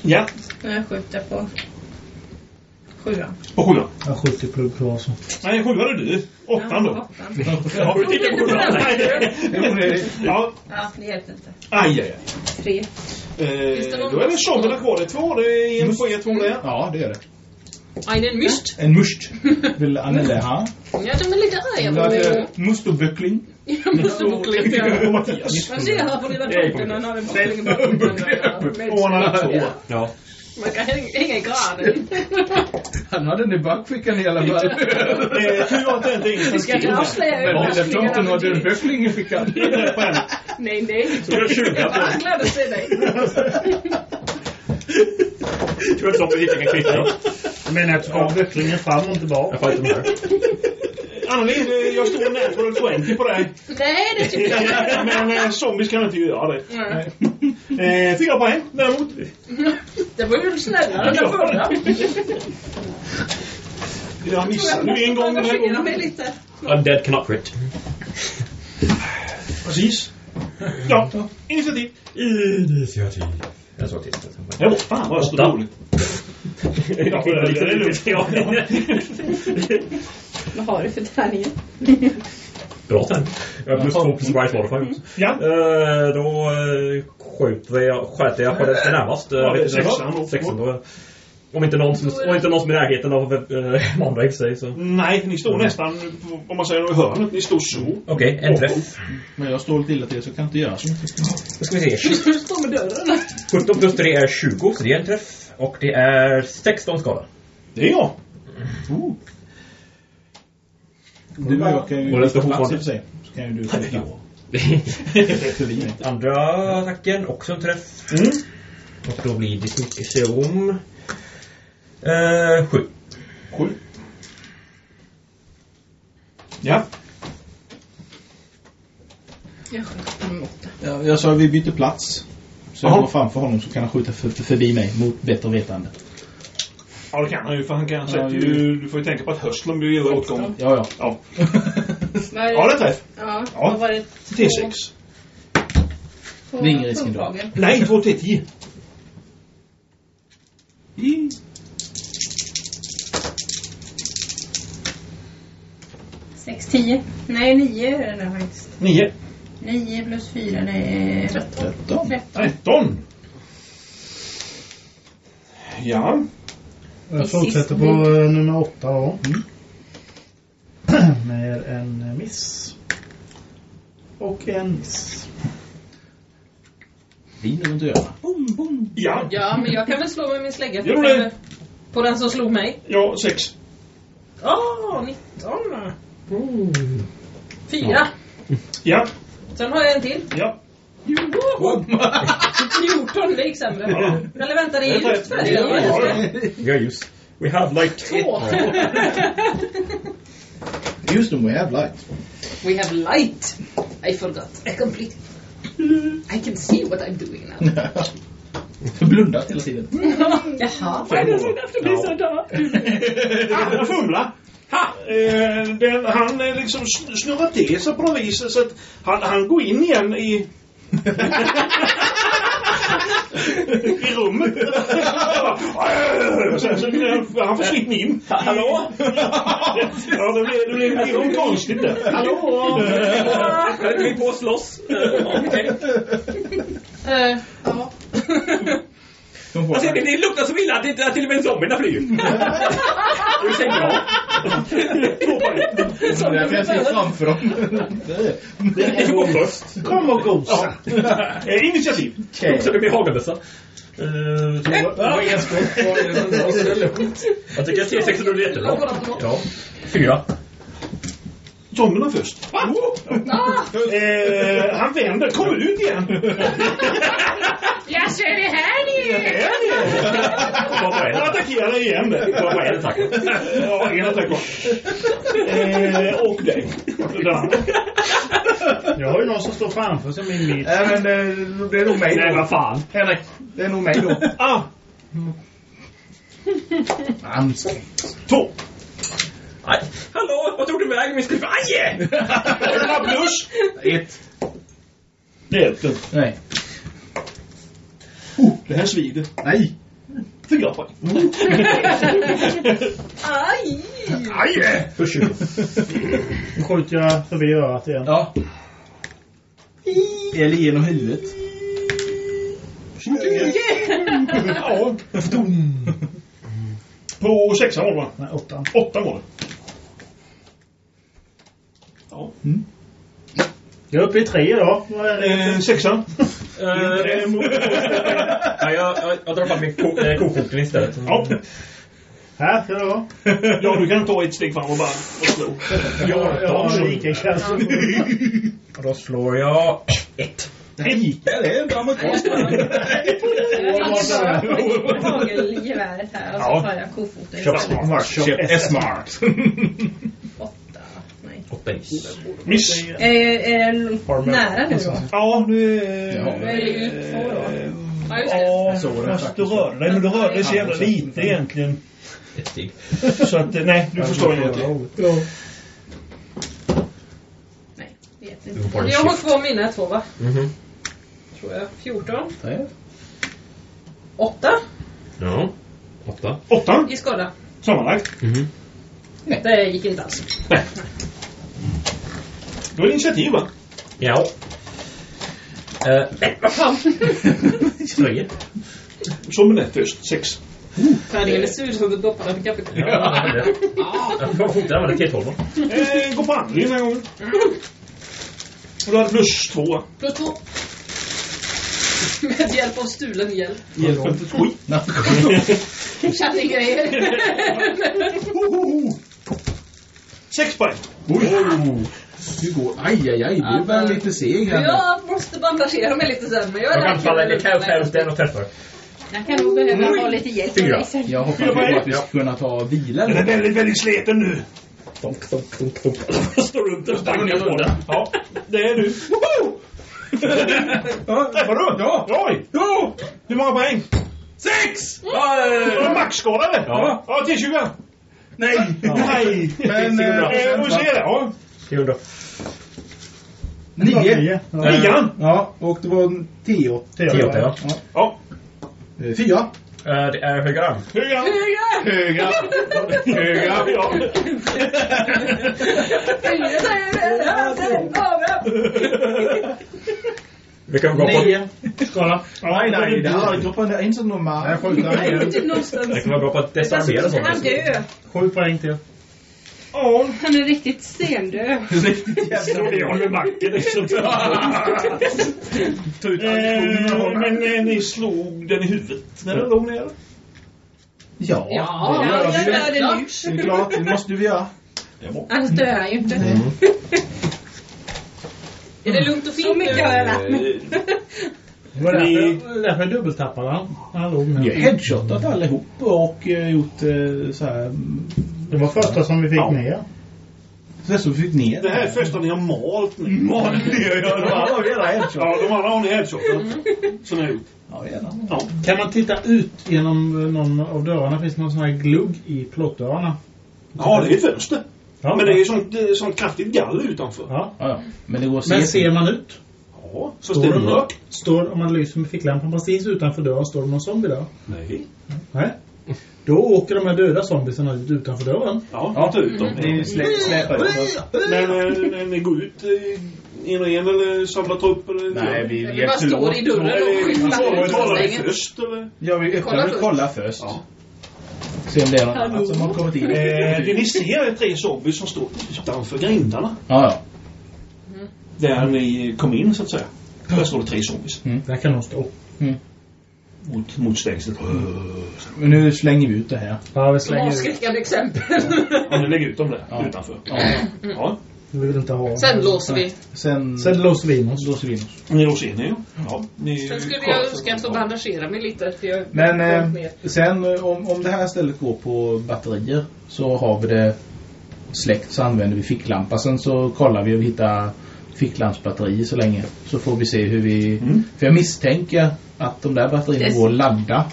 Ja, Jag skjuter på sjuan. på sjuan. Jag har 70 plugg kvar så. Nej, sjuan är du. Åttan då. Åttan. Ja, Du tittar på den. Ja, Ja, det hjälpte inte. aj, aj, aj. Tre. Eh, då är det zombierna kvar. Det är två. Det är en på er, två där. Ja, det är det. Einen myst. En must. Vill Annelle ha? Ja, de är lite arga på mig. Mustoböckling. <laughs> Jag måste bokligt göra. Och Mattias. Man ser här på lilla tomten han har en bokling bakom. Och han hade två. Ja. Man kan hänga i granen. Han hade den i bakfickan i alla fall. Tur att det inte är ingen Vi ska inte avslöja hur Men lilla tomten hade en böckling i fickan. Nej, nej. Så jag 20 Jag på var glad att se dig. Tror att kan kvitta dem. Jag menar att ska böcklingen fram och tillbaka. Jag får inte med. Anneli, eh, jag står natural 20 på dig. Nej, det tycker jag inte. <laughs> Men zombies kan inte göra det. Nej. Eh, fyra poäng däremot. Det var ju snällare än den förra. Jag missade ju en gång den här Jag gången. mig lite. Undead cannot crit. Precis. Ja, initiativ. Initiativ. Jag såg till. Det var fan vad jag dåligt. <laughs> Ja, det är- det är lugnt. <laughs> Ja. Vad har du för tärningar? Bra sen. Jag har plus två på surprise modifier också. Ja. Eh, Då eh, skjuter jag, skjuter jag på det närmast. Eh, Ja, det är sexan då. Sexan då. Om inte någon som, om inte någon som är i närheten av äh, Mandra i sig så. Nej, ni står nästan, om man säger i hörnet, ni står så. Okej, en träff. Men jag står lite illa till så jag kan inte göra så. Då ska vi se. Du står med dörren. 17 plus 3 är 20, så det är en träff. Och det är 16 skada. Det är jag. Du och jag kan ju byta plats i och för sig. Så kan ju du mig. <laughs> Andra attacken, också en träff. Mm. Och då blir det mycket se om. Eh, 7. Sju. Ja. Jag skjuter med åtta. Ja, jag sa att vi byter plats. Så jag Jaha. går framför honom så kan han skjuta för, för, förbi mig mot bättre vetande. Ja, det kan han ju, för han kan Ja, ju-. Du får ju tänka på att hörslen blir ju åtgången. Ja, ja. Ja. Är Ja, det är träff. Ja, Ja. vad var det? T6. Två Det är ingen risk. Nej, två T10. I. Sex, tio. Nej, nio är det där faktiskt. Nio. Nio plus fyra, det är... Tretton. Tretton. Tretton. Ja. Jag fortsätter på eh, nummer åtta då. <clears throat> Med en eh, miss. Och en miss. Vin runt öronen. Boom, boom. Ja. Ja, men jag kan väl slå med min slägga Gör du fortfarande. På den som slog mig. Ja, sex. Åh, 19. Fyra. Ja. Sen har jag en till. Ja. 14, det gick sämre. Vänta, det är Det ljust rätt. förresten. Ja, just. We have like... Två. Just det, we have light. We have light. I forgot. I completely... I can see what I'm doing now. <laughs> Blundat hela tiden. <laughs> Jaha. Why does it have to be so dark? Ah, jag <laughs> fumlar. Ha! Eh, den, han eh, liksom sn- snurrar till sig på något vis så att han, han går in igen i... I rummet. Han försvinner in. Hallå? Ja, det blev, det blev, det blev konstigt där. Hallå? Är vi på att slåss? Ja. <laughs> Får Alltså, det, det luktar så illa att, det- att till och med zombierna flyr. <laughs> Det är så bra. Det är därför jag ser framför dem. Det är gå först. Kom och gosa. Eh, initiativ. Så det blir hagelbössa. Uh, är skott? Är är jag tycker att T6 rullade jättebra. Ja. Fyra. Zombierna först. Eh, han vänder. Kom ut igen. <laughs> Jag ser det här ni är. En. Han attackerar igen. Bara på en attack. Ja, en attack kvar. Eh, och dig. Jag har ju någon som står framför som min mitt. Nej men det, det är nog mig Nej, då. vad fan. Henrik, det är nog mig då. Ah! Ansträngt. Två! Aj. Hallå, vad tog du vägen? Vi skulle... Aj! Rulla plus! Ett. Det hjälpte inte. Nej. Oh, det här svider. Nej. Fyra poäng. Aj! Aj! För 20. Nu skjuter jag förbi örat igen. Ja. Eller genom huvudet. Ja. På sexan var det va? Nej, åttan. Åtta var det. Ja. Jag är uppe i tre då. Vad är det? Eh, sexan. <laughs> Eh, <laughs> ja, jag, jag, jag drar fram min ko, eh, kofoten istället. Ja. Här ska det vara. <laughs> ja, du kan ta ett steg fram och bara och slå. Ja, jag har så. lika. Och då slår jag ett. Nej, det är inte amerikanskt. Jag tar hagelgeväret här och så Ja. tar jag kofoten istället. smart. Köp S-Smart. Nej. Åtta is. Miss. Är, är det nära nu då? Ja, nu... Ja. Då är det ju två då. Ja, just det. Ja, fast du rörde dig. Men du rörde dig så jävla lite egentligen. Ett steg. Så att, eh, nej, du förstår. Nej, vet Du inte. en Jag har kvar mina två va? Mhm. Tror jag. 14. Nej. 8 Ja. Åtta. Åtta i skada. sammanlagt. Mhm. Det gick inte alls. Då är det initiativ va? Ja. Nej, vad fan. <laughs> Tre. Som en först. Sex. Tärningen är sur som ett doppande på kaffekoppen. Ja, det är det. Jag får fortare använda T12 då. Eh, gå på handling den här gången. Och du hade plus två. Plus två. Med hjälp av stulen hjälp. Hjälper inte skit. Chattinggrejer. Sex poäng. Du går... Aj, aj, aj. Du börjar lite seg här. Jag måste bandagera mig lite sen. Men jag är Jag kan falla för i kaosen och träffar. Jag kan nog behöva ha lite hjälp Fyra. Jag hoppas på att vi ska kunna ta vila Den är väldigt, väldigt sliten nu. Donk, donk, donk, donk. Står runt och stankar på den. Ja, det är du. Woho! Träffar du? Ja. Oj! Ja! Hur många poäng? Sex! Var du maxskadade? Ja. Ja, T20. Nej! Nej! Men... Eh, får se det. Ja. Skriv då. Nio. Ja. Nian. Ja, och det var en T8. T8, ja. Ja. Eh, Fyra. Eh, Det är höger arm. Höga. Höga. Höga. Ja. Vi kan gå på... Nio. Skala. Nej, nej. Det här är gruppen. Det är inte normal. Jag skjuter inte någonstans. Det kan vara bra på att desarmera han sånt. Sju poäng till. Ja. Han är riktigt stendöd. Slå ner honom med backen. liksom. Ta ut Eh, Men ni slog den i huvudet när den låg nere. Ja. Ja, det gör vi. det är klart, det måste vi göra. Annars dör han ju inte. <laughs> Är det lugnt och Så fint mycket nu? har jag lärt mig. Det var Ni- därför, därför jag dubbeltappade han. Låg har headshotat allihop och eh, gjort eh, så här... mm, Det var första som vi fick Ja. ner. Så som vi fick ner Det här är första ni har malt nu. Malt ner, ja. De andra har redan headshot. Ja, de andra har ni headshotat. Har gjort. Ja, gärna. Ja. Kan man titta ut genom eh, någon av dörrarna? Finns det någon sån här glugg i plåtdörrarna? Ja, det är ett fönster. Ja. Men det är sånt, det är sånt kraftigt gall utanför. Ja. Ja, ja. Men det går att se. Men ser man ut? Ja, så det är mörkt. Står, om man lyser med ficklampan precis utanför dörren, står det någon zombie där? Nej. Nej. Då åker de här döda zombiesarna ut utanför dörren. Ja, ta ut dem. Ni slä, släpar ut dem. Men eh, när ni går ut eh, en och en eller samlar trupp eller... Nej, vi Vi bara hjälps står åt. i dörren och skyfflar ut stängen. först eller? Ja, vi öppnar Kolla och först. kollar först. Ja. Se om det är någon annan som har kommit in. Eh, det ni ser är tre zombies som står utanför grindarna. Ja, ja. Där ni kom in så att säga. Där står det tre zombies. Där kan de stå. Mot, mot stängslet. Men nu slänger vi ut det här. Ja, vi slänger ut. avskräckande exempel. Ja, ni lägger ut dem där Ja. utanför. Ja. Ja. Vi vill inte ha. Sen låser vi. Sen... Sen låser vi in oss. låser vi in oss. Ni låser in er ja. Ni Sen skulle jag önska att få bandagera mig lite. För jag Men eh, sen eh, om, om det här stället går på batterier så har vi det släckt så använder vi ficklampa. Sen så kollar vi och vi hittar ficklampsbatterier så länge. Så får vi se hur vi... Mm. För jag misstänker att de där batterierna Det- går att ladda.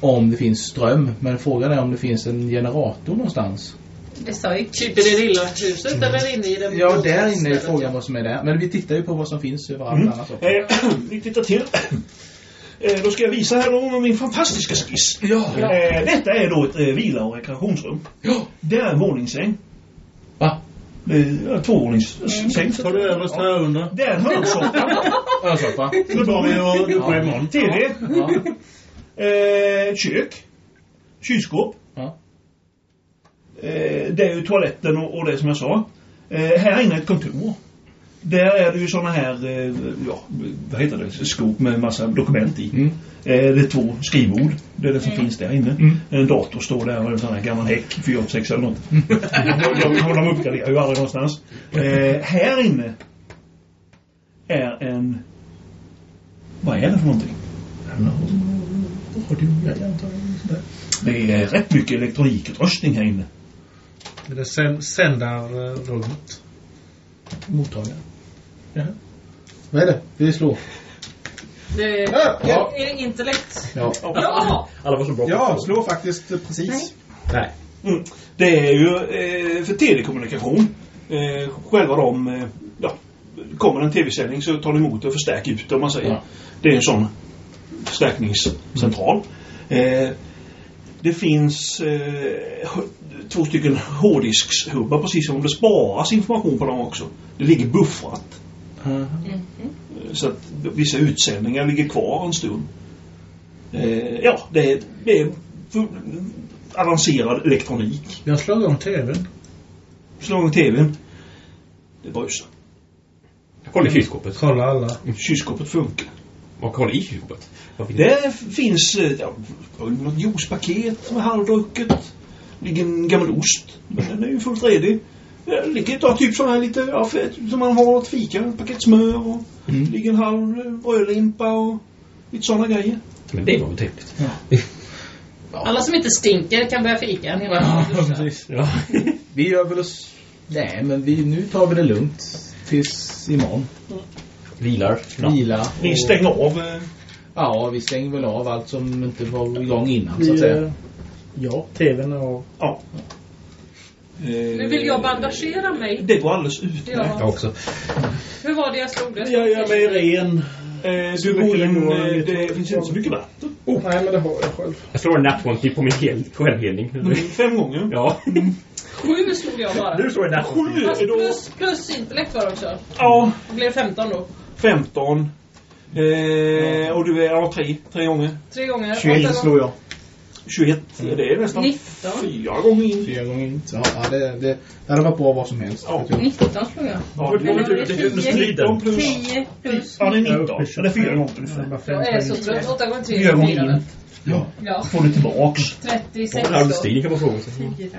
Om det finns ström. Men frågan är om det finns en generator någonstans. Det sa ju Typ i det lilla huset eller inne i den Ja, där inne är frågan vad som är där. Men vi tittar ju på vad som finns överallt Mm. annars också. Eh, <clears throat> vi tittar till. <clears throat> Eh, då ska jag visa här då min fantastiska skiss. Ja. Eh, detta är då ett eh, vila och rekreationsrum. Ja. Det är en våningssäng. Va? Det är en tvåvåningssäng. Tar du överst här under? Det är en hörnsoffa. <laughs> Örsoffa. Då tar vi och du på imorgon. TV. Ja. Eh, kök. Kylskåp. Ja. Eh, det är ju toaletten och, och det som jag sa. Eh, här inne är ett kontor. Där är det ju såna här, eh, ja, vad heter det, skåp med massa dokument i. Mm. Eh, det är två skrivbord. Det är det som finns där inne. Mm. En dator står där och en sån här gammal häck, 486 eller något. <laughs> de, de, de uppgraderar ju aldrig någonstans. Eh, här inne är en... Vad är det för någonting? Det är rätt mycket elektronikutrustning här inne. Det är sänd, sändarrummet. Mottagare. Jaha. Vad är det? Vi slår. Det är, Ja. är det intellekt. Ja. Ja! Alla var så bra. Ja, slår faktiskt eh, precis. Nej. Mm. Det är ju eh, för telekommunikation. Eh, själva de, eh, ja, kommer en tv-sändning så tar de emot det och förstärker ut det om man säger. Ja. Det är en sån förstärkningscentral. Eh, det finns eh, två stycken hårddiskszubbar precis som om det sparas information på dem också. Det ligger buffrat. Aha. Eh, Så att vissa utsändningar ligger kvar en stund. Eh, ja, det är, det är avancerad elektronik. Jag slår igång tvn. Slå igång tvn. Det brusar. Jag kollar i kylskåpet. Kolla alla. Kylskåpet funkar. Och kolla i kylskåpet. Vad det? Det finns eh, ja, något juicepaket som är halvdrucket. ligger en gammal ost. Men den är ju fullt redig. Det ligger ja, typ sån här lite ja, som man har åt fika. En paket smör och Mm. ligger en halv eh, brödlimpa och lite såna grejer. Men det var väl trevligt. Alla som inte stinker kan börja fika. en hel dag. Ja. Vi gör väl oss... Nej, men vi, nu tar vi det lugnt. Tills imorgon. Vilar. Ja. Vila. Ni och- stänger av. eh, Ja, vi stänger väl av allt som inte var igång innan, så att säga. eh, ja, tvn är av. Ja. Nu vill jag bandagera mig. Det går alldeles utmärkt. Ja. också. Hur var det jag slog det? Jag gör mig ren. Eh, du in, det eh, det finns inte så mycket vatten. Oh, nej, men det har jag själv. Jag slår en nat one på min hel, självhelning. Fem gånger. Ja. Sju slog jag bara. Nu slår jag nat one. Sju plus, plus intellekt var det också. Ja, Det blev 15 då. 15. Eh, och du är, ja, tre. Tre gånger. Tre gånger. 21 Åtta slår jag. 21. Det är nästan 19. fyra gånger in. Fyra gånger in. Så, ja, det, det, det hade varit bra vad som helst. Ja. 19 slog jag. Ja, det är Det är under striden. 19 plus... 10 plus. Ja, det är Jag är 19. uppe i Så det är fyra gånger Jag är ungefär. Jag är så trött. 8 gånger 3 Fyra gånger fyra. in. Ja. Ja. Får du tillbaks. 36 Vad är då. striden kan man fråga sig. Fyra.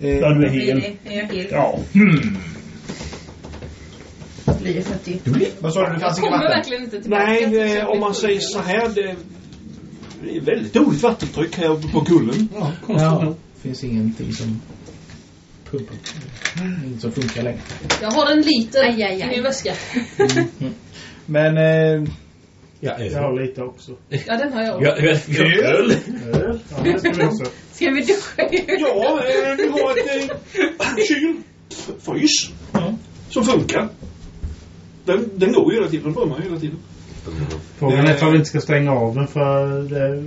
Eh, Ja, du är Blir hel. Är jag hel? Ja. Blir det 40? vad sa du? Jag fanns inget kommer vatten? verkligen inte tillbaka. Nej, eh, om man säger så här. Det det är väldigt dåligt vattentryck här uppe på kullen. Ja, Ja. Det finns ingenting som pumpar. Inget som funkar längre. Jag har en liter Aj, aj, aj. i min väska. Men... Eh, Ja, Jag har lite också. Ja, den har jag. Ja, jag fick öl. Öl? Ja, det ska vi också. Ska vi duscha? Ja, eh, vi har ett eh, kyl. Frys. Som funkar. Den, den går ju hela tiden. Den brummar hela tiden. Frågan är om vi inte ska stänga av den för det,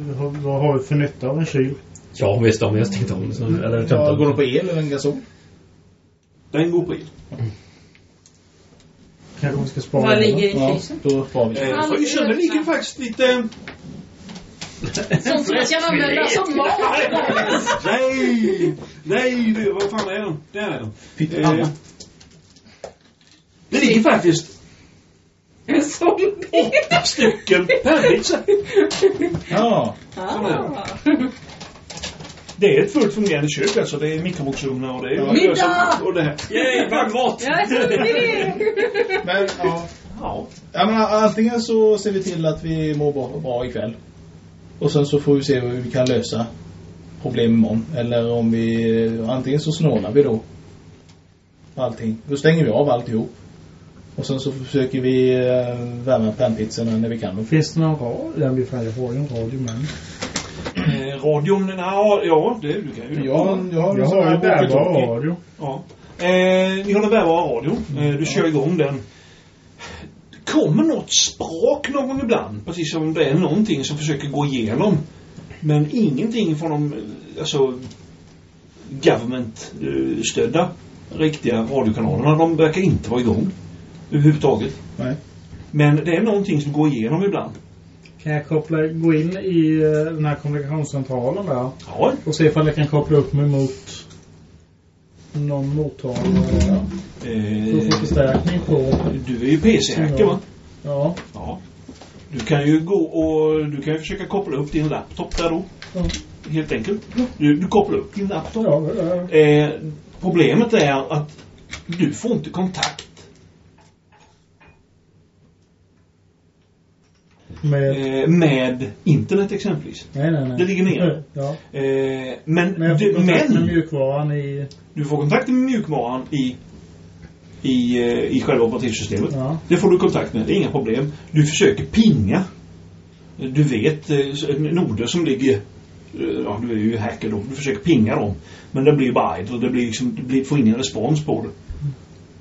vad har vi för nytta av en kyl? Ja, visst. Om jag stängt av den. så- Eller ja, den. går de på el eller en gasol? Den går på el. Kanske vi ska spara Vad den ligger då? i Ja, frysen? då sparar vi. Eh, frysen, den ligger faktiskt lite... Sånt som jag kan använda som mat. Nej! Nej, det, vad fan är den? Där är den. Eh, det ligger faktiskt En zombie. åtta stycken pärlpizza. Ja. Ah. Det är ett fullt fungerande kök alltså. Det är mikrovågsugnar och det är... Middag! Och det här. Yay, varmmat! Jag är så. Men, ja. Ja. Jag menar, antingen så ser vi till att vi mår bra, bra ikväll. Och sen så får vi se hur vi kan lösa problem imorgon. Eller om vi, antingen så snålar vi då. allting. Då stänger vi av alltihop. Och sen så försöker vi eh, värma pannpizzorna när vi kan. Finns det någon radio? Ja, vi har ju en radio med. Eh, radion, ja, ja det, du kan ju Jag, jag har en Jag har ju bärbar radio. Ja. Eh, ni har en bärbar radio. Eh, du kör igång den. Det kommer något språk någon gång ibland. Precis som det är någonting som försöker gå igenom. Men ingenting från de eh, alltså, government-stödda riktiga radiokanalerna. De verkar inte vara igång. Överhuvudtaget. Nej. Men det är någonting som går igenom ibland. Kan jag koppla, gå in i eh, den här kommunikationscentralen där Ja, och se ifall jag kan koppla upp mig mot någon mottagare få eh, förstärkning på. du är ju PC-hacker va? Ja. Ja. Du kan ju gå och du kan ju försöka koppla upp din laptop där då. Ja. Helt enkelt. Du, du kopplar upp din laptop. Ja, ja. Eh, problemet är att du får inte kontakt Med... eh, med internet exempelvis. Nej, nej, nej. Det ligger nere. Ja. Eh, men Men du, men mjukvaran i... du får kontakt med mjukvaran i, i, eh, i själva operativsystemet. Ja. Det får du kontakt med, det är inga problem. Du försöker pinga. Du vet eh, noder som ligger eh, Ja, du är ju hacker då. Du försöker pinga dem. Men det blir bara idle. Det blir liksom, det blir, får ingen respons på det.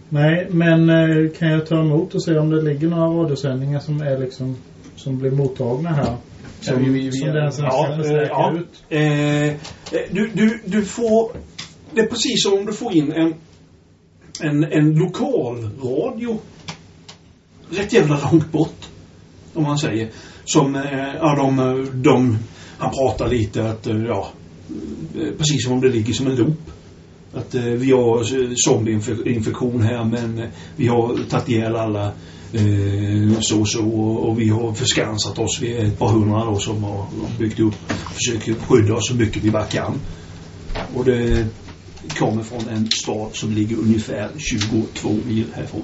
Nej, men eh, kan jag ta emot och se om det ligger några radiosändningar som är liksom som blir mottagna här? Som, vi- vi- vi- som den som Ja, förstärka ja. ut? Eh, eh, du, du, du får... Det är precis som om du får in en, en, en lokalradio rätt jävla långt bort. Om man säger. Som, eh, ja de, de, han pratar lite att, eh, ja, precis som om det ligger som en loop. Att vi har zombieinfektion här men vi har tagit ihjäl alla så och så och, vi har förskansat oss. Vi är ett par hundra då som har, byggt upp, försöker skydda oss så mycket vi bara kan. Och det kommer från en stad som ligger ungefär 22 mil härifrån.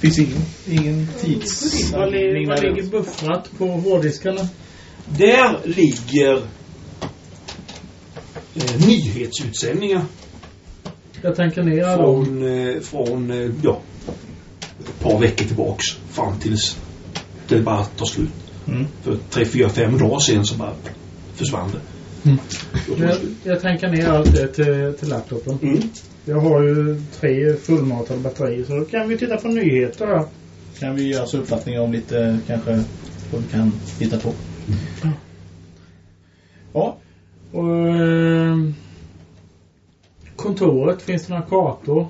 finns ingen, ingen tids... Vad ligger buffrat på hårddiskarna? Där ligger eh, nyhetsutsändningar Jag tänker ner dem. från, eh, från eh, ja, ett par veckor tillbaks fram tills det bara tar slut. Mm. För tre, fyra, fem dagar sen så bara försvann det. Mm. Då Jag, jag tänker ner allt det till, till laptopen. Mm. Jag har ju tre fullmatade batterier så då kan vi titta på nyheter här. Kan vi göra oss uppfattningar om lite kanske vad vi kan hitta på. Ja, Och, eh, kontoret, finns det några kartor?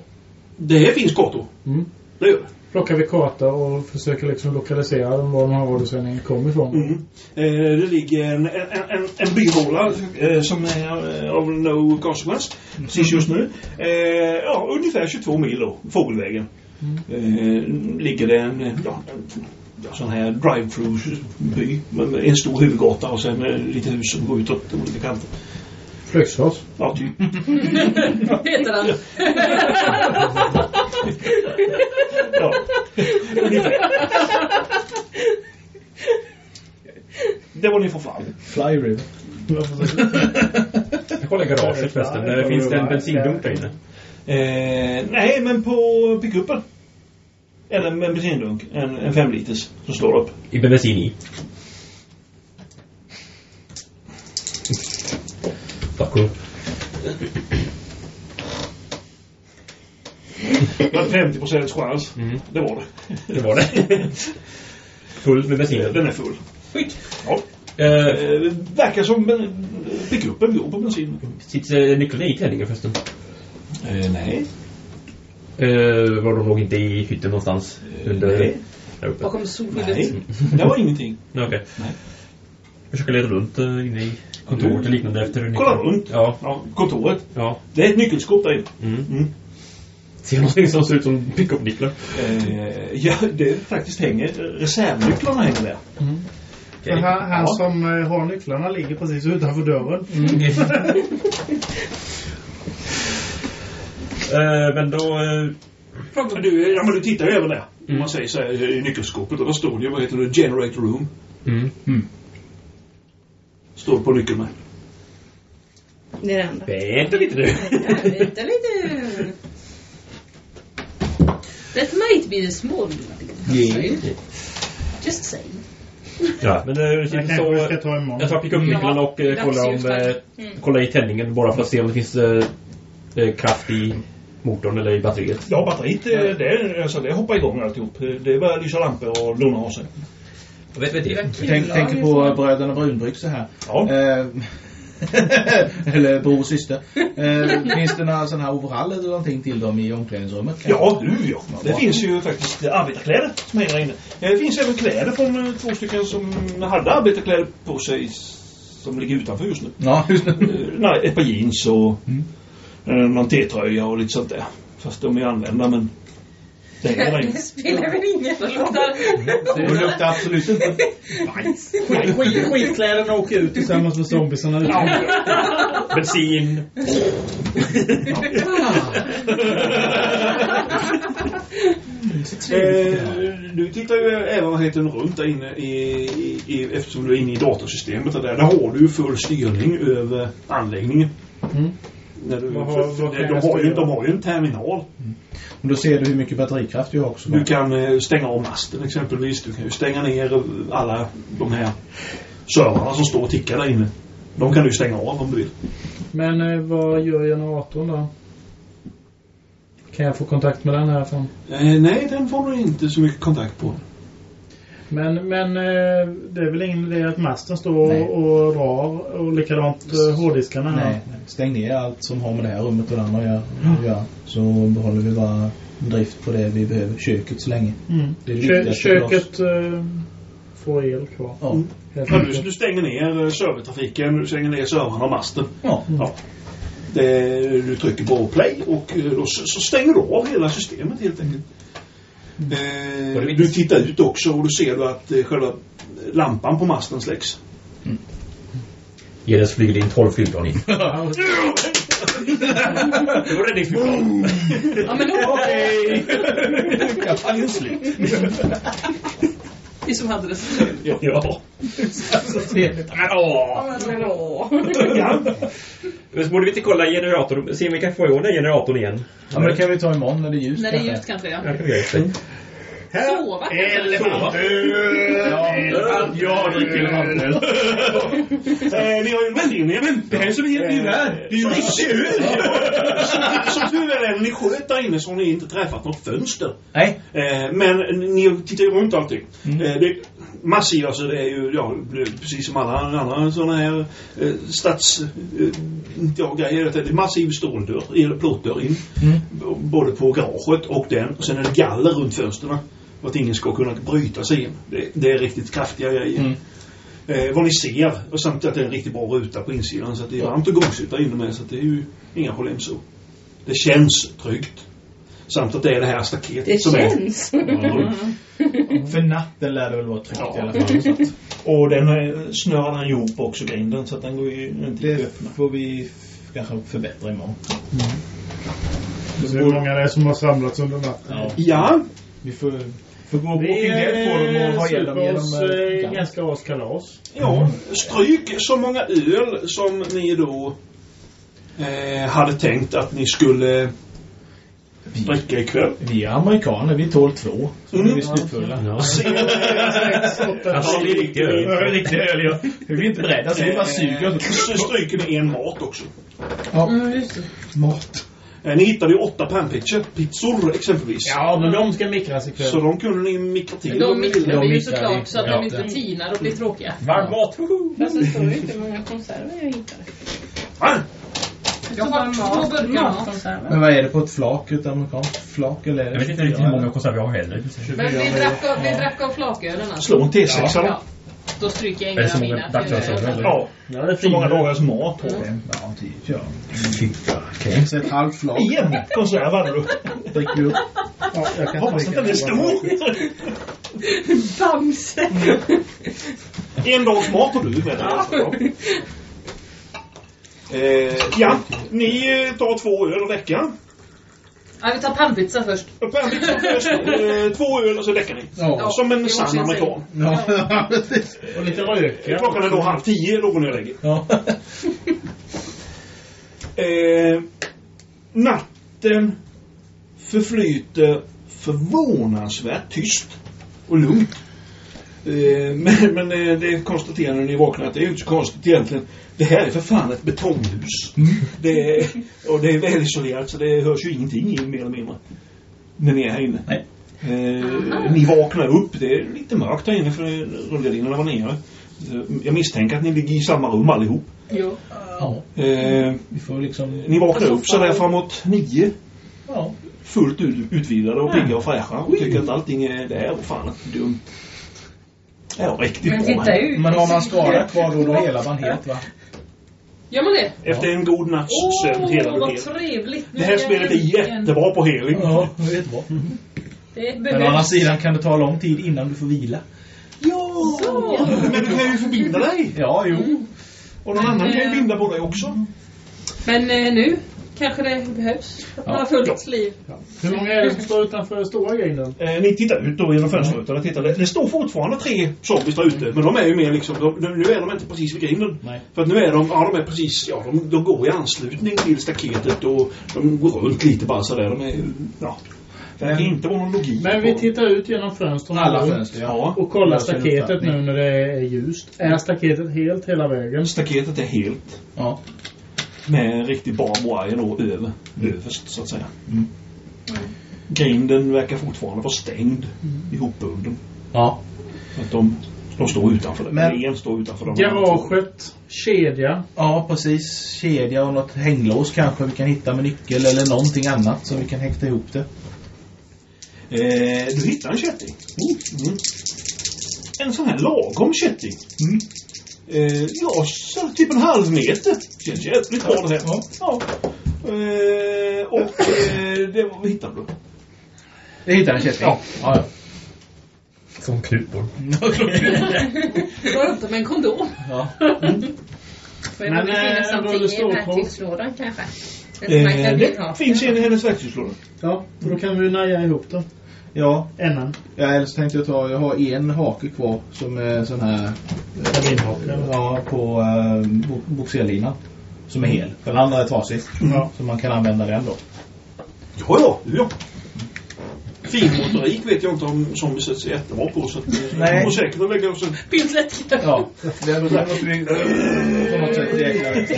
Det finns kartor. Mm. Det gör det. Plockar vi kartor och försöker liksom lokalisera var den här radiosändningen kommer ifrån. Mm. Eh, det ligger en, en, en, en byhåla eh, som är eh, av no consequence precis just nu. Eh, ja, ungefär 22 mil då, fågelvägen. Eh, ligger det en, ja, en sån här drive-through by med en stor huvudgata och sen lite hus som går ut åt olika kanter. Flygsfors. Ja, typ. <laughs> Heter han. Ja. Det var ni får fram. Fly River. Kolla garaget förresten. Där finns det en bensindunk där inne. Eh, nej, men på pickupen. Eller en bensindunk. En, en fem liters som står upp. I bensin i. Och Det var 50 procents chans. Mm. Det var det. Det var det. Fullt med bensin. Den är full. Skit. Ja. Eh, Eh, det verkar som ben- pickupen går på bensin. Sitter nyckeln i klänningen förresten? Eh, nej. Eh, var de låg inte i hytten någonstans? Under... nej. Där uppe? Bakom solskyddet. Nej. Det var ingenting. <laughs> Okej. Nej. Försöka leta runt eh, inne i kontoret och liknande efter. Kolla runt. Ja. Ja, kontoret. Ja. Det är ett nyckelskåp där inne. Mm. Mm. Ser någonting som ser ut som pick-up-nycklar. Eh, ja, det faktiskt hänger. Reservnycklarna hänger där. För han, han Ja. som eh, har nycklarna ligger precis utanför dörren. <laughs> Eh, men då... Eh, Men Du, ja, men du tittar ju även där. Om Mm. man säger så här i nyckelskåpet. Och då står det ju, vad heter det, Generate Room. mm. Står på nyckeln med. Det är det enda. Vänta lite nu. <laughs> Vänta lite. That might be a small Yeah. Just saying. Ja, men eh, Jag kanske så... ska ta imorgon. Jag tar picka upp nycklarna och eh, dags kolla, om, eh. Mm. kolla i tändningen bara för att se om det finns eh, eh, kraft i motorn eller i batteriet. Ja, batteriet eh, det, alltså, det hoppar igång alltihop. Det är bara att lysa lampor och lugna av sig. Jag vet inte det. Jag tänk, tänker på bröderna Brunbrygse här. Ja. Eh, <laughs> eller bror och syster. Eh, finns det några sådana här overaller eller någonting till dem i omklädningsrummet? Ja, du ja. Det finns ju faktiskt arbetarkläder som hänger inne. Eh, Det finns även kläder från eh, två stycken som hade arbetarkläder på sig som ligger utanför just nu. Ja, just det. Eh, Nej, ett par jeans och Mm. någon T-tröja och lite sånt där. Fast de är använda men det spelar väl ingen roll. Det luktar absolut inte skit, skitkläderna åker ut tillsammans med zombiesarna. Bensin. Eh, du tittar ju även runt där inne i, i, i, eftersom du är inne i datorsystemet. Där, där har du ju full styrning över anläggningen. Mm. När du, har- för, de, har ju, de har ju en terminal. Och då ser du hur mycket batterikraft du har också. Du kan eh, stänga av masten exempelvis. Du kan ju stänga ner alla de här servrarna som står och tickar där inne. De kan du stänga av om du vill. Men eh, vad gör generatorn då? Kan jag få kontakt med den härifrån? Eh, nej, den får du inte så mycket kontakt på. Men, men eh, det är väl ingen idé att masten står Nej. och drar och likadant eh, hårddiskarna? Nej, stäng ner allt som har med det här rummet och det andra att göra. göra. Så behåller vi bara drift på det vi behöver. Köket så länge. Mm. Det är Kö köket eh, får el kvar. Ja. Helt Ja, du, du stänger ner servertrafiken, du stänger ner servrarna och masten. Ja. Ja. Det, du trycker på play och då, så, så stänger du av hela systemet helt enkelt. Eh, du tittar ut också och då ser du att eh, själva lampan på masten släcks. Genast flyger det in 12 flygplan in. <laughs> Det var räddningsflygplan. Ja, men. Okej. <laughs> Kampanjen slut. <laughs> Vi som hade det så. Ja. Ja, men åh. Men så borde vi inte kolla generatorn, se om vi kan få igång den generatorn igen. Ja, men det kan vi ta imorgon när det är ljust. När det är ljust kanske, ja. Ja, det kan vi göra. Sova kanske. Ja, ja, drick elefantöl. Eh, ni har ju inne. Men Det här är som en helt ny värld. Det är ju riktigt öl. Som tur är när ni sköt där inne så har ni inte träffat något fönster. Nej. Eh, men ni tittar ju runt allting. Mm. Eh, det, massiv, alltså det är ju ja, precis som alla andra sådana här eh, stats... Eh, ja, grejer. Det är massiv ståldörr, eller plåtdörr in. Mm. Både på garaget och den. Och sen är det galler runt fönstren. För att ingen ska kunna bryta sig in. Det, det är riktigt kraftiga grejer. Mm. Eh, vad ni ser, och samt att det är en riktigt bra ruta på insidan. Så att det är varmt och gosigt där inne med. Så att det är ju inga problem så. Det känns tryggt. Samt att det är det här staketet Det som känns. är... För natten lär det väl vara tryggt Ja. i alla fall. Så att Och den snörar han ihop också grinden så att den går ju inte det öppna. får vi kanske förbättra imorgon. Hur många det är som har samlats under natten? Ja. Ja, Vi får, får gå på Vi Walking Dead på dem och ha ihjäl dem genom... oss eh, eh, ganska årskalas. ja. Stryk så många öl som ni då eh, hade tänkt att ni skulle dricka ikväll. Vi är amerikaner, vi tål två. Så Mm. är vi slutfulla. Ja. Alltså, det blir riktig öl. Ja, riktigt öl, ja. Vi är inte beredda, så vi bara suger. Så stryker ni en mat också. Mm, just det. Mat. Eh, ni hittade ju åtta panpizzor, pizzor exempelvis. Ja, men de ska mikras ikväll. Så de kunde ni mikra till. De mikrar vi ju såklart så att Ja. de inte tinar och blir tråkiga. Varm mat! Fast det står ju inte hur många konserver jag hittade. Va? Jag har Två burkar. Men vad är det på ett flak? Ett amerikanskt flak eller? är det Jag vet inte riktigt hur många konserver jag har heller. Men vi drack av, vi drack av flakölen alltså. Slå en T6 då. Ja. Då stryker jag inga så av många mina. Ja, Ja, det är så många fint. dagars mat. Mm. Ja, typ, ja. Okej. Så ett halvt flak. En konserv hade du. Dricker du upp. Ja, jag kan Hoppas att den är stor. Bamse! En dags mat har du med dig. Eh, ja, ni tar två öl och däckar. Ja, vi tar pannpizza först. Upp en pizza först. <laughs> Eh, två öl och så däckar ni. Ja. Som en det sann amerikan. Ja, <laughs> precis. Och lite rökiga. Klockan är då halv tio, låg ni och lägger. Ja. <laughs> Eh, natten förflyter förvånansvärt tyst och lugnt. Eh, men men eh, det konstaterar när ni vaknar att det är ju inte så konstigt egentligen. Det här är för fan ett betonghus. Det är, och det är välisolerat så det hörs ju ingenting in mer eller mindre. När ni är här inne. Nej. Eh, ni vaknar upp. Det är lite mörkt här inne för rullgardinerna var nere. Eh, Jag misstänker att ni ligger i samma rum allihop. Jo. Ja, Eh, vi får liksom... ni vaknar upp sådär framåt nio. Ja. Fullt ut, utvilade och pigga och fräscha. Och tycker att allting är... Det här var fan inte dumt. Är riktigt Men bra. Men har man skada kvar då, då helar man helt va? Gör man det? Efter en god natts sömn Åh, hela vad trevligt. Det här är spelet är jättebra på heling. Ja, det vet vad. Det Men å andra sidan kan det ta lång tid innan du får vila. Ja! Men du kan ju förbinda dig. Ja, jo. Och någon annan kan ju binda på dig också. Men eh, nu kanske det behövs. Att man har fullt liv. Hur många är det som står utanför stora grinden? Eh, ni tittar ut då genom fönsterrutorna. Tittar. Det, det står fortfarande tre zombies där ute. Men de är ju mer liksom... De, nu är de inte precis vid grinden. Nej. För att nu är de... Ja, de är precis... Ja, de, de går i anslutning till staketet och de går runt lite bara sådär. De är... Ja. Det verkar inte vara någon logik Men vi tittar ut genom fönstren. Alla fönster, ja. Och kollar staketet nu när det är ljust. Är staketet helt hela vägen? Staketet är helt. Ja. Med en riktig barbwire då över. Överst så att säga. Grinden verkar fortfarande vara stängd. Ihopbunden. Ja. Så att de, de står utanför. det. Men- en står utanför. dem. Garaget, kedja. Ja, precis. Kedja och något hänglås kanske vi kan hitta med nyckel eller någonting annat som vi kan häkta ihop det. Eh, du hittar en kätting. Mm. En sån här lagom kätting. Mm. Eh, ja, så typ en halv meter. Känns jävligt bra det här. Ja. Ja. Eh, och eh, det vad hittade du? Jag hittar en kätting. Ja. ja, ja. Som. Dra upp det med en kondom. ja. Får det Men, nog eh, finnas någonting i ståltråd. verktygslådan kanske? Eh, det finns en i hennes verktygslåda. Ja, och då kan vi naja ihop den. Ja. Ändan. Ja, eller så tänkte jag ta, jag har en hake kvar som är sån här... Kabinhake. Ja, på uh, boxerlinan. Som är hel. För den andra är trasig. Ja. Så man kan använda den då. Ja, ja. ja. Fin motorik vet jag inte om zombies är så jättebra på. Så att, eh, Nej. går säkert att lägga oss en... Pinslätt. Ja, det är det måste vi på något sätt räkna ut.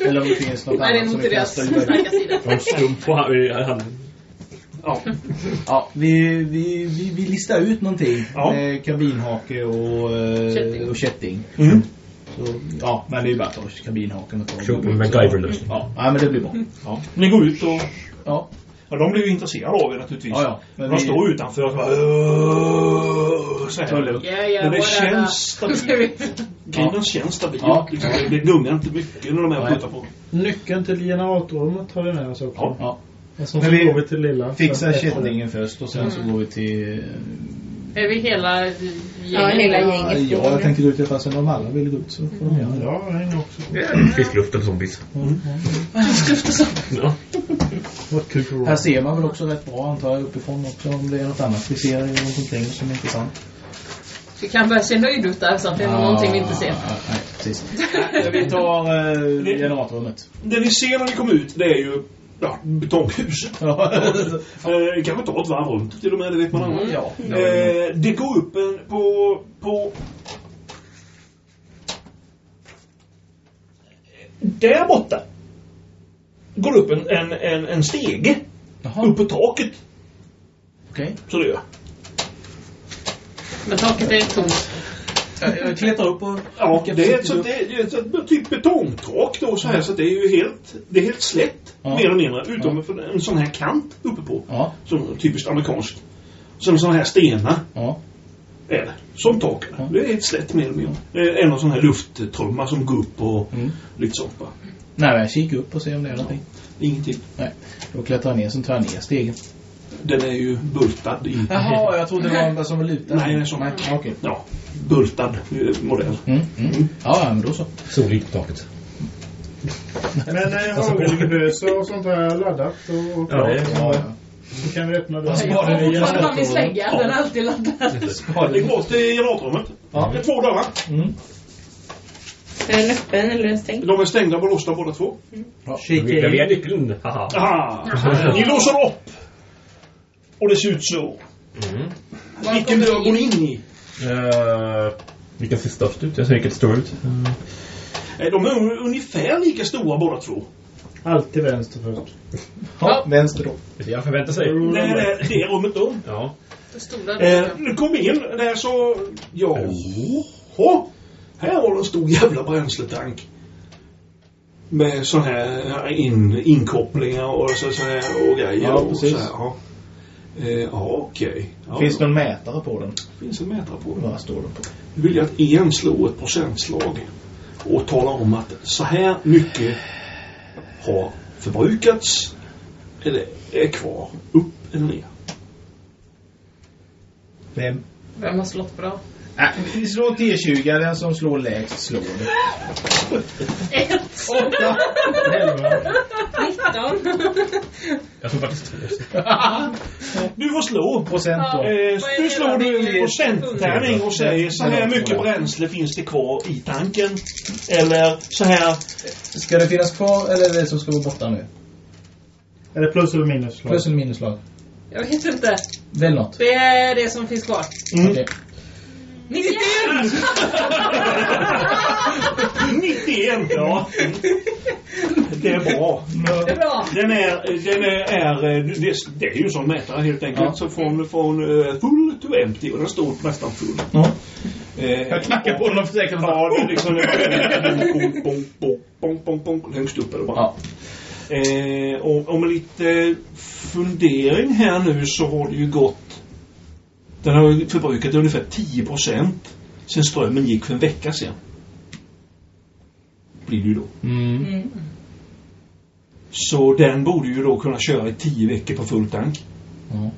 Eller om det finns något det annat nog som inte vi deras kastar sida. Och en stump på handen. Ja. Ja, vi, vi, vi, vi listar ut någonting. Ja. Med kabinhake och, eh, Kätting. och kätting. Mm. Så, ja, men det är bara att ta kabinhaken och ta Kör på MacGyver-lösning. Ja, ja, men det blir bra. ja. Ni går ut och... Ja, Ja, de blir ju intresserade av er naturligtvis. ja. ja. Men De vi, står utanför och bara... Så här. Ja, ja, Men det känns stabilt. Grinden känns stabil. Ja. Liksom, det- gungar inte mycket när de är och på. Nyckeln till generatorrummet har vi med oss också. Ja. Ja. Och så, Men så vi går vi till lilla. Fixar Sen kättingen först och sen så går vi till... Är vi hela Ja, gänget? hela gänget. Ja, jag tänkte gå ut i fast om alla vill gå ut så får de göra det. Ja, jag hänger också. Fiskluft eller zombies. Ja. Vad kul för Här ser man väl också rätt bra antar jag uppifrån också om det är något annat vi ser runt omkring som är intressant. Vi kan börja se nöjd ut där så att det är någonting vi inte ser. Ja, nej, precis. Vi tar eh, generatorrummet. Det ni ser när ni kommer ut, det är ju ja, betonghuset. <laughs> Ja. Eh, kanske ta ett varv runt till och med, det vet man aldrig. ja. Eh, det går upp en på, på... Där borta går upp en, en, en, en stege Jaha, upp på taket. okej. Så det gör. Men taket är tomt. Jag, klättrar upp och... Ja, det är, ett, så, det är ett, typ betongtak då så här så att det är ju helt, det är helt slätt Ja. mer eller mindre. Utom för en sån här kant uppe på. Ja, Som typiskt amerikanskt. Som såna här stenar ja. är det. Som tak. Ja. Det är ett slätt mer eller mindre. En av sån här lufttrumma som går upp och Mm. lite sånt bara. Nej, jag kikar upp och ser om det är någonting. Ingenting. Nej. Då klättrar jag ner, sen tar jag ner stegen. Den är ju bultad i... Jaha, jag trodde det var en som var lutad. Nej, det är så. Nej, okej. Ja, bultad eh, modell. Mm, mm. Ja, ja, men då så. Soligt på taket. Men eh, hagelbössa och sånt här laddat och, och Ja, det är- Ja, ja. Så kan vi öppna Vad dörren. Fortfarande har vi slägga. Den är alltid laddad. Det går till generatorrummet. Ja. Det är två dörrar. Mm. Är den öppen eller är den stängd? De är stängda och låsta båda två. Vi vi har nyckeln. Haha. Aha. Ni låser upp. Och det ser ut så. Var Vilken dörr går ni in? i? Uh, vilken ser störst ut? Jag ser vilket står ut. Mm. De är ungefär lika stora båda två. Alltid vänster först. Ja, vänster då. Det jag förväntar sig. Det är det, det rummet då. Ja. Det stora Eh, nu kom in där så... Jaha. Här har du en stor jävla bränsletank. Med sån här in, inkopplingar och så, så här och grejer. Ja, och precis. Så här, ja, eh, ja okej. Ja, Finns det någon mätare på den? finns en mätare på den. Vad står det på? Nu vill jag att en slår ett procentslag och talar om att så här mycket har förbrukats eller är kvar. Upp eller ner. Vem? Vem har slått bra? Äh, vi slår T20. Den som slår lägst slår det. Ett! Åtta. 19. Jag tror faktiskt. Du får slå. Procent då. Eh, nu det slår du en är- procenttärning och säger så här mycket bränsle finns det kvar i tanken. Eller så här. Ska det finnas kvar eller är det som ska vara borta nu? Är det plus eller minus? Plus eller minuslag? Jag vet inte. Välj något. Det är det som finns kvar. Mm. Okej. 91! 91! <laughs> Ja. Det är bra. Det är bra. Den är, den är, är det, det är ju en sån mätare helt enkelt. Ja. Så från, från eh, full to empty och den står nästan full. Ja. Eh, Jag knackar på den och försöker Ja, det är liksom bong, bong, bong, bong, bong, bong, längst upp det bara. Ja. Eh, och, och med lite fundering här nu så har det ju gått den har ju förbrukat ungefär 10 procent sen strömmen gick för en vecka sedan. Blir det ju då. Mm. Så den borde ju då kunna köra i 10 veckor på full tank. ja.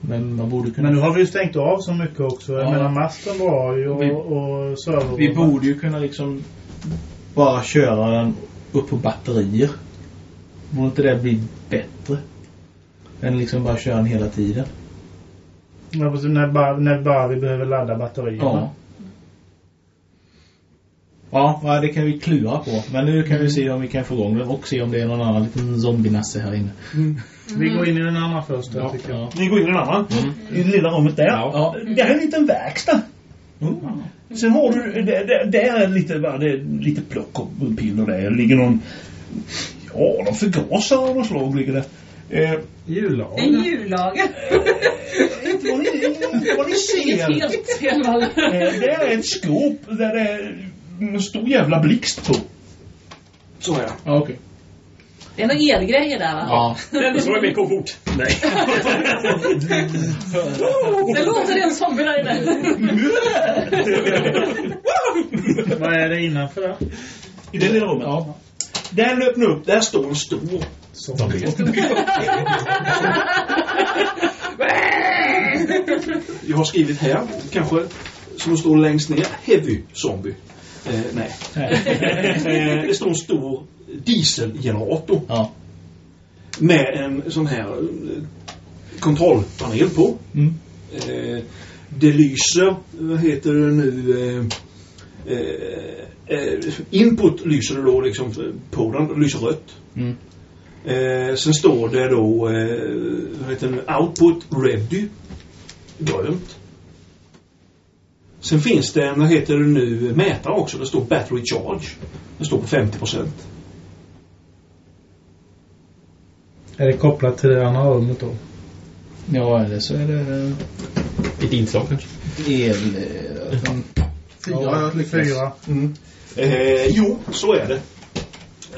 Men man borde kunna... Men nu har vi ju stängt av så mycket också. Jag Ja. menar masten var ju och, Vi- och server. Vi borde ju kunna liksom bara köra den upp på batterier. Borde inte det bli bättre? Än liksom bara köra den hela tiden. Ja, precis, när, bara, när bara vi behöver ladda batterierna. Ja. Ja, det kan vi klura på. Men nu kan vi se om vi kan få igång den och se om det är någon annan liten zombienasse här inne. Vi går in i den andra först. Ja, Ja, tycker jag. Ni går in i den andra. I det lilla rummet där. Ja. Det här är en liten verkstad. Sen har du, där, där- är lite, det är lite plock och piller där. Det ligger någon, ja, någon förgasare av något slag ligger där. Eh, Jullager. En jullager. inte vad ni, inte vad ni ser. helt fel Valle. Eh, det är ett skåp där det är en stor jävla blixt på. Så här. Ja, okej. Det är några elgrejer där va? Ja. <laughs> Den som är med kofort. Nej. <laughs> Det låter en zombie där inne. Vad är det innanför där? I det lilla rummet. Ja. Den öppnar upp, där står en stor Jag har skrivit här, kanske, som står längst ner, Heavy Zombie. Eh, nej. eh, det står en stor dieselgenerator Ja. med en sån här eh, kontrollpanel på. Mm. Eh, det lyser, vad heter det nu, eh, input lyser det då liksom på den, lyser rött. Mm. Eh, sen står det då, eh, vad heter det, output ready, grönt. Sen finns det en, vad heter det nu, mätare också. Det står battery charge. Det står på 50 procent. Är det kopplat till det andra rummet då? Ja, eller så är det Ett inslag kanske. el... eh, från- Fyra lyckats. Fyra. Eh, jo, så är det.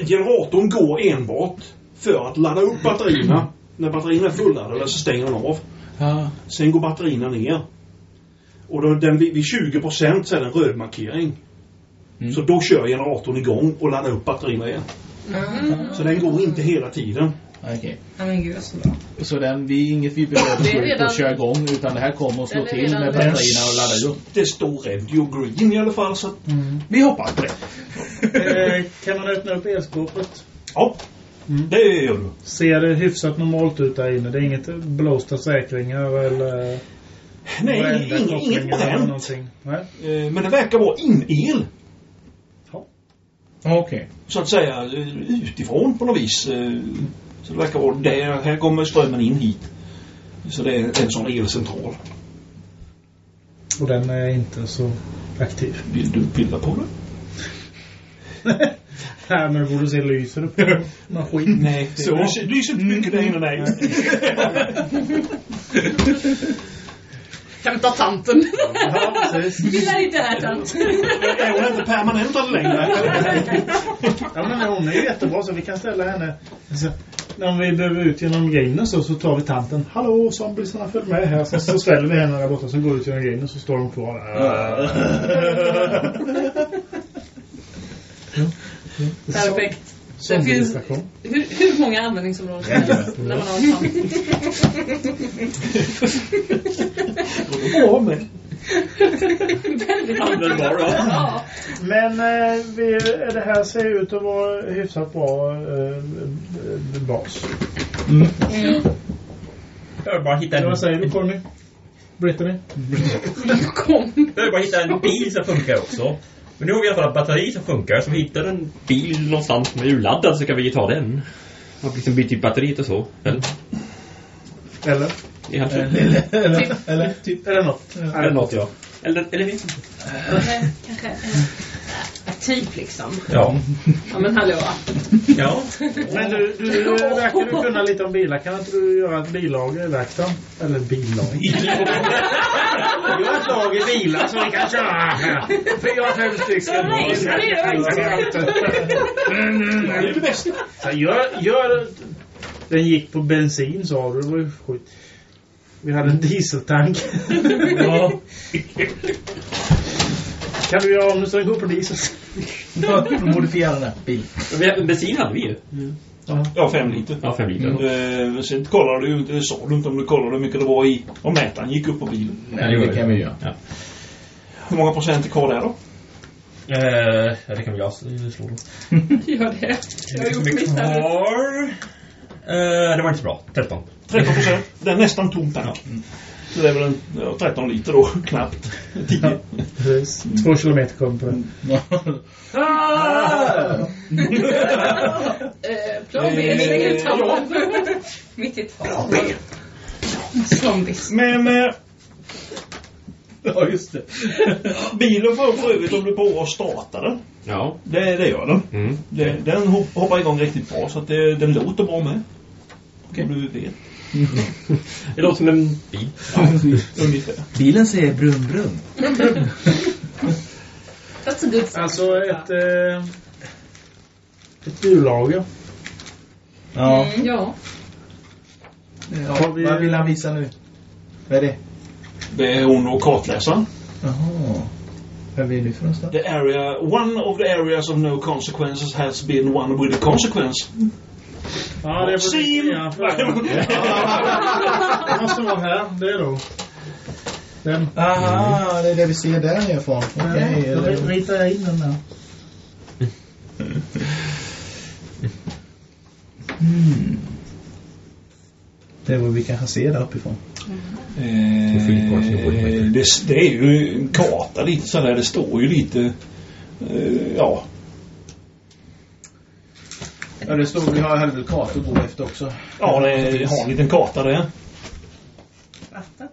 Generatorn går enbart för att ladda upp batterierna. När batterierna är fulladdade så stänger den av. Ja. Sen går batterierna ner. Och då, den, vid vid 20 procent så är det en röd markering. Mm. Så då kör generatorn igång och laddar upp batterierna igen. Så den går inte hela tiden. Okej. Ja men gud så bra. Så den, vi, inget vi behöver ut redan- och köra igång utan det här kommer att slå till redan- med batterierna och ladda upp. Det står ready och green i alla fall så att vi hoppas på det. Eh, kan man öppna upp elskåpet? Ja, det gör du. Ser det hyfsat normalt ut där inne? Det är inget blåsta säkringar eller Nej, inget, bränt. Eh, Men det verkar vara in-el. Okej. så att säga eh, utifrån på något vis. eh, Så det verkar vara där, här kommer strömmen in hit. Så det är en sån elcentral. Och den är inte så aktiv. Vill du bilda på det? <laughs> Du borde se lyser det på maskin. Nej, det Så. lyser, lyser inte mycket där inne, nej. Hämta tanten. Ja, precis. Vill inte här tant. Är hon inte permanentad längre? <laughs> Ja, men hon är jättebra så vi kan ställa henne. Alltså, när vi behöver ut genom grinden så, så tar vi tanten. Hallå, zombiesarna följ med här. Så, så ställer vi henne där borta så går vi ut genom grinden så står de kvar <laughs> Perfekt. Det finns, hur, hur många användningsområden som helst när man har en tant? Bra med. Väldigt Användbar, ja. Ja. Men eh, vi, det här ser ut att vara hyfsat bra eh, eh, bas. Jag vill bara hitta en, Vad säger du Conny? Brittany? Kom. jag vill bara hitta en bil som funkar också. Men nu har vi i alla fall batteri som funkar, så vi hittar en bil någonstans som är urladdad så kan vi ta den. Och liksom byta ut batteriet och så. Eller? Eller? Är kanske. Eller, eller, eller typ. Eller något. Eller något, ja. Eller, eller Kanske typ liksom. Ja. Ja men hallå. Ja. <laughs> Men du, du, du verkar du kunna lite om bilar. Kan inte du göra ett billager i verkstaden? Eller billager? <laughs> Gör ett lager bilar som vi kan köra. Fyra, fem stycken. Det är det bästa. Gör, gör... Den gick på bensin sa du. Det var ju skit. Vi hade en dieseltank. ja. <laughs> Kan du göra om så den går på diesel? Modifiera den här bilen. Men Bensin hade vi ju. Ja, fem liter. Ja, fem liter. Eh, sen kollade du inte, sa du inte om du kollade hur mycket det var i, om mätaren gick upp på bilen. Nej, det kan vi göra. Ja. Hur många procent är kvar där då? Eh, ja, det kan väl jag slå då. <laughs> Gör det. Jag har gjort mitt här. Kvar. Eh, det var inte så bra. 13. 13 procent. Det är nästan tom tank. Så det är väl en, ja, 13 liter då, <laughs> knappt. 10. Precis. Två kilometer kom på den. <laughs> Eh, Plan B, släng ut tanten. <laughs> Mitt i två. Zombies. Men eh, Ja, just det. bilen får för övrigt om du på att starta den. Ja. Det, det gör den. Mm. Det, den hop- hoppar igång riktigt bra så att det, den låter bra med. Om du vet. Det låter som en bil. Ungefär. Bilen säger brum brum. That's a good Alltså ett... Eh, ett hjullager. Ja. Mm, ja. ja. Vad vill han visa nu? Vad är det? Det är hon och kartläsaren. Jaha. Vad är det för någonstans? The area, one of the areas of no consequences has been one with a consequence. Ja, det är Sim! ja, måste vara här. Det är då. Den. Aha, det är det vi ser där nerifrån. Okej. Ja, då ritar jag in den där. Mm. Det är vad vi kanske ser där uppifrån. Eh, det, det är ju en karta lite sådär. Det står ju lite... Eh, ja. Ja, det står vi har hade väl kartor att gå efter också. Ja, det är, har en liten karta där. Vatten.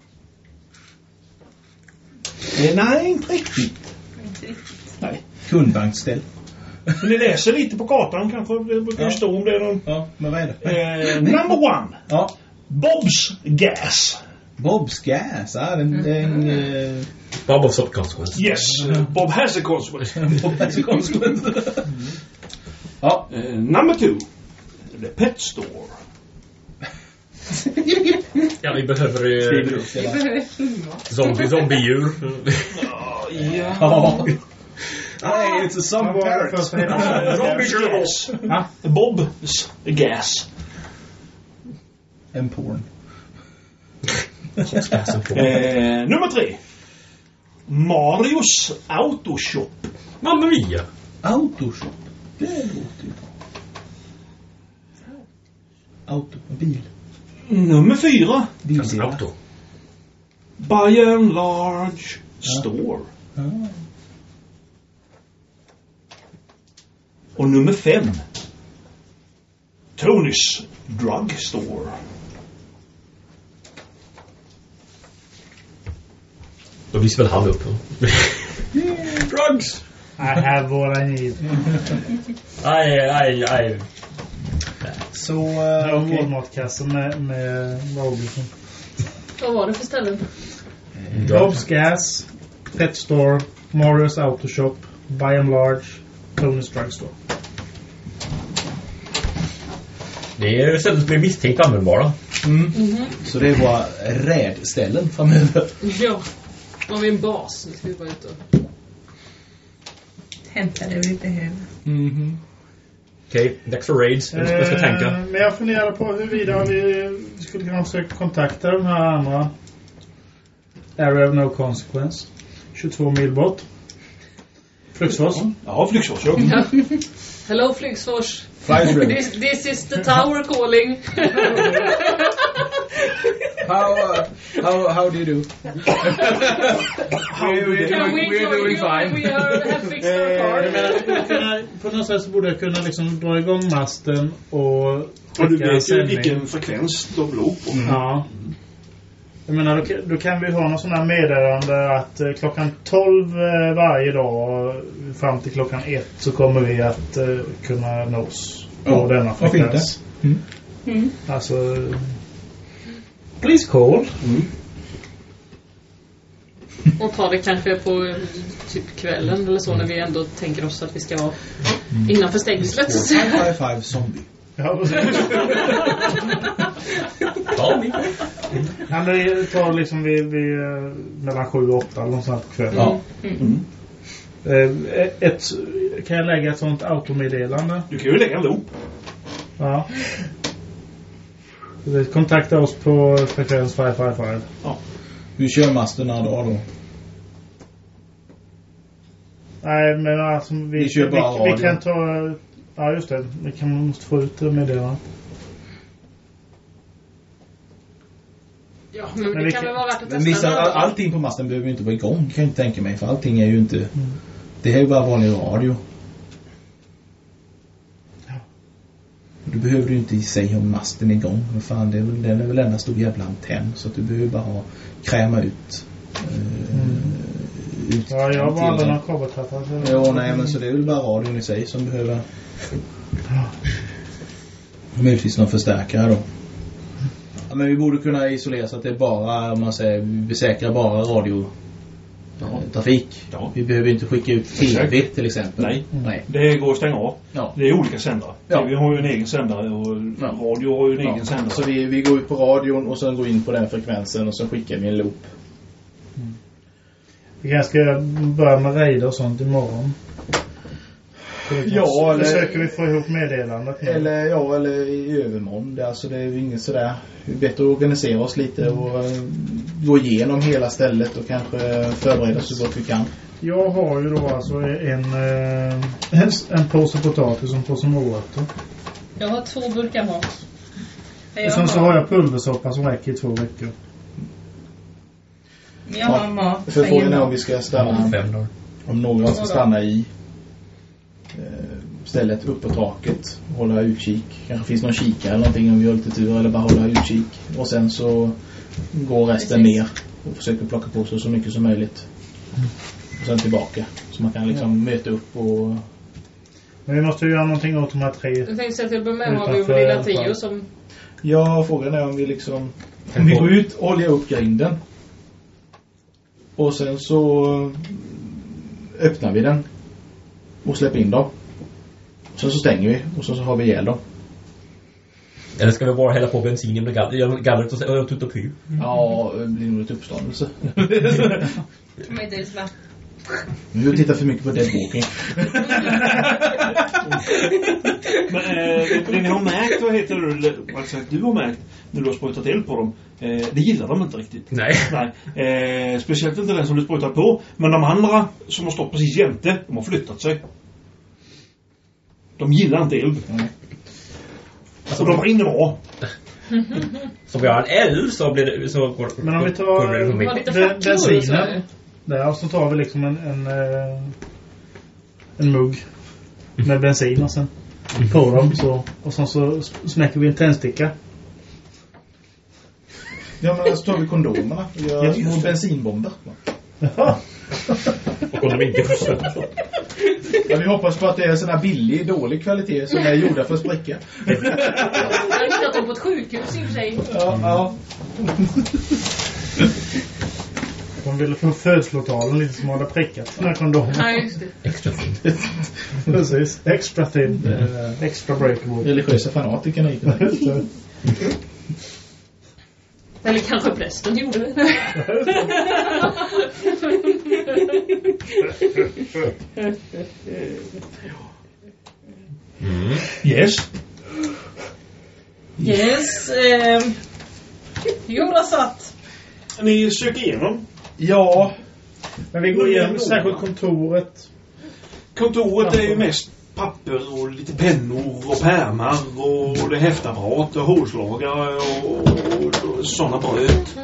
Eh, nej, inte riktigt. Inte riktigt. Nej. Kundvagnsställ. Men ni läser lite på kartan kanske. Det brukar Ja. stå om det. är någon- Ja, men vad är det? Eh, number one. Ja. Bob's Gas. Bob's Gas. Ja, den... den eh, Bob of some consequence. Yes, uh, Bob has a consequence. <laughs> Bob has a consequence. <laughs> ja. Uh, number two. The Pet Store. <laughs> Ja, vi behöver Skriver eh, Vi behöver filma. zombie, zombiedjur. Ja. Ja. Nej, it's a some Först och främst. Bob's Gas. Bob's Gas. En porn. Eh, nummer tre. Marios Autoshop. Mamma mia! Autoshop. Det låter ju bra. Auto. Bil. Nummer fyra. Fast auto. By and large store. Ah. Och nummer fem. Tonys Drugstore. Då visar väl han upp. <laughs> Drugs! I have what I need. Aj, aj, aj. Så, uh, har en okej. Walmart-kassa med, med Robinson. Vad var det för ställen? Bob's Gas, Pet Store, Morris Auto Shop, By and Large, Tony's Drugstore. Det är ställen som är misstänkt användbara. Så det är våra rädställen framöver. Ja. Då har vi en bas. Nu ska vi bara ut och... Hämta det vi behöver. Mhm. Okej, dags för raids. Jag ska, jag ska tänka. Eh, Men jag funderar på huruvida vi skulle kunna försöka kontakta de här andra Area of No Consequence. 22 mil bort. Fluxfors. Ja, Flygsfors. Ja. Hello Flygsfors. This, <laughs> this is the tower calling. <laughs> How, uh, how, how do you do? How do they- Can we we're join doing you? fine. We are, have fixed our car. jag menar, jag borde kunna, på något sätt så borde jag kunna liksom dra igång masten och Och du skicka vet ju sändning. vilken frekvens de låg på. Ja. Jag menar, då, kan- då kan vi ha någon sån här meddelande att eh, klockan 12 eh, varje dag fram till klockan 1 så kommer vi att eh, kunna nås på Ja, denna fint frekvens. Mm. Mm. Alltså... Please call. <laughs> Och ta det kanske på eh, typ kvällen eller så när vi ändå tänker oss att vi ska vara innanför stängslet. Five, five, five zombie. Ja. Ja, <laughs> vi. Ja, men det tar liksom vid, vid eh, mellan 7 och 8 eller något sånt på kvällen. Ja. Eh, Ett, kan jag lägga ett sånt automeddelande? Du kan ju lägga en loop. Ja. Kontakta oss på frekvens 555. Vi kör masten några dagar då. Nej, men alltså vi, Vi kör vi, vi radio. kan ta... Ja, just det. Vi kan måste få ut meddelandet. Ja, men, Men det vi kan väl vara värt att Men testa. vissa, ändå. all, allting på masten behöver ju inte vara igång kan jag inte tänka mig. För allting är ju inte... Det här är ju bara vanlig radio. Du behöver ju inte i sig ha masten igång. Men fan, det är väl, den är väl en stor jävla antenn. Så att du behöver bara ha, kräma ut... Uh, ut Ja, jag var till aldrig någon kabeltappare. Jo, nej, men så det är väl bara radion i sig som behöver... Möjligtvis någon förstärkare då. Ja, men vi borde kunna isolera så att det är bara, om man säger, vi säkrar bara radio... Ja. Trafik. Ja. Vi behöver inte skicka ut TV till exempel. Nej. Nej. Det går att stänga av. Ja. Det är olika sändare. Ja. Vi har ju en egen sändare och Ja. radio har ju en Ja. egen sändare. Så vi, vi går ut på radion och sen går in på den frekvensen och så skickar vi en loop. Vi kanske ska börja med raider och sånt imorgon. Ja, eller- försöker vi få ihop meddelandet. nu. Eller ja, eller i övermorgon. Det, är alltså, det är ju inget sådär. Det är bättre att organisera oss lite och eh, gå igenom hela stället och kanske förbereda oss så gott vi kan. Jag har ju då alltså en, eh, en, en påse potatis och en påse morötter. Jag har två burkar mat. Och sen så har jag pulversoppa som räcker i två veckor. Jag har mat. För frågan är om vi ska stanna, om några ska stanna i stället upp på taket och hålla utkik. Kanske finns någon kikare eller någonting om vi har lite tur eller bara hålla utkik. Och sen så går resten Precis. ner och försöker plocka på sig så mycket som möjligt. Och sen tillbaka. Så man kan liksom möta upp och Men vi måste ju göra någonting åt de här tre. Jag tänkte säga till att börja med har vi lilla trio som... Ja, frågan är om vi liksom... Om vi går ut, oljar upp grinden. Och sen så öppnar vi den. Och släpper in dem. Sen så stänger vi och sen så har vi ihjäl dem. Eller ska vi bara hälla på bensin gall- gallret och, tutta py? Ja, det blir nog lite uppståndelse. Men det är Nu tittar för mycket på Dead <laughs> Walking. Men eh, det ni har märkt, vad heter det, eller vad sagt du har märkt när du har sprutat eld på dem. Eh, det gillar de inte riktigt. Nej. Nej. Eh, speciellt inte den som du sprutar på. Men de andra som har stått precis jämte, de har flyttat sig. De gillar inte eld. Nej. Och de brinner bra. Så vi har en eld så blir det... Så går, Men om vi tar- går det Där och så tar vi liksom en, en, eh, en mugg. Med bensin och sen på dem så. Och sen så smäcker vi en tändsticka. Ja men så tar vi kondomerna och gör Ja, just det. bensinbomber. <laughs> Och om de inte skjutsar. Ja, vi hoppas på att det är här billig, dålig kvalitet som är gjorda för att spricka. Jag har hittat dem på ett sjukhus i och för sig. Ja, ja. De ville få födslotalen lite som hade prickat den här kondomen. Ja, just det. Extra fint. <laughs> Precis. Extra thin. eh, extra breakable. Religiösa fanatikerna gick med. Eller kanske prästen gjorde det. <laughs> Yes. Yes. Eh, Jonas satt. Ni söker igenom. Ja, Men vi går igenom särskilt kontoret. Kontoret är ju mest papper och lite pennor och pärmar och det häftapparat och hålslagare och, och, och sådana bröt.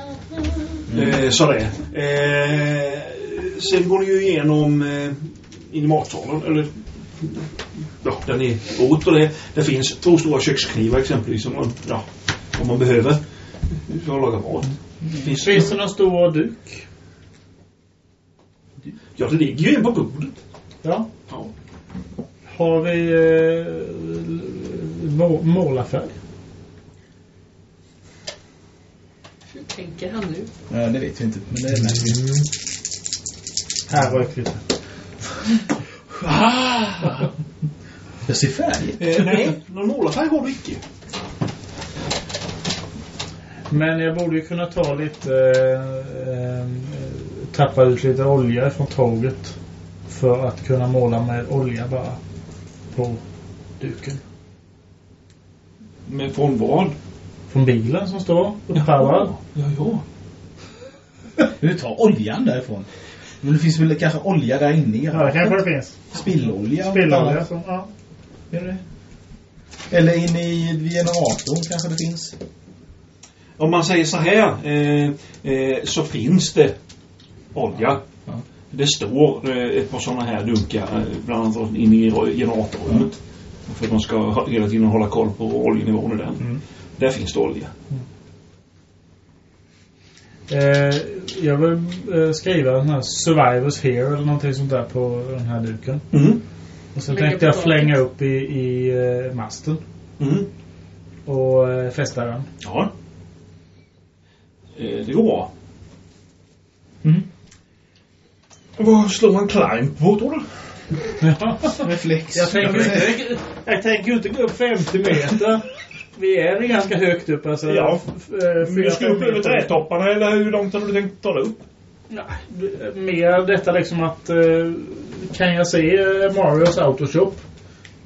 Eh, så det. Eh, sen går ni ju igenom eh, in i matsalen, eller ja, där ni åt och det. Det finns två stora köksknivar exempelvis om man, ja, om man behöver för att laga mat. Finns det någon stor duk? Ja, det ligger ju en på bordet. Ja. Ja. Har vi eh, må målarfärg? Hur tänker han nu? ja, det vet vi inte. Men det är märkligt. Här rök lite. Jag ser färg. Eh, nej, <laughs> någon målarfärg har du icke. Men jag borde ju kunna ta lite... Eh, eh, tappa ut lite olja från tåget. För att kunna måla med olja bara. På duken. Men från vad? Från bilen som står upppaddad. Ja, ja. Du tar oljan därifrån. Men det finns väl kanske olja där inne i Ja, det kanske det finns. Spillolja. Spillolja. som- Ja. Gör det? Eller inne i generatorn kanske det finns. Om man säger så här eh, eh, så finns det olja. Ja. Det står eh, ett par sådana här dunkar eh, bland annat inne i generatorrummet. För att man ska hela tiden hålla koll på oljenivån i den. Mm. Där finns det olja. Eh, jag vill eh, skriva den här Survivors Here eller någonting sånt där på den här duken. Mm. Och sen Lägga tänkte jag flänga upp i, i eh, masten. Mm. Och eh, fästa den. Ja. Eh, bra. Mm. Vad slår man climb på tror du? Reflex. Jag tänker inte, jag tänker inte gå upp 50 meter. Vi är ganska högt upp alltså. Ja. Eh, Du fyra, ska upp över trädtopparna eller hur långt har du tänkt ta dig upp? Nej, mer detta liksom att eh, kan jag se eh, Marios Autoshop?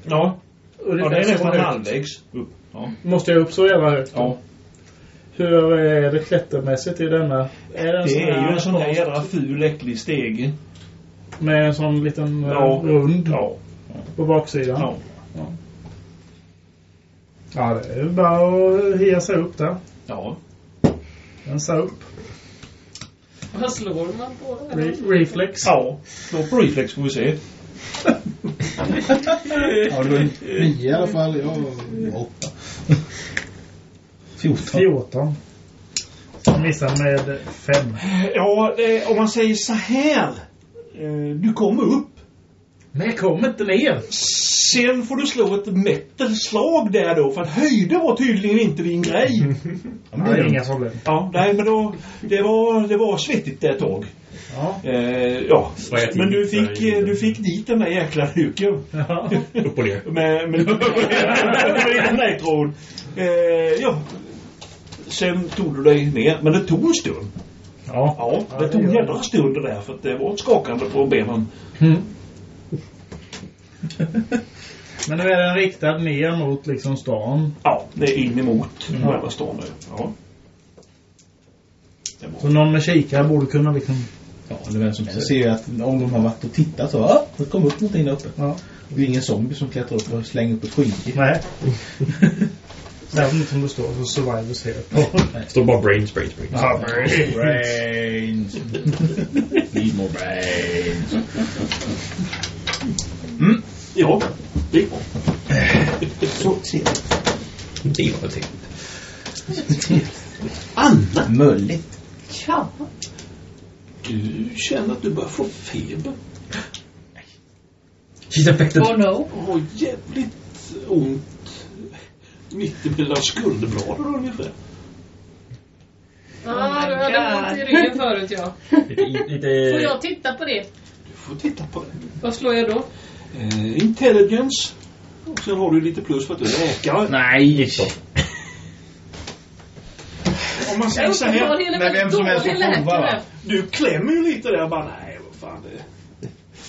Ja. Ungefär Ja, det är nästan halvvägs upp. Ja. Måste jag upp så jävla högt? Ja. Hur är det klättermässigt i denna? Är det, Det är ju en sån där jädra ful äcklig stege. Med en sån liten eh, Ja. rund Ja. på baksidan? Ja. Ja, det är bara att hia sig upp där. Ja. Rensa upp. Vad slår man på? Re- reflex. Ja. Slå på reflex får vi se. <laughs> Ja, var en nio i alla fall. Jag åtta. 14. 14. Jag missar med 5. Ja, om man säger så här. Eh, du kommer upp. Men jag kommer inte ner. Sen får du slå ett metal-slag där då. För att höjden var tydligen inte din grej. <laughs> Ja, det är inga problem. Ja, nej men då. Det var, det var svettigt det ett tag. Ja. Eh, ja. Men du fick, du fick dit den där jäkla duken. Ja. <laughs> Upp och ner. Med, med, <laughs> med den där tråden. Eh, ja. Sen tog du dig ner. Men det tog en stund. Ja. Ja, det tog en jädra stund det där. För att det var ett skakande på benen. Mm. <laughs> Men nu är den riktad ner mot liksom stan. Ja, det är in emot Mm. själva stan nu. Ja. Så någon med kikare borde kunna liksom... Ja, det är vem som helst ser ju att om de har varit och tittat så, ja, det kom upp någonting där uppe. Ja. Det är ingen zombie som klättrar upp och slänger upp ett skynke. Nej. <laughs> Särskilt som det står så survivors <laughs> here. Står bara brains, brains, brains. Ja, brains. Brains. Need more brains. Ja. Det är bra. Så trevligt. Det var trevligt. Anna, Mölligt. Ja. du känner att du börjar få feber. She's affected. Oh no. Har jävligt ont mitt mellan skulderbladen ungefär. Ja, du hade ont i ryggen förut ja. Lite. Får jag titta på det? Du får titta på det. Vad slår jag då? Eh, intelligence. Och sen har du lite plus för att du är läkare. Nej. Om man säger så här. Men vem som helst får prova, va? Du klämmer ju lite där bara, nej vad fan det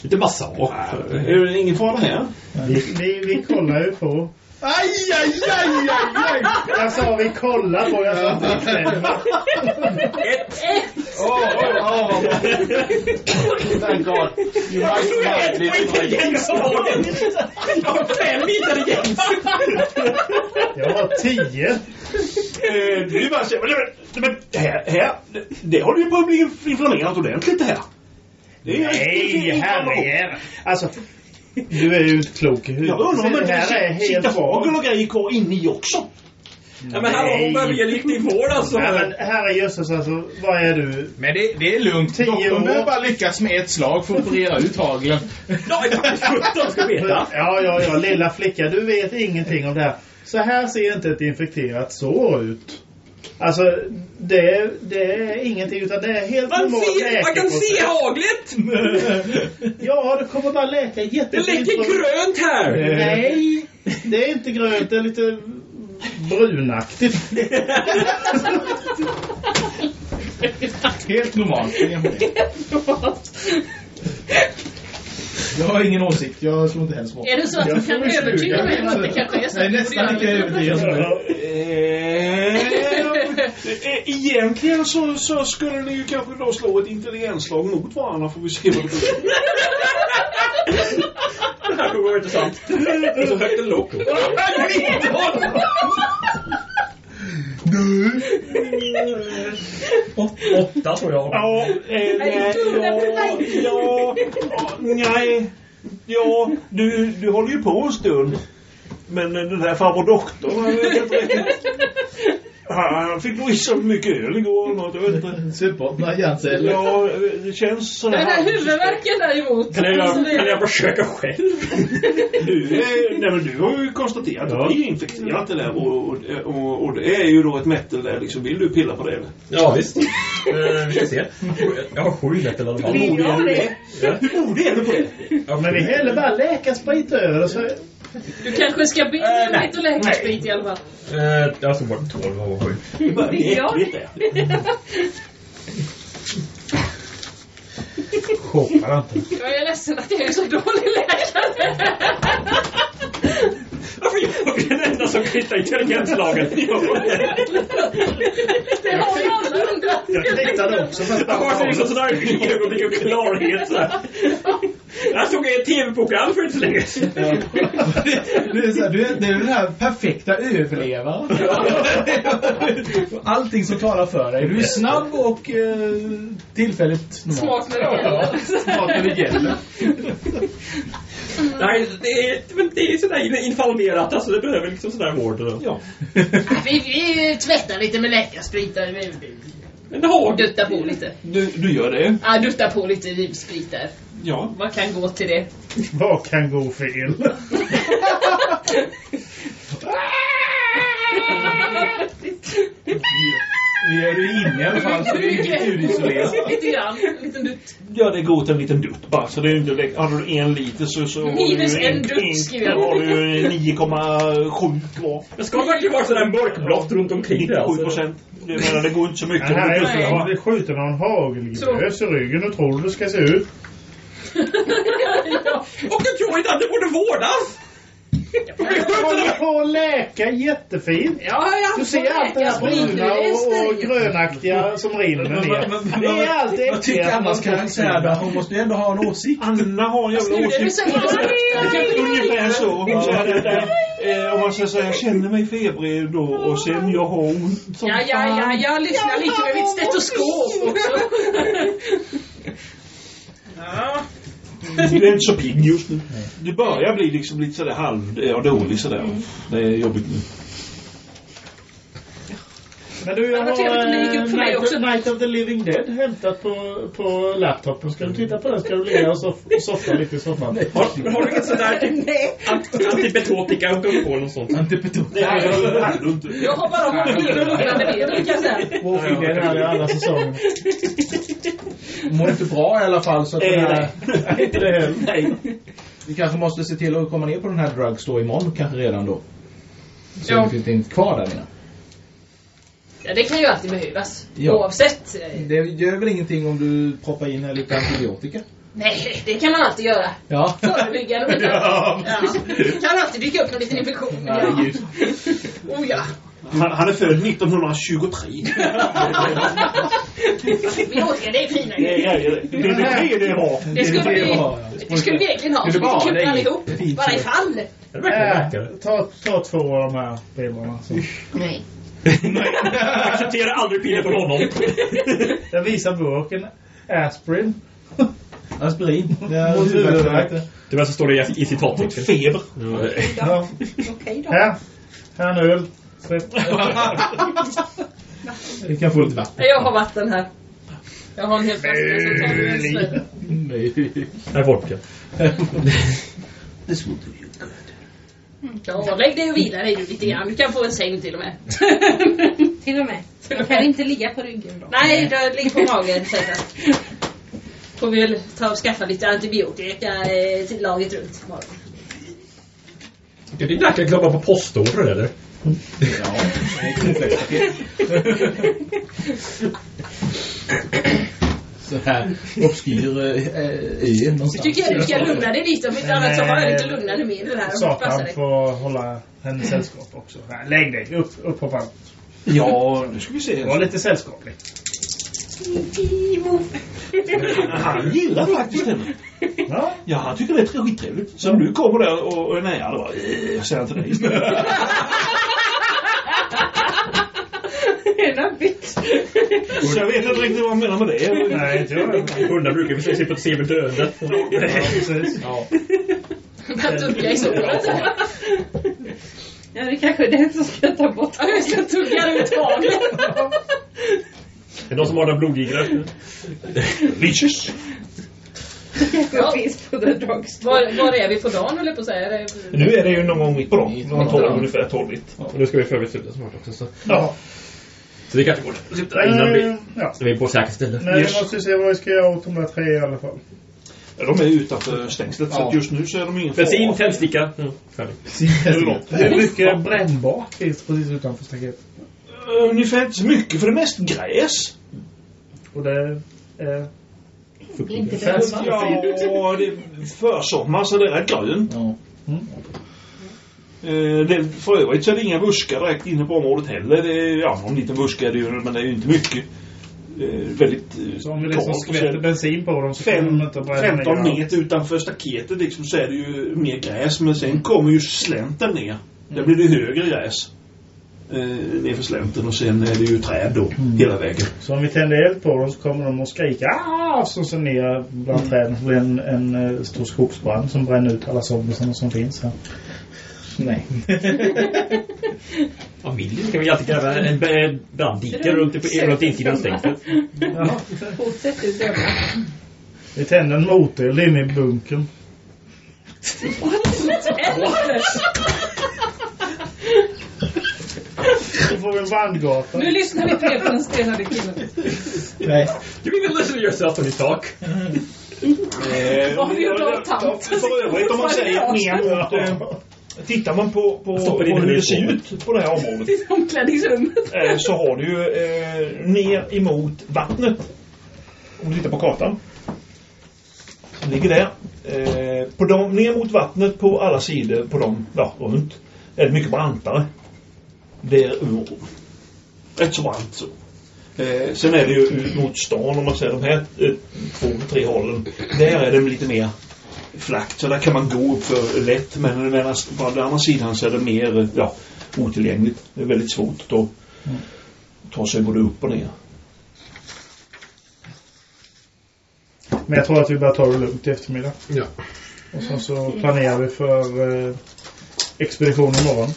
Lite massage. är det ingen fara här? Vi, vi, vi kollar ju på. Aj, aj, aj, aj, aj. Jag sa vi kollar på, jag sa inte vi klämmer. Åh, åh, åh. Thank God. You might Intelligensslagen! Jag har fem intelligens! Jag har tio. Eh, ju bara så men, här, här det, det håller ju på att bli inflammerat ordentligt det här. Det är Nej, herre Alltså, du är ju inte klok i huvudet. Jag undrar om det inte här är det helt sitter hagel bra. och grejer kvar inne i också. Ja, men hallå, hon behöver ge riktig vård alltså. Ja, men herrejösses alltså, vad är du? Men det, det är lugnt. Tio Doktorn behöver bara lyckas med ett slag för att operera ut haglen. Ja, är 17 ska veta. Ja, ja, ja, lilla flicka, du vet ingenting om det här. Så här ser inte ett infekterat sår ut. Alltså, det, det är ingenting utan det är helt Man, normalt ser, man kan se haglet! <laughs> Ja, det kommer bara läka Det jättefint. läcker grönt här! Nej, det är inte grönt, det är lite brunaktigt. <laughs> Helt normalt. <laughs> Jag har ingen åsikt. Jag slår inte helst bort. Är det så att du kan övertyga mig om att det kanske är så? Du nästan lika övertygad som du. Eh, eh, egentligen så, så skulle ni ju kanske då slå ett intelligensslag mot varandra får vi se vad det blir. Det här kommer vara intressant. Det är så högt lågt. Åtta tror jag. Ja, eh, nej, ja, ja, nej. Ja, du, du håller ju på en stund. Men den här farbror doktorn, jag vet inte riktigt. Han fick nog i sig mycket öl igår eller något, jag vet inte. Super. Några hjärnceller. Ja, det känns så Den här här. huvudvärken däremot. Kan jag, alltså, kan jag försöka själv? Du, är, nej, men du har ju konstaterat att det är infekterat det där och, och, och, och det är ju då ett metal där liksom. Vill du pilla på det eller? Ja, visst. Eh, vi ska se. Jag har sju nätter i alla fall. Hur modig är du du på det? Ja, Men vi häller bara läkarsprit över det så... Du kanske ska be om nej. lite läkarsprit i alla fall. Eh, Jag såg bara 12 och 7. Det börjar bli äckligt det. Shoppar inte. Jag är ledsen att jag är så dålig läkare. <laughs> Varför är jag den enda som kan hitta intelligenslagen? <laughs> Det har ju alla undrat. Jag knittade också Jag har liksom bara... sån här ögonblick av klarhet så här. Jag såg ett tv-program för inte så länge sedan. Du är, så här, du är, du är den här perfekta överlevaren. Allting som talar för dig. Du är snabb och eh, tillfälligt normal. Smart när det gäller. Smart när det gäller. Nej, det är, det är sådär inflammerat. Alltså det behöver liksom sådär vård. Och, Ja. <laughs> Vi, vi tvättar lite med läkarsprit. där. Vi- vi- men det har du. Dutta på lite. Du, du gör det? Ja, dutta på lite livsprit där. Ja. Vad kan gå till det? <laughs> Vad kan gå fel? <laughs> Vi är du inne i alla fall så det är inte ljudisolerat. Lite grann. En liten dutt. Ja, det går till en liten dutt bara. Så det är ju inte lätt. Har du en liter så, så har Minus du ju en dutt, skriver jag. har du ju 9,7 kvar. Det ska verkligen vara sådär mörkblått runt omkring det 97 alltså. procent. Jag menar, det går inte så mycket. Ju Nej. så. Har vi skjutit någon hagelgevös i ryggen och tror du det ska se ut? <laughs> Och du tror inte att det borde vårdas? Jag håller på att läka jättefint. Ja, ja. Du ser allt det här bruna och, och grönaktiga som rinner ner. Det är allt det Vad tycker äckliga. Annas karaktär då? Hon måste ju ändå ha en åsikt. Anna har en jävla det du åsikt. Ungefär så. Där. Eh, om man säger så här, jag känner mig febrig då och sen jag har ont som Ja, ja, ja, jag lyssnar lite med mitt stetoskop också. <laughs> Du är inte så pigg just nu. Du börjar bli liksom lite sådär halv... Ja, dålig sådär. Det är jobbigt nu. Men du, jag Det har eh, också. Night, Night of the Living Dead hämtat på, på laptopen. Ska du titta på den? Ska du ligga och soff- softa lite i soffan? Har, har du inget sånt där <laughs> ant- antibetotika att gå på eller något sånt? Det hade inte. Jag har bara morfin och lugnande medel kan jag säga. Det här i alla säsonger. Mår inte bra i alla fall så att den här, nej. <laughs> Inte det heller. Nej. Vi kanske måste se till att komma ner på den här drugstore imorgon kanske redan då. Så Ja. det finns inte kvar där inne. Ja, det kan ju alltid behövas. Ja. Oavsett. eh, Det gör väl ingenting om du proppar in här lite antibiotika? Nej, det kan man alltid göra. Ja. Förebyggande. <laughs> Ja. Ja. Kan alltid dyka upp någon liten infektion. Ja. Herregud. Oh ja. Han, han är född 1923. Vi åker, det är fina Det är grejer. det. Det är det det var. Det skulle det vi, det skulle vi egentligen ha. Skulle Så det vi Nej. allihop. Bara ifall. Är det verkligen Äh, läkare? ta, ta två av de här pillerna. så. Nej. Jag accepterar aldrig piller från honom. Jag visar burken. Aspirin. Aspirin. Ja. Tyvärr så står det i- i citatboken. Feber. Ja. Okej då. Här. Här en öl. Vi kan få lite vatten. Jag har vatten här. Jag har en hel flaska så tar slurp. Nej. Nej, vodka. This will do good. Ja, lägg dig och vila dig lite grann. Du kan få en säng till och med. <laughs> Till och med. Jag kan inte ligga på ryggen då. Nej, då ligg på magen. Får vi väl ta och skaffa lite antibiotika eh, till laget runt imorgon. Är din läkare klubba på postorder eller? Ja. <laughs> Så här obskyr eh, ö någonstans. Jag tycker jag du ska lugna dig lite. Om inte annat så har jag lite lugnande medel här. Satan får hålla henne sällskap också. Nej, lägg dig. Upp, upp på fallet. Ja, nu ska vi se. Var lite sällskaplig. Han gillar faktiskt henne. Ja. Ja, han tycker det är skittrevligt. Så om du kommer där och, och är nära, då bara, "Eh, jag säger till dig istället. Ena. Så <laughs> jag vet inte riktigt vad han menar med det. Nej, inte jag. Hundar brukar försöka se på se med döende. Ja, precis. Ja. Att tugga i såret. Ja, det kanske är den som ska ta bort Ja, jag ska tugga ut haglen. Är det någon som har den blodigare? Leeches. Ja. finns på the. Var, var är vi på dagen jag på att säga? Är det... Nu är det ju någon gång mitt på dagen. Tolv, ungefär tolv. Och nu ska vi för övrigt sluta snart också. Så, Ja. Så vi kanske borde sluta innan vi, Eh, Ja. så vi är på säkert ställe. Men Yes. vi måste se vad vi ska göra åt de där tre i alla fall. Ja, De är utanför stängslet, så Ja. att just nu så är de ingen Bensin, tändsticka. Färdig. Hur mycket brännbart finns precis utanför staketet? Uh, ungefär inte så mycket, för det är mest gräs. Och det är... Inte det dumma. Ja, det är försommar så det är rätt grönt. Ja. Eh, det, för övrigt så är det inga buskar direkt inne på området heller. Det är, ja, någon liten buske är det ju, men det är ju inte mycket. Eh, väldigt eh, Så om vi liksom skvätter det bensin på dem så kommer Fem, de inte att bränna 15 ner meter utanför staketet liksom, så är det ju mer gräs. Men sen kommer ju slänten ner. Där blir det högre gräs. Eh, nerför slänten och sen är det ju träd då hela vägen. Så om vi tänder eld på dem så kommer de att skrika ah! Så sen ner bland träden så blir det en, en eh, stor skogsbrand som bränner ut alla zombiesarna som finns här. Nej. Familjen kan vi alltid gräva en branddike runt, insidan av stängslet. Fortsätt du döma. Vi tänder en motoreld inne i bunkern. Så får vi en vandgata. Nu lyssnar vi på er på den stenade killen. Nej. You mean listen to yourself when you talk? Eh, Vad har vi gjort av tant? För övrigt om man säger. Eh, tittar man på, på, på hur det ser ut på det här området. <laughs> Omklädningsrummet. eh, så har du ju eh, ner emot vattnet. Om du tittar på kartan. Som ligger där. Eh, på dem, ner mot vattnet på alla sidor på dem, ja, runt. Är det mycket brantare. Det är ur, rätt så brant så. Eh, sen är det ju ut mot stan om man säger de här eh, två, tre hållen. Där är det lite mer flackt så där kan man gå upp för lätt. Men medan på den andra sidan så är det mer, ja, otillgängligt. Det är väldigt svårt att ta, ta sig både upp och ner. Men jag tror att vi bara tar det lugnt i eftermiddag. Ja. Och sen så planerar vi för eh, expedition imorgon.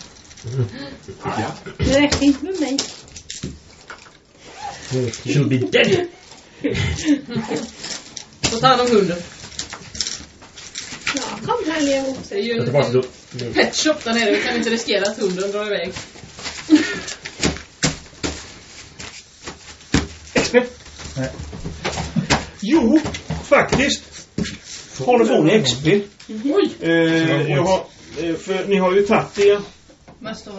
Det räcker inte med mig. She'll be dead! Få ta hand om hunden. Kom här Leo. Det är ju en pet shop där nere. Vi kan inte riskera att hunden drar iväg. XP? <laughs> Nej. Jo, faktiskt. Har du en XP? Oj! Eh, jag har, eh, för ni har ju tagit er Vad står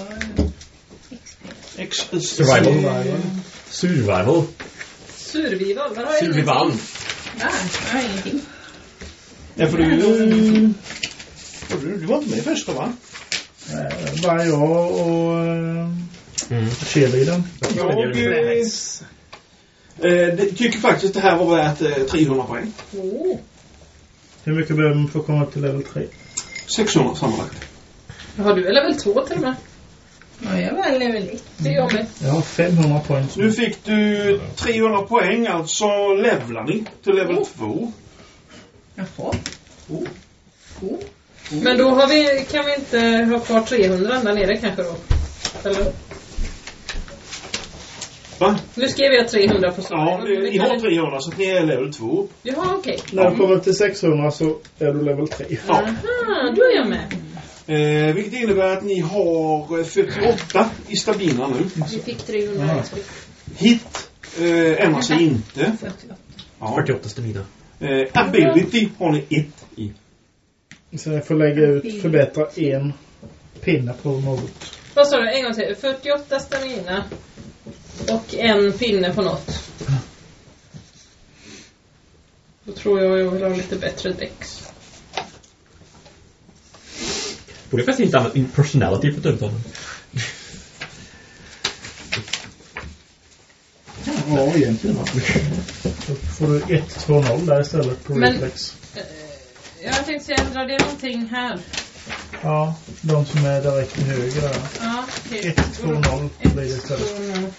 Ex Survival. Survival. Survival. Survival. ingenting. Där, jag har ingenting. Ja, för du... Du, du var inte med första va? Eh, bara jag och eh, Mm. cheerleadern. Jag eh, eh, det- tycker faktiskt det här var värt eh, 300 poäng. Oh. Hur mycket behöver man för att komma till level 3? 600 sammanlagt. Har du är level 2 till och med? Ja, jag var level 1. Det är med. Jag har 500 poäng. Nu fick du 300 poäng, alltså levlar ni till level 2. Jaha. Men då har vi, kan vi inte ha kvar 300 där nere kanske då? Eller? Va? Nu skrev jag 300 på Ja, eh, vi ni har inte- 300 så att ni är level 2. Jaha, okej. När du kommer till 600 så är du level 3. Ja. Aha, då är jag med. Eh, vilket innebär att ni har eh, 48 i stabila nu. Vi fick 300 XP. Hit eh, ändrar sig inte. 48. Ja. 48 stamina. Eh, ability har ni 1 i. Så jag får lägga ut, förbättra en pinne på något. Vad sa du? En gång till. 48 stamina. Och en pinne på något. Då tror jag jag vill ha lite bättre däcks. Borde faktiskt inte använda min personality för att ta ut honom. Ja, egentligen. Så får du 1-2-0 där istället på Men- reflex. Eh, Jag tänkte säga, ändrar det någonting här? Ja, de som är direkt till höger där. Ja, okej. 1-2-0 blir det istället.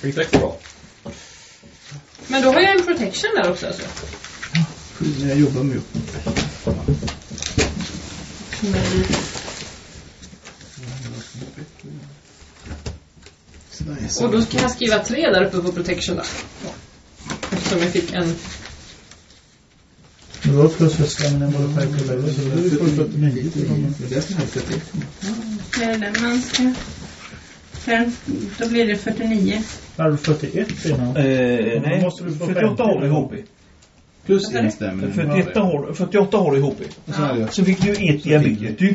Reflex bra. Men då har jag en protection där också alltså? Jag jobbar med Och då ska jag skriva tre där uppe på protection där. Eftersom jag fick en... Du har plus för stamina både på level så du får 49 till dem. Det är det som är 41. Det är den man ska... För, då blir det 49. Hade du 41 innan? Eh, Då nej, måste du få 48 har du i 50. HP. Plus en stämmer. 48 har, 48 har du i har jag, Sen fick du ju ett i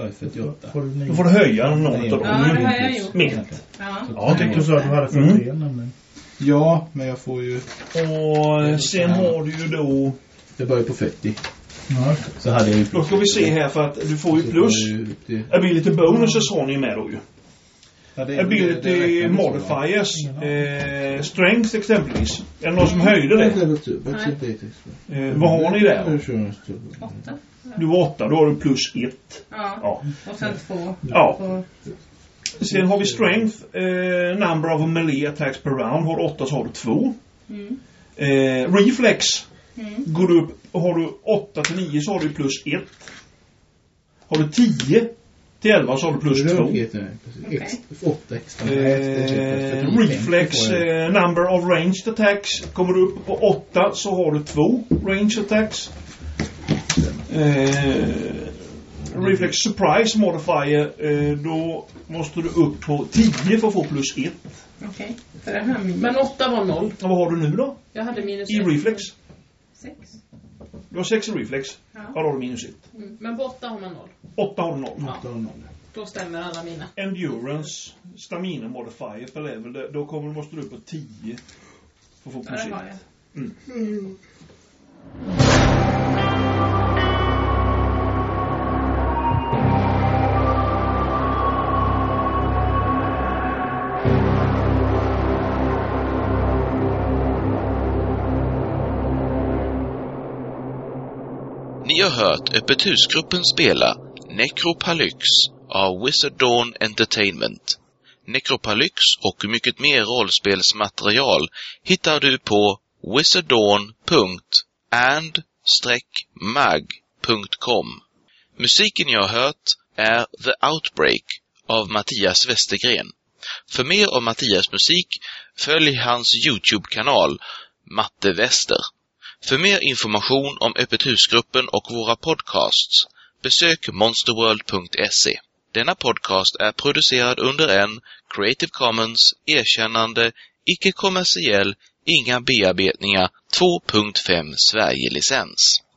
har jag 48. Får du 9. Då får du höja något av Ja, dem. det har jag gjort. Med. Ja. Ja, Jag tyckte du sa att du hade 41 nämligen. Ja, men jag får ju... Och sen har du ju då... Jag börjar på 40. Ja. Så hade jag ju Då ska vi se här för att du får ju plus. får upp till- Ability bonuses har ni med då ju. Ja, det Ability modifiers. Eh, strength exempelvis. Är det någon som höjde det? Eh, vad har ni där? Åtta. Du var 8, då har du plus 1. Ja. Ja. Och sen två. Ja. Sen har vi strength. Eh, number of melee attacks per round. Har du 8 så har du 2. Mm. Eh, reflex. Mm. Går du upp, har du 8 till 9 så har du plus 1. Har du 10 till 11 så har du plus 2. Okay. Extra. Reflex, eh, number of ranged attacks. Kommer du upp på 8 så har du 2 ranged attacks. Eh, reflex surprise modifier. Eh, då måste du upp på 10 för att få plus 1. Okej. Okay. Men 8 var 0. Vad har du nu då? Jag hade minus 1. I reflex? 6. Du har 6 i reflex. Ja. Här har du minus 1. Mm. Men på 8 har man 0. 800. 800. Då stämmer alla mina. Endurance, stamina modifier per level. Då, kommer måste du upp på 10. För att få plus ja, mm. Ni har hört Öppet husgruppen spela Necropalyx av Wizard Dawn Entertainment. Necropalyx och mycket mer rollspelsmaterial hittar du på wizarddawn.and-mag.com. Musiken jag har hört är The Outbreak av Mattias Westergren. För mer om Mattias musik, följ hans Youtube-kanal Matte Wester. För mer information om Öppet husgruppen och våra podcasts, besök monsterworld.se. Denna podcast är producerad under en Creative Commons erkännande, icke-kommersiell, inga bearbetningar 2.5 Sverige-licens.